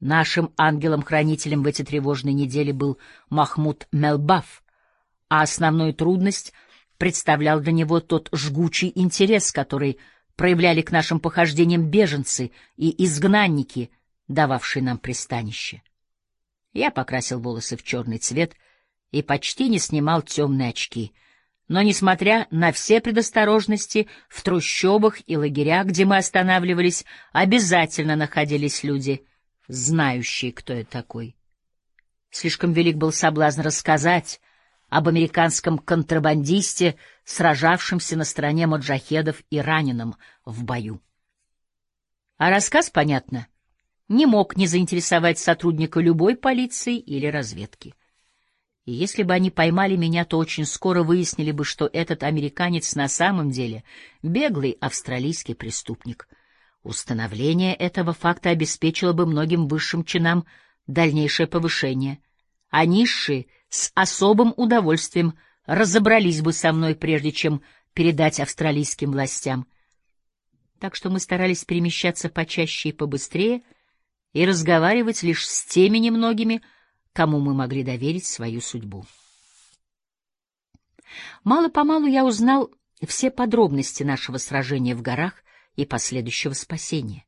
A: Нашим ангелом-хранителем в эти тревожные недели был Махмуд Мелбаф, а основную трудность представлял для него тот жгучий интерес, который проявляли к нашим похождениям беженцы и изгнанники, дававшие нам пристанище. Я покрасил волосы в черный цвет и почти не снимал темные очки. Но, несмотря на все предосторожности, в трущобах и лагерях, где мы останавливались, обязательно находились люди, знающие, кто я такой. Слишком велик был соблазн рассказать об американском контрабандисте, сражавшемся на стороне маджахедов и раненом в бою. А рассказ, понятно, не мог не заинтересовать сотрудника любой полиции или разведки. И если бы они поймали меня, то очень скоро выяснили бы, что этот американец на самом деле беглый австралийский преступник. Установление этого факта обеспечило бы многим высшим чинам дальнейшее повышение, а низшие с особым удовольствием разобрались бы со мной, прежде чем передать австралийским властям. Так что мы старались перемещаться почаще и побыстрее — и разговаривать лишь с теми немногими, кому мы могли доверить свою судьбу. Мало-помалу я узнал все подробности нашего сражения в горах и последующего спасения.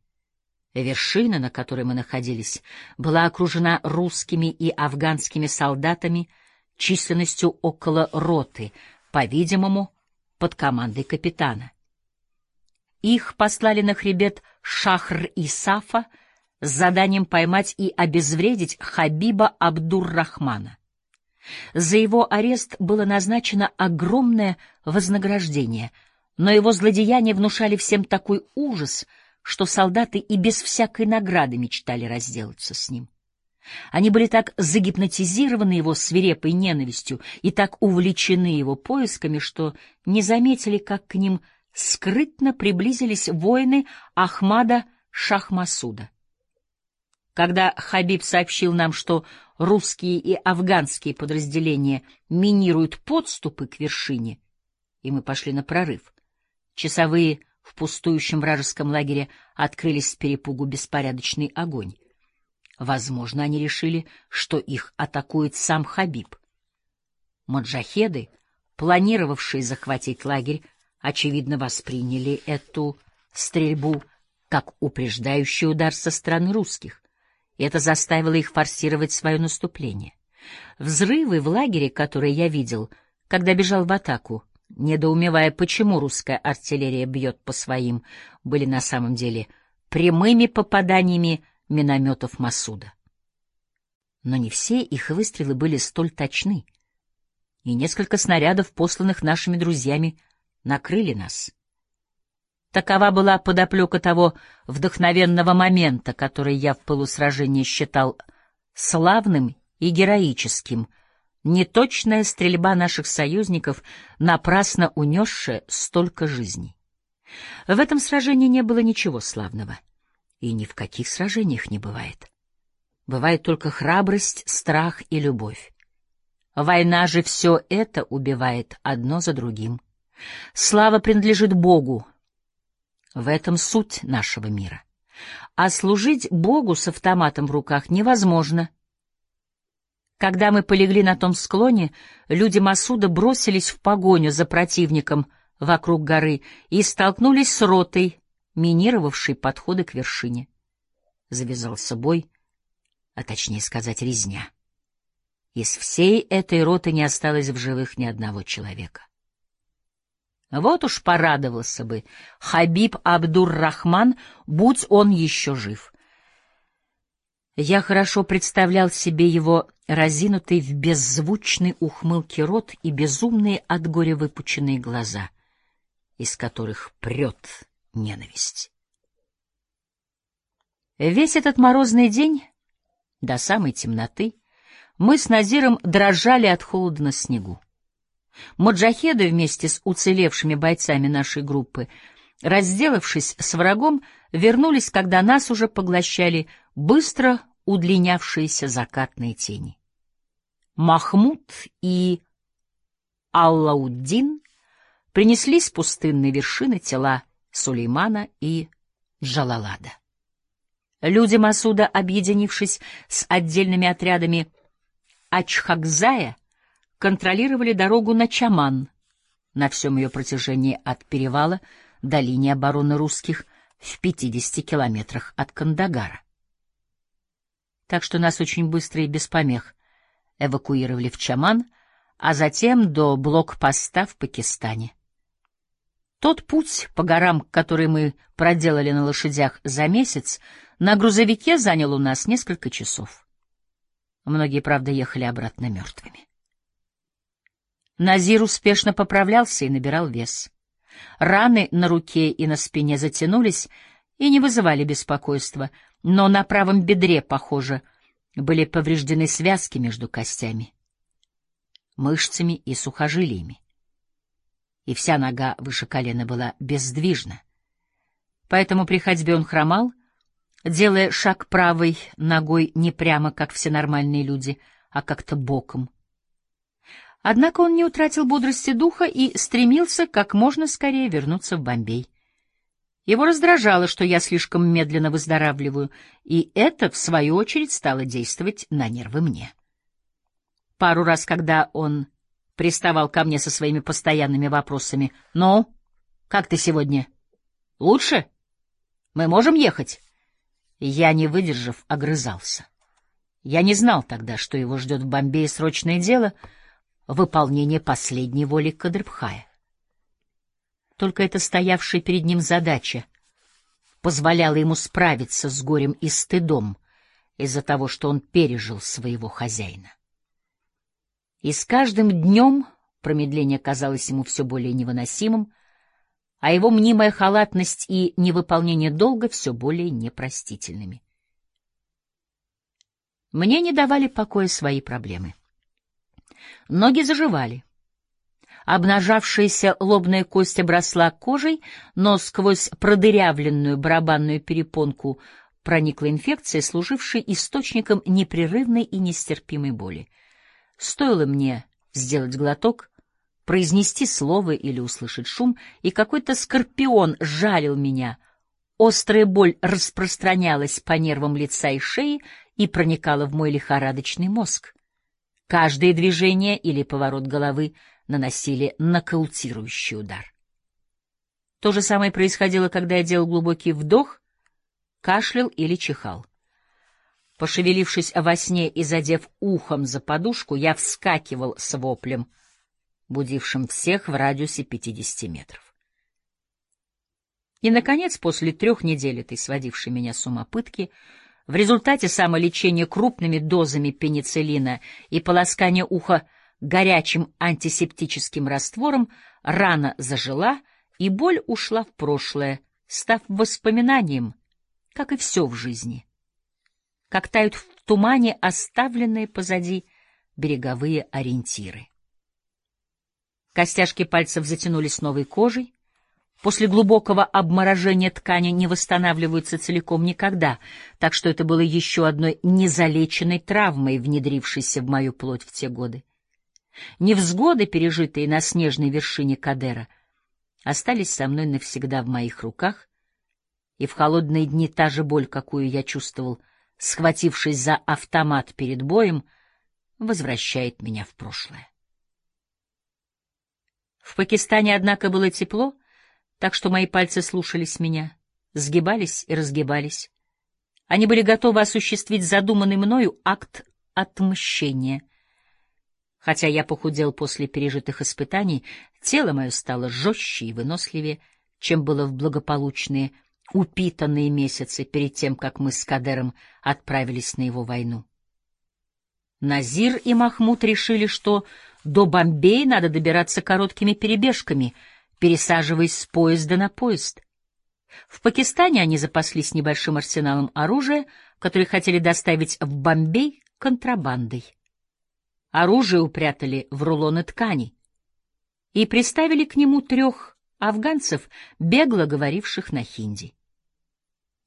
A: Вершина, на которой мы находились, была окружена русскими и афганскими солдатами численностью около роты, по-видимому, под командой капитана. Их послали на хребет Шахр и с заданием поймать и обезвредить Хабиба Абдур-Рахмана. За его арест было назначено огромное вознаграждение, но его злодеяния внушали всем такой ужас, что солдаты и без всякой награды мечтали разделаться с ним. Они были так загипнотизированы его свирепой ненавистью и так увлечены его поисками, что не заметили, как к ним скрытно приблизились воины Ахмада Шахмасуда. Когда Хабиб сообщил нам, что русские и афганские подразделения минируют подступы к вершине, и мы пошли на прорыв, часовые в пустующем вражеском лагере открылись с перепугу беспорядочный огонь. Возможно, они решили, что их атакует сам Хабиб. Маджахеды, планировавшие захватить лагерь, очевидно, восприняли эту стрельбу как упреждающий удар со стороны русских это заставило их форсировать свое наступление. Взрывы в лагере, которые я видел, когда бежал в атаку, недоумевая, почему русская артиллерия бьет по своим, были на самом деле прямыми попаданиями минометов Масуда. Но не все их выстрелы были столь точны, и несколько снарядов, посланных нашими друзьями, накрыли нас. Такова была подоплека того вдохновенного момента, который я в полусражении считал славным и героическим, неточная стрельба наших союзников, напрасно унесшая столько жизней. В этом сражении не было ничего славного, и ни в каких сражениях не бывает. Бывает только храбрость, страх и любовь. Война же все это убивает одно за другим. Слава принадлежит Богу, в этом суть нашего мира. А служить Богу с автоматом в руках невозможно. Когда мы полегли на том склоне, люди Масуда бросились в погоню за противником вокруг горы и столкнулись с ротой, минировавшей подходы к вершине. Завязался бой, а точнее сказать, резня. Из всей этой роты не осталось в живых ни одного человека. Вот уж порадовался бы Хабиб Абдур-Рахман, будь он еще жив. Я хорошо представлял себе его разинутый в беззвучной ухмылке рот и безумные от горя выпученные глаза, из которых прет ненависть. Весь этот морозный день, до самой темноты, мы с Назиром дрожали от холода на снегу. Моджахеды вместе с уцелевшими бойцами нашей группы, разделавшись с врагом, вернулись, когда нас уже поглощали быстро удлинявшиеся закатные тени. Махмуд и Аллауддин принесли с пустынной вершины тела Сулеймана и Джалалада. Люди Масуда, объединившись с отдельными отрядами Ачхакзая, контролировали дорогу на Чаман на всем ее протяжении от перевала до линии обороны русских в 50 километрах от Кандагара. Так что нас очень быстро и без помех эвакуировали в Чаман, а затем до блокпоста в Пакистане. Тот путь по горам, который мы проделали на лошадях за месяц, на грузовике занял у нас несколько часов. Многие, правда, ехали обратно мертвыми. Назир успешно поправлялся и набирал вес. Раны на руке и на спине затянулись и не вызывали беспокойства, но на правом бедре, похоже, были повреждены связки между костями, мышцами и сухожилиями. И вся нога выше колена была бездвижна. Поэтому при ходьбе он хромал, делая шаг правой ногой не прямо, как все нормальные люди, а как-то боком. Однако он не утратил бодрости духа и стремился как можно скорее вернуться в Бомбей. Его раздражало, что я слишком медленно выздоравливаю, и это, в свою очередь, стало действовать на нервы мне. пару раз, когда он приставал ко мне со своими постоянными вопросами. «Ну, как ты сегодня? Лучше? Мы можем ехать?» Я, не выдержав, огрызался. Я не знал тогда, что его ждет в Бомбее срочное дело — выполнение последней воли Кадрбхая. Только эта стоявшая перед ним задача позволяла ему справиться с горем и стыдом из-за того, что он пережил своего хозяина. И с каждым днем промедление казалось ему все более невыносимым, а его мнимая халатность и невыполнение долга все более непростительными. Мне не давали покоя свои проблемы. Ноги заживали. Обнажавшаяся лобная кость обросла кожей, но сквозь продырявленную барабанную перепонку проникла инфекция, служившая источником непрерывной и нестерпимой боли. Стоило мне сделать глоток, произнести слово или услышать шум, и какой-то скорпион жалил меня. Острая боль распространялась по нервам лица и шеи и проникала в мой лихорадочный мозг. Каждое движение или поворот головы наносили нокаутирующий удар. То же самое происходило, когда я делал глубокий вдох, кашлял или чихал. Пошевелившись во сне и задев ухом за подушку, я вскакивал с воплем, будившим всех в радиусе пятидесяти метров. И, наконец, после трех недель этой сводившей меня с ума пытки, в результате самолечения крупными дозами пенициллина и полоскания уха горячим антисептическим раствором, рана зажила, и боль ушла в прошлое, став воспоминанием, как и все в жизни как тают в тумане оставленные позади береговые ориентиры. Костяшки пальцев затянулись новой кожей. После глубокого обморожения ткани не восстанавливаются целиком никогда, так что это было еще одной незалеченной травмой, внедрившейся в мою плоть в те годы. Невзгоды, пережитые на снежной вершине Кадера, остались со мной навсегда в моих руках, и в холодные дни та же боль, какую я чувствовал — схватившись за автомат перед боем, возвращает меня в прошлое. В Пакистане, однако, было тепло, так что мои пальцы слушались меня, сгибались и разгибались. Они были готовы осуществить задуманный мною акт отмщения. Хотя я похудел после пережитых испытаний, тело мое стало жестче и выносливее, чем было в благополучные упитанные месяцы перед тем, как мы с Кадером отправились на его войну. Назир и Махмуд решили, что до Бомбея надо добираться короткими перебежками, пересаживаясь с поезда на поезд. В Пакистане они запаслись небольшим арсеналом оружия, которое хотели доставить в Бомбей контрабандой. Оружие упрятали в рулоны ткани и приставили к нему трех афганцев, бегло говоривших на хинди.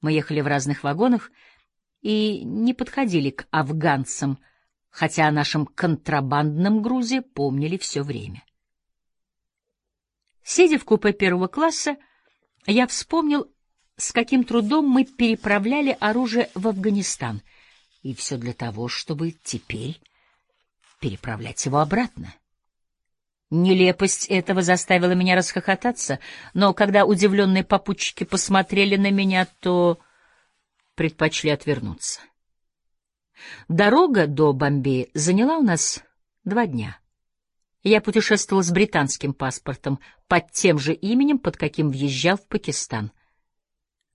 A: Мы ехали в разных вагонах и не подходили к афганцам, хотя о нашем контрабандном грузе помнили все время. Сидя в купе первого класса, я вспомнил, с каким трудом мы переправляли оружие в Афганистан, и все для того, чтобы теперь переправлять его обратно. Нелепость этого заставила меня расхохотаться, но когда удивленные попутчики посмотрели на меня, то предпочли отвернуться. Дорога до Бомбея заняла у нас два дня. Я путешествовал с британским паспортом под тем же именем, под каким въезжал в Пакистан.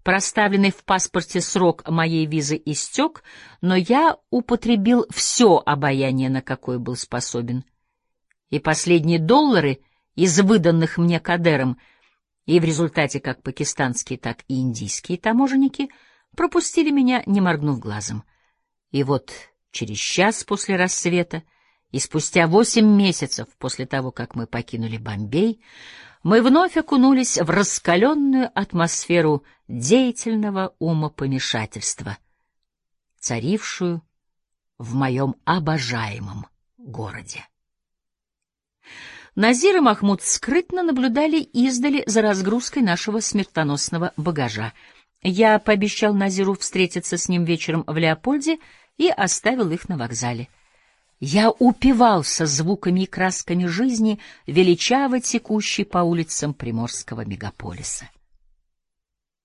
A: Проставленный в паспорте срок моей визы истек, но я употребил все обаяние, на какое был способен — и последние доллары из выданных мне Кадером, и в результате как пакистанские, так и индийские таможенники пропустили меня, не моргнув глазом. И вот через час после рассвета и спустя восемь месяцев после того, как мы покинули Бомбей, мы вновь окунулись в раскаленную атмосферу деятельного умопомешательства, царившую в моем обожаемом городе. Назир и Махмуд скрытно наблюдали издали за разгрузкой нашего смертоносного багажа. Я пообещал Назиру встретиться с ним вечером в Леопольде и оставил их на вокзале. Я упивался звуками и красками жизни, величаво текущей по улицам приморского мегаполиса.